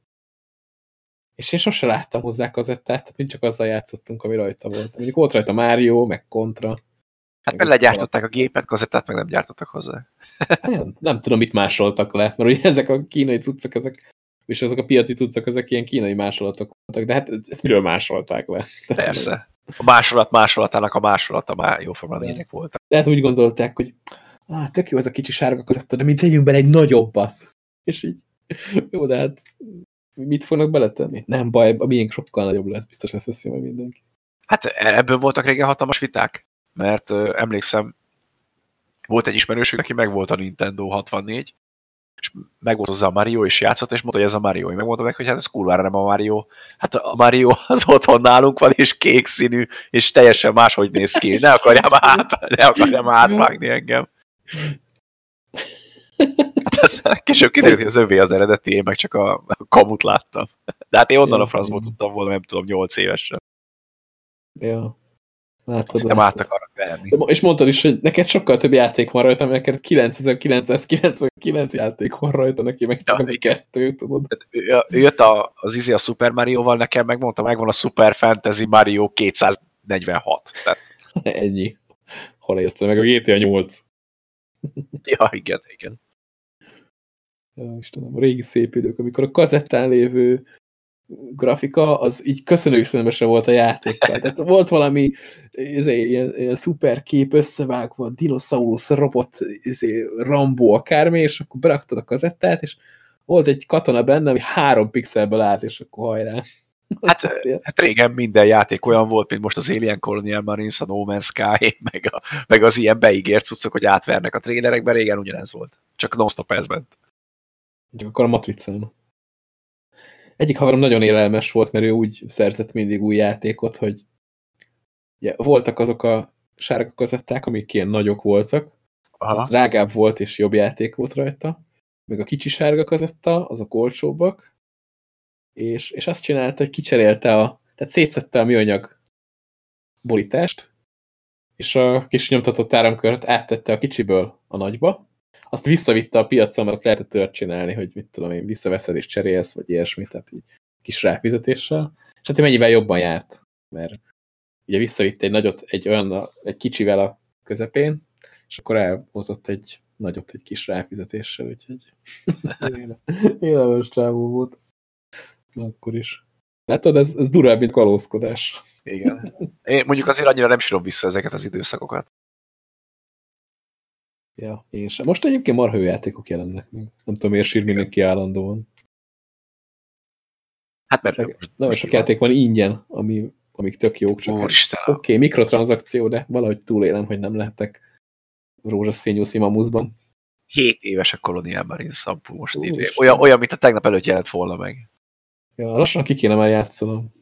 És én sose láttam hozzá kazettát, tehát csak azzal játszottunk, ami rajta volt. Mondjuk volt rajta Mario, meg Contra. Hát Meg legyártották a gépet, kazettát meg nem gyártottak hozzá. Nem, nem tudom, mit másoltak le, mert ugye ezek a kínai cuccok, ezek, és ezek a piaci cuccok, ezek ilyen kínai másolatok voltak, de hát ezt miről másolták le? Persze. A másolat másolatának a másolata már jóformán ilyenek voltak. Lehet úgy gondolták, hogy ah, tök jó ez a kicsi sárga kazetta, de mi tegyünk bele egy nagyobbat. És így, jó, de hát mit fognak beletenni? Nem baj, a miénk sokkal nagyobb lesz, biztos ezt veszi majd mindenki. Hát ebből voltak régen hatalmas viták, mert emlékszem, volt egy ismerősünk, aki megvolt a Nintendo 64, és megvolt hozzá a Mario, és játszott, és mondta, hogy ez a Mario. Én megmondtam neki, hogy hát ez kurvára nem a Mario. Hát a Mario az otthon nálunk van, és kék színű, és teljesen máshogy néz ki. Ne akarjál már, át, ne akarjál már átvágni engem. Hát az, később kiderült, hogy az övé az eredeti, én meg csak a kamut láttam. De hát én onnan a francból tudtam volna, nem tudom, 8 évesen. Ja. Látod, Szerintem át akarok verni. De És mondtad is, hogy neked sokkal több játék van rajta, mert neked 9999 játék van rajta, neki meg csak Ja, az kettő, tudod. Tehát ő, jött a, az izé a Super Mario-val nekem, megmondta, megvan a Super Fantasy Mario 246. Tehát Ennyi. Hol éreztem meg a GTA 8. Ja, igen, igen. Ja, Istenem, a régi szép idők, amikor a kazettán lévő grafika, az így köszönőszönömesen volt a játékkal. Tehát volt valami izé, ilyen, ilyen szuper kép összevágva, dinoszaurusz, robot, izé, Rambo, akármi, és akkor beraktad a kazettát, és volt egy katona benne, ami három pixelből állt, és akkor hajrá. Hát, hát régen minden játék olyan volt, mint most az Alien Colonial Marines, a No Man's Sky, meg, a, meg az ilyen beígért cuccok, hogy átvernek a trénerekben, régen ugyanez volt. Csak non-stop ez ment. Csak akkor a matricán. Egyik haverom nagyon élelmes volt, mert ő úgy szerzett mindig új játékot, hogy ugye, voltak azok a sárga kazetták, amik ilyen nagyok voltak, Aha. az drágább volt és jobb játék volt rajta, meg a kicsi sárga kazetta, azok olcsóbbak, és, és azt csinálta, hogy kicserélte a, tehát szétszette a műanyag borítást, és a kis nyomtatott áramkört áttette a kicsiből a nagyba, azt visszavitte a piacon, mert lehetett olyat csinálni, hogy mit tudom én, visszaveszed és cserélsz, vagy ilyesmit, tehát így kis ráfizetéssel. És hát mennyivel jobban járt, mert ugye visszavitte egy nagyot, egy olyan, egy kicsivel a közepén, és akkor elhozott egy nagyot egy kis ráfizetéssel, úgyhogy élelmes csávó volt. Na, akkor is. Látod, ez, ez durvább, mint kalózkodás. Igen. Én mondjuk azért annyira nem sírom vissza ezeket az időszakokat. Ja, én sem. Most egyébként marha játékok jelennek meg. Nem tudom, miért sír mindenki állandóan. Hát mert... Meg nagyon sok játék van ingyen, ami, amik tök jók, csak oké, okay, mikrotranszakció, de valahogy túlélem, hogy nem lehetek rózsaszínű szimamuszban. 7 éves a Colonial Marines szampú most írja. Úristen. Olyan, olyan, mint a tegnap előtt jelent volna meg. Ja, lassan ki kéne már játszanom.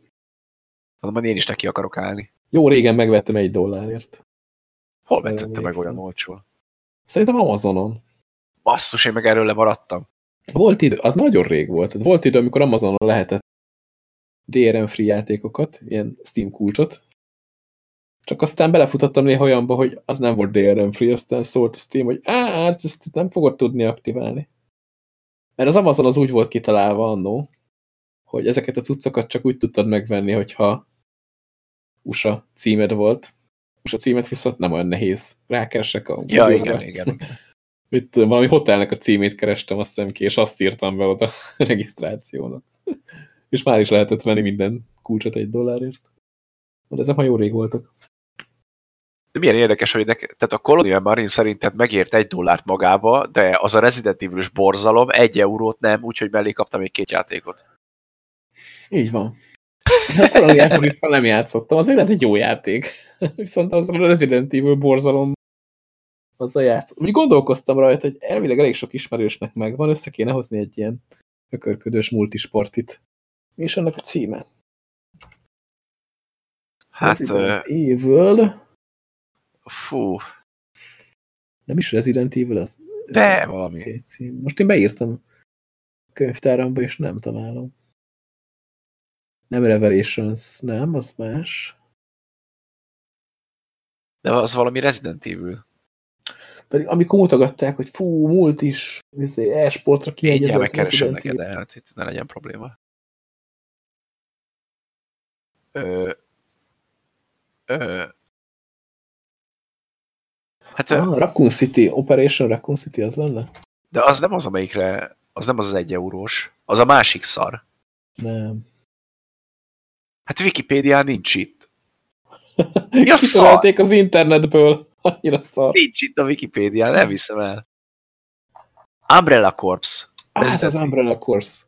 Hogy én is neki akarok állni. Jó régen megvettem egy dollárért. Hol Nem vetette meg olyan olcsó? Szerintem Amazonon. Basszus, én meg erről lemaradtam. Volt idő, az nagyon rég volt. Tehát Volt idő, amikor Amazonon lehetett DRM free játékokat, ilyen Steam kulcsot. Csak aztán belefutottam néha olyanba, hogy az nem volt DRM free, aztán szólt a Steam, hogy á, hát ezt nem fogod tudni aktiválni. Mert az Amazon az úgy volt kitalálva annó, hogy ezeket a cuccokat csak úgy tudtad megvenni, hogyha USA címed volt. USA címet viszont nem olyan nehéz. Rákeresek a Ja, igen, igen. igen. Tudom, valami hotelnek a címét kerestem, azt hiszem ki, és azt írtam be oda a regisztrációnak. És már is lehetett venni minden kulcsot egy dollárért. De ezek már jó rég voltak. De milyen érdekes, hogy nek, tehát a Colonial Marine szerinted megért egy dollárt magába, de az a Resident evil borzalom egy eurót nem, úgyhogy mellé kaptam még két játékot. Így van. Valamiért vissza nem játszottam, az lehet egy jó játék. Viszont az a Resident Evil borzalom az a játszó. Úgy gondolkoztam rajta, hogy elvileg elég sok ismerősnek megvan, össze kéne hozni egy ilyen ökörködős multisportit. Mi is annak a címe? Hát, Resident Evil. fú, Nem is Resident Evil az? de valami. Cím. Most én beírtam könyvtáramba, és nem találom. Nem Revelations, nem, az más. De az valami Resident Evil. Pedig amikor mutogatták, hogy fú, múlt is, izé, e-sportra Mindjárt kiegyezett megkeresem neked, de hát itt ne legyen probléma. Ö, ö, hát, Ah, Raccoon City, Operation Raccoon City az lenne? de az nem az, amelyikre, az nem az az egy eurós, az a másik szar. Nem. Hát Wikipédián nincs itt. Mi a szar? Kitörölték az internetből. Annyira szar. Nincs itt a Wikipédián, nem hiszem el. Umbrella Corps. Ah, ez Resident az Umbrella Course.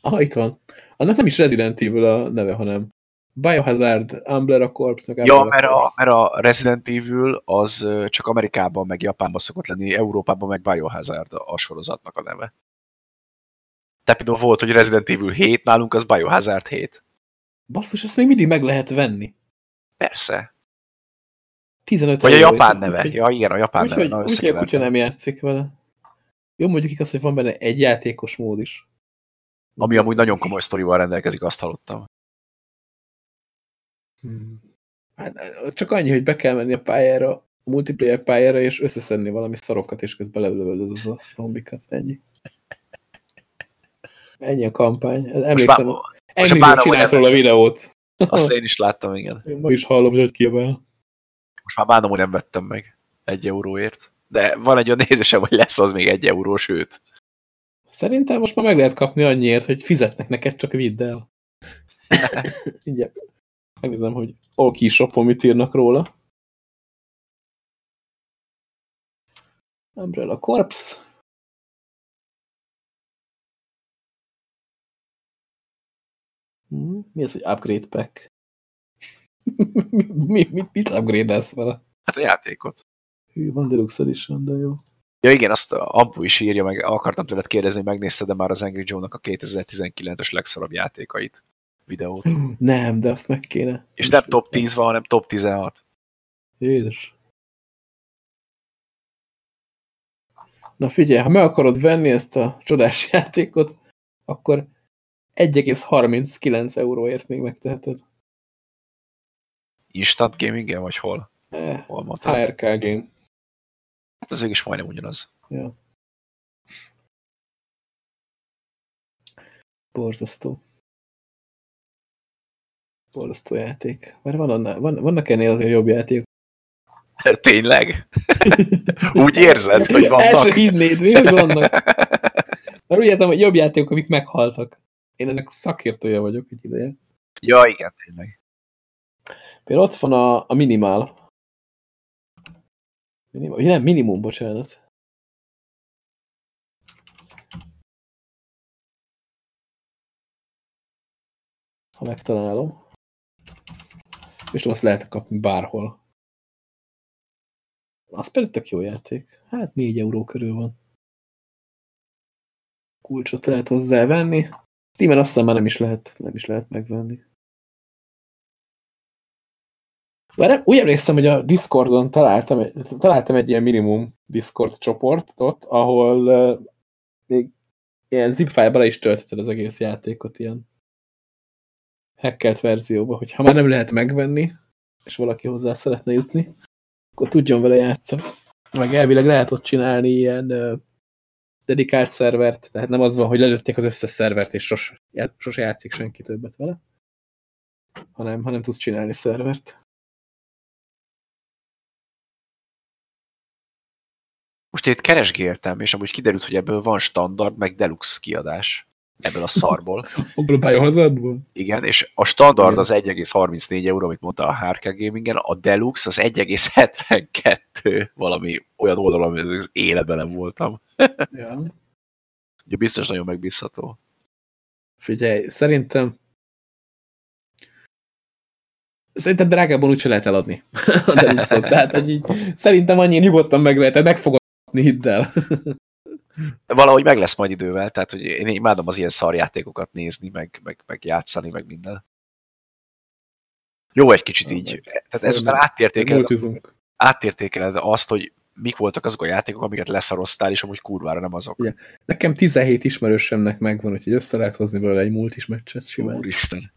Ah, itt van. Annak nem is Resident Evil a neve, hanem Biohazard, Umbrella Corps, Ja, mert a, Corps. mert a Resident Evil az csak Amerikában, meg Japánban szokott lenni, Európában meg Biohazard a sorozatnak a neve. Tehát például volt, hogy Resident Evil 7, nálunk az Biohazard 7. Basszus, ezt még mindig meg lehet venni. Persze. 15 Vagy a japán úgyhogy- neve. Ja, igen, a japán neve. Úgyhogy úgy, hogy a kutya nem játszik vele. Jó, mondjuk igaz, hogy van benne egy játékos mód is. Ami amúgy nagyon komoly sztorival rendelkezik, azt hallottam. Hmm. Hát, csak annyi, hogy be kell menni a pályára, a multiplayer pályára, és összeszedni valami szarokat, és közben lelövöldöd a zombikat. Ennyi. Ennyi a kampány. Emlékszem, Most Emily bánom, csinált hogy róla videót. Azt én is láttam, igen. Én ma is hallom, hogy kiabál. Most már bánom, hogy nem vettem meg egy euróért. De van egy olyan nézésem, hogy lesz az még egy euró, sőt. Szerintem most már meg lehet kapni annyiért, hogy fizetnek neked, csak vidd el. Igen. Megnézem, hogy Oki Shopon mit írnak róla. Umbrella Corps. Mi az, hogy upgrade pack? mi, mit, mit upgrade-elsz vele? Hát a játékot. Hű, van Deluxe Edition, de jó. Ja igen, azt Ampu is írja, meg akartam tőled kérdezni, megnézted de már az Angry Joe-nak a 2019-es legszarabb játékait videót. Nem, de azt meg kéne. És nem top 10 van, hanem top 16. Jézus. Na figyelj, ha meg akarod venni ezt a csodás játékot, akkor 1,39 euróért még megteheted. Instant gaming vagy hol? Eh, hol mondtad? HRK Game. Hát ez is majdnem ugyanaz. Ja. Borzasztó. Borzasztó játék. Mert van annál, van, vannak ennél azért jobb játék. Tényleg? Úgy érzed, hogy vannak? El sem hinnéd, mi, hogy vannak. Mert úgy értem, hogy jobb játékok, amik meghaltak. Én ennek szakértője vagyok egy ideje. Ja, igen, tényleg. Például ott van a, a minimál. Minimum, nem, minimum, bocsánat. Ha megtalálom. És azt lehet kapni bárhol. Az pedig tök jó játék. Hát 4 euró körül van. Kulcsot lehet hozzá venni. Steam-en azt hiszem már nem is lehet, nem is lehet megvenni. Már úgy emlékszem, hogy a Discordon találtam, találtam egy ilyen minimum Discord csoportot, ahol uh, még ilyen zip file bele is töltheted az egész játékot ilyen hackelt verzióba, hogy ha már nem lehet megvenni, és valaki hozzá szeretne jutni, akkor tudjon vele játszani. Meg elvileg lehet ott csinálni ilyen dedikált szervert, tehát nem az van, hogy lelőtték az összes szervert, és sos, sose játszik senki többet vele, hanem, hanem tudsz csinálni szervert. Most itt keresgéltem, és amúgy kiderült, hogy ebből van standard, meg deluxe kiadás. Ebből a szarból. Abból a biohazardból? Igen, és a standard az 1,34 euró, amit mondta a HRK Gamingen, a deluxe az 1,72 valami olyan oldalon, amit az életben nem voltam. ja. Ugye biztos nagyon megbízható. Figyelj, szerintem Szerintem drágában úgyse lehet eladni a deluxe Tehát, hogy így, szerintem annyi nyugodtan meg lehet, meg fogod hidd el. Valahogy meg lesz majd idővel, tehát hogy én imádom az ilyen szarjátékokat nézni, meg, meg, meg játszani, meg minden. Jó egy kicsit így. Tehát ezután átértékeled, átértékeled azt, hogy mik voltak azok a játékok, amiket leszaroztál, és amúgy kurvára nem azok. Ja. Nekem 17 ismerősemnek megvan, úgyhogy össze lehet hozni belőle egy multis meccset simán. Úristen.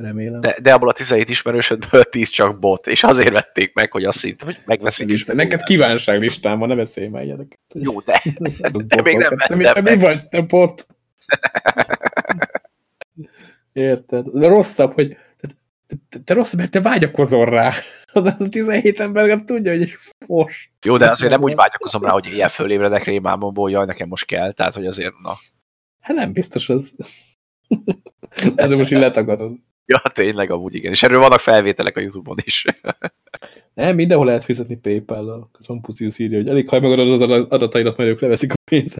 Remélem. De, de abból a 17 ismerősödből 10 csak bot, és azért vették meg, hogy azt hitt, hogy megveszik is. Neked kívánságlistán van, ne beszélj már ilyenek. Jó, de, de még nem vettem te, te mi vagy, te bot? Érted? De rosszabb, hogy te, te, te rossz, mert te vágyakozol rá. De az a 17 ember nem tudja, hogy egy fos. Jó, de azért nem úgy vágyakozom rá, hogy ilyen fölébredek rémámomból, jaj, nekem most kell, tehát hogy azért, na. Hát nem biztos az. Ez most így letagadod. Ja, tényleg amúgy igen. És erről vannak felvételek a Youtube-on is. Nem, mindenhol lehet fizetni PayPal-lal. Közben Pucius írja, hogy elég, ha megadod az adataidat, majd ők leveszik a pénzt.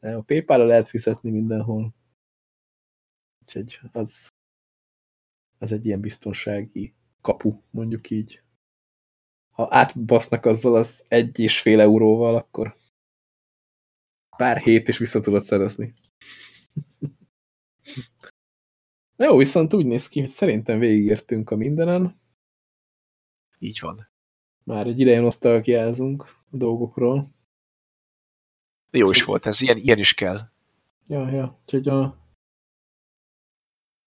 Nem, a PayPal-ra lehet fizetni mindenhol. Úgyhogy az, az egy ilyen biztonsági kapu, mondjuk így. Ha átbasznak azzal az egy és fél euróval, akkor pár hét és vissza tudod szerezni. Jó, viszont úgy néz ki, hogy szerintem végigértünk a mindenen. Így van. Már egy ideje nosztalgiázunk a dolgokról. Jó is volt ez, ilyen, ilyen is kell. Ja, ja, úgyhogy a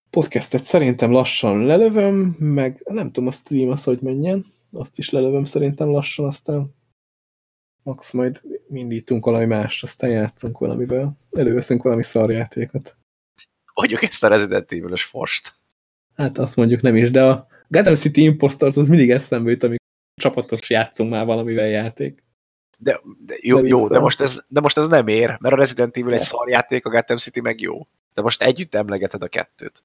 podcastet szerintem lassan lelövöm, meg nem tudom a stream az, hogy menjen. Azt is lelövöm szerintem lassan, aztán max majd mindítunk valami mást, aztán játszunk valamivel. Előveszünk valami szarjátékot. Mondjuk ezt a Resident Evil-ös forst. Hát azt mondjuk nem is, de a Gotham City Impostors az mindig eszembe jut, amikor csapatos játszunk már valamivel játék. De, de jó, de, jó de, most ez, de most ez nem ér, mert a Resident Evil egy szarjáték, a Gotham City meg jó. De most együtt emlegeted a kettőt.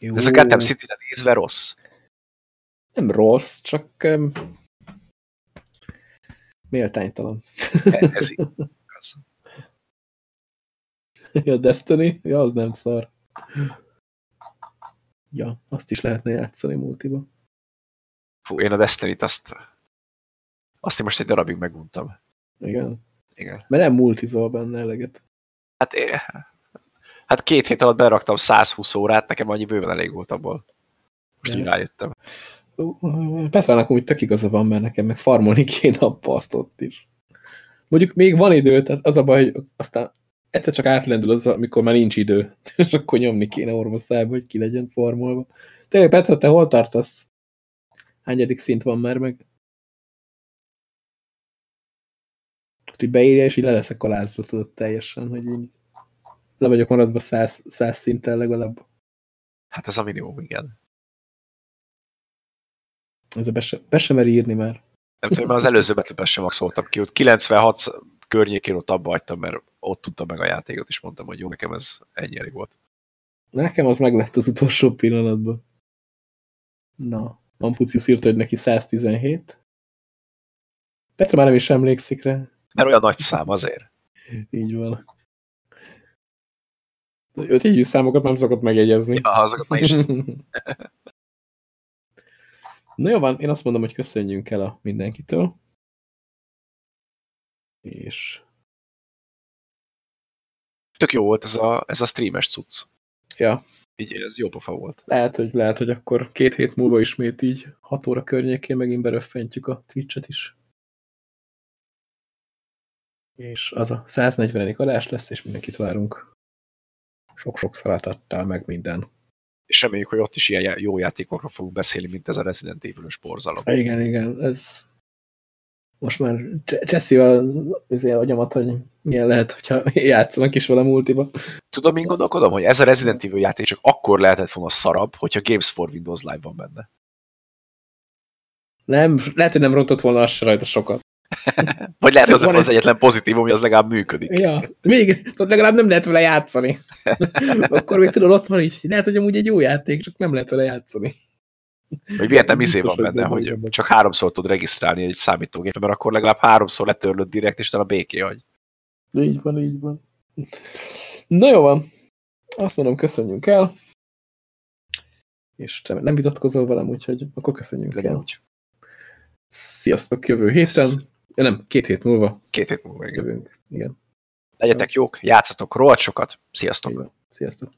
Jó. De ez a Gotham City-re nézve rossz. Nem rossz, csak um, méltánytalan. Ez igaz. A Destiny? Ja, az nem szar. Ja, azt is lehetne játszani multiba. Fú, én a Destiny-t azt, azt én most egy darabig meguntam. Igen? Igen. Mert nem multizol benne eleget. Hát, én, hát két hét alatt beraktam 120 órát, nekem annyi bőven elég volt abból. Most így rájöttem. Petrának úgy tök igaza van, mert nekem meg farmolni kéne a pasztot is. Mondjuk még van idő, tehát az a baj, hogy aztán egyszer csak átlendül az, amikor már nincs idő, és akkor nyomni kéne orvoszába, hogy ki legyen formolva. Tényleg, Petra, te hol tartasz? Hányadik szint van már meg? Hogy beírja, és így le leszek alázva, tudod teljesen, hogy így le vagyok maradva száz, száz szinten legalább. Hát ez a minimum, igen. Ez a be, se, be sem mer írni már. Nem tudom, mert az előző betűben sem maxoltam ki, ott 96 környékén ott abba hagytam, mert ott tudtam meg a játékot, és mondtam, hogy jó, nekem ez ennyi elég volt. Nekem az meg lett az utolsó pillanatban. Na, Mampucius írta, hogy neki 117. Petra már nem is emlékszik rá. Mert olyan nagy szám azért. Így van. Öt egyű számokat nem szokott megjegyezni. Ja, azokat meg is. Na jó van, én azt mondom, hogy köszönjünk el a mindenkitől. És... Tök jó volt ez a, ez a streames cucc. Ja. Így ez jó pofa volt. Lehet, hogy, lehet, hogy akkor két hét múlva ismét így 6 óra környékén megint beröffentjük a Twitch-et is. És az a 140. adás lesz, és mindenkit várunk. Sok-sok szeretettel, meg minden és reméljük, hogy ott is ilyen jó játékokról fogunk beszélni, mint ez a Resident Evil-ös borzalom. Igen, igen, ez most már Jesse-vel azért agyamat, hogy milyen lehet, hogyha játszanak is vele multiba. Tudom, én gondolkodom, hogy ez a Resident Evil játék csak akkor lehetett volna szarabb, hogyha Games for Windows Live van benne. Nem, lehet, hogy nem rontott volna azt rajta sokat. Vagy lehet, hogy az az egyetlen pozitívum, hogy az legalább működik. Ja, még legalább nem lehet vele játszani. Akkor még tudod, ott van is. Lehet, hogy amúgy egy jó játék, csak nem lehet vele játszani. Vagy miért nem izé van benne, hogy csak háromszor tud regisztrálni egy számítógépre, mert akkor legalább háromszor letörlöd direkt, és a béké hagy. Így van, így van. Na jó van. Azt mondom, köszönjünk el. És te nem vitatkozol velem, úgyhogy akkor köszönjünk Legyen el. Úgy. Sziasztok jövő héten. Ja, nem, két hét múlva. Két hét múlva, igen. Jövünk. igen. Legyetek jók, játszatok rohadt sokat. Sziasztok. Igen. Sziasztok.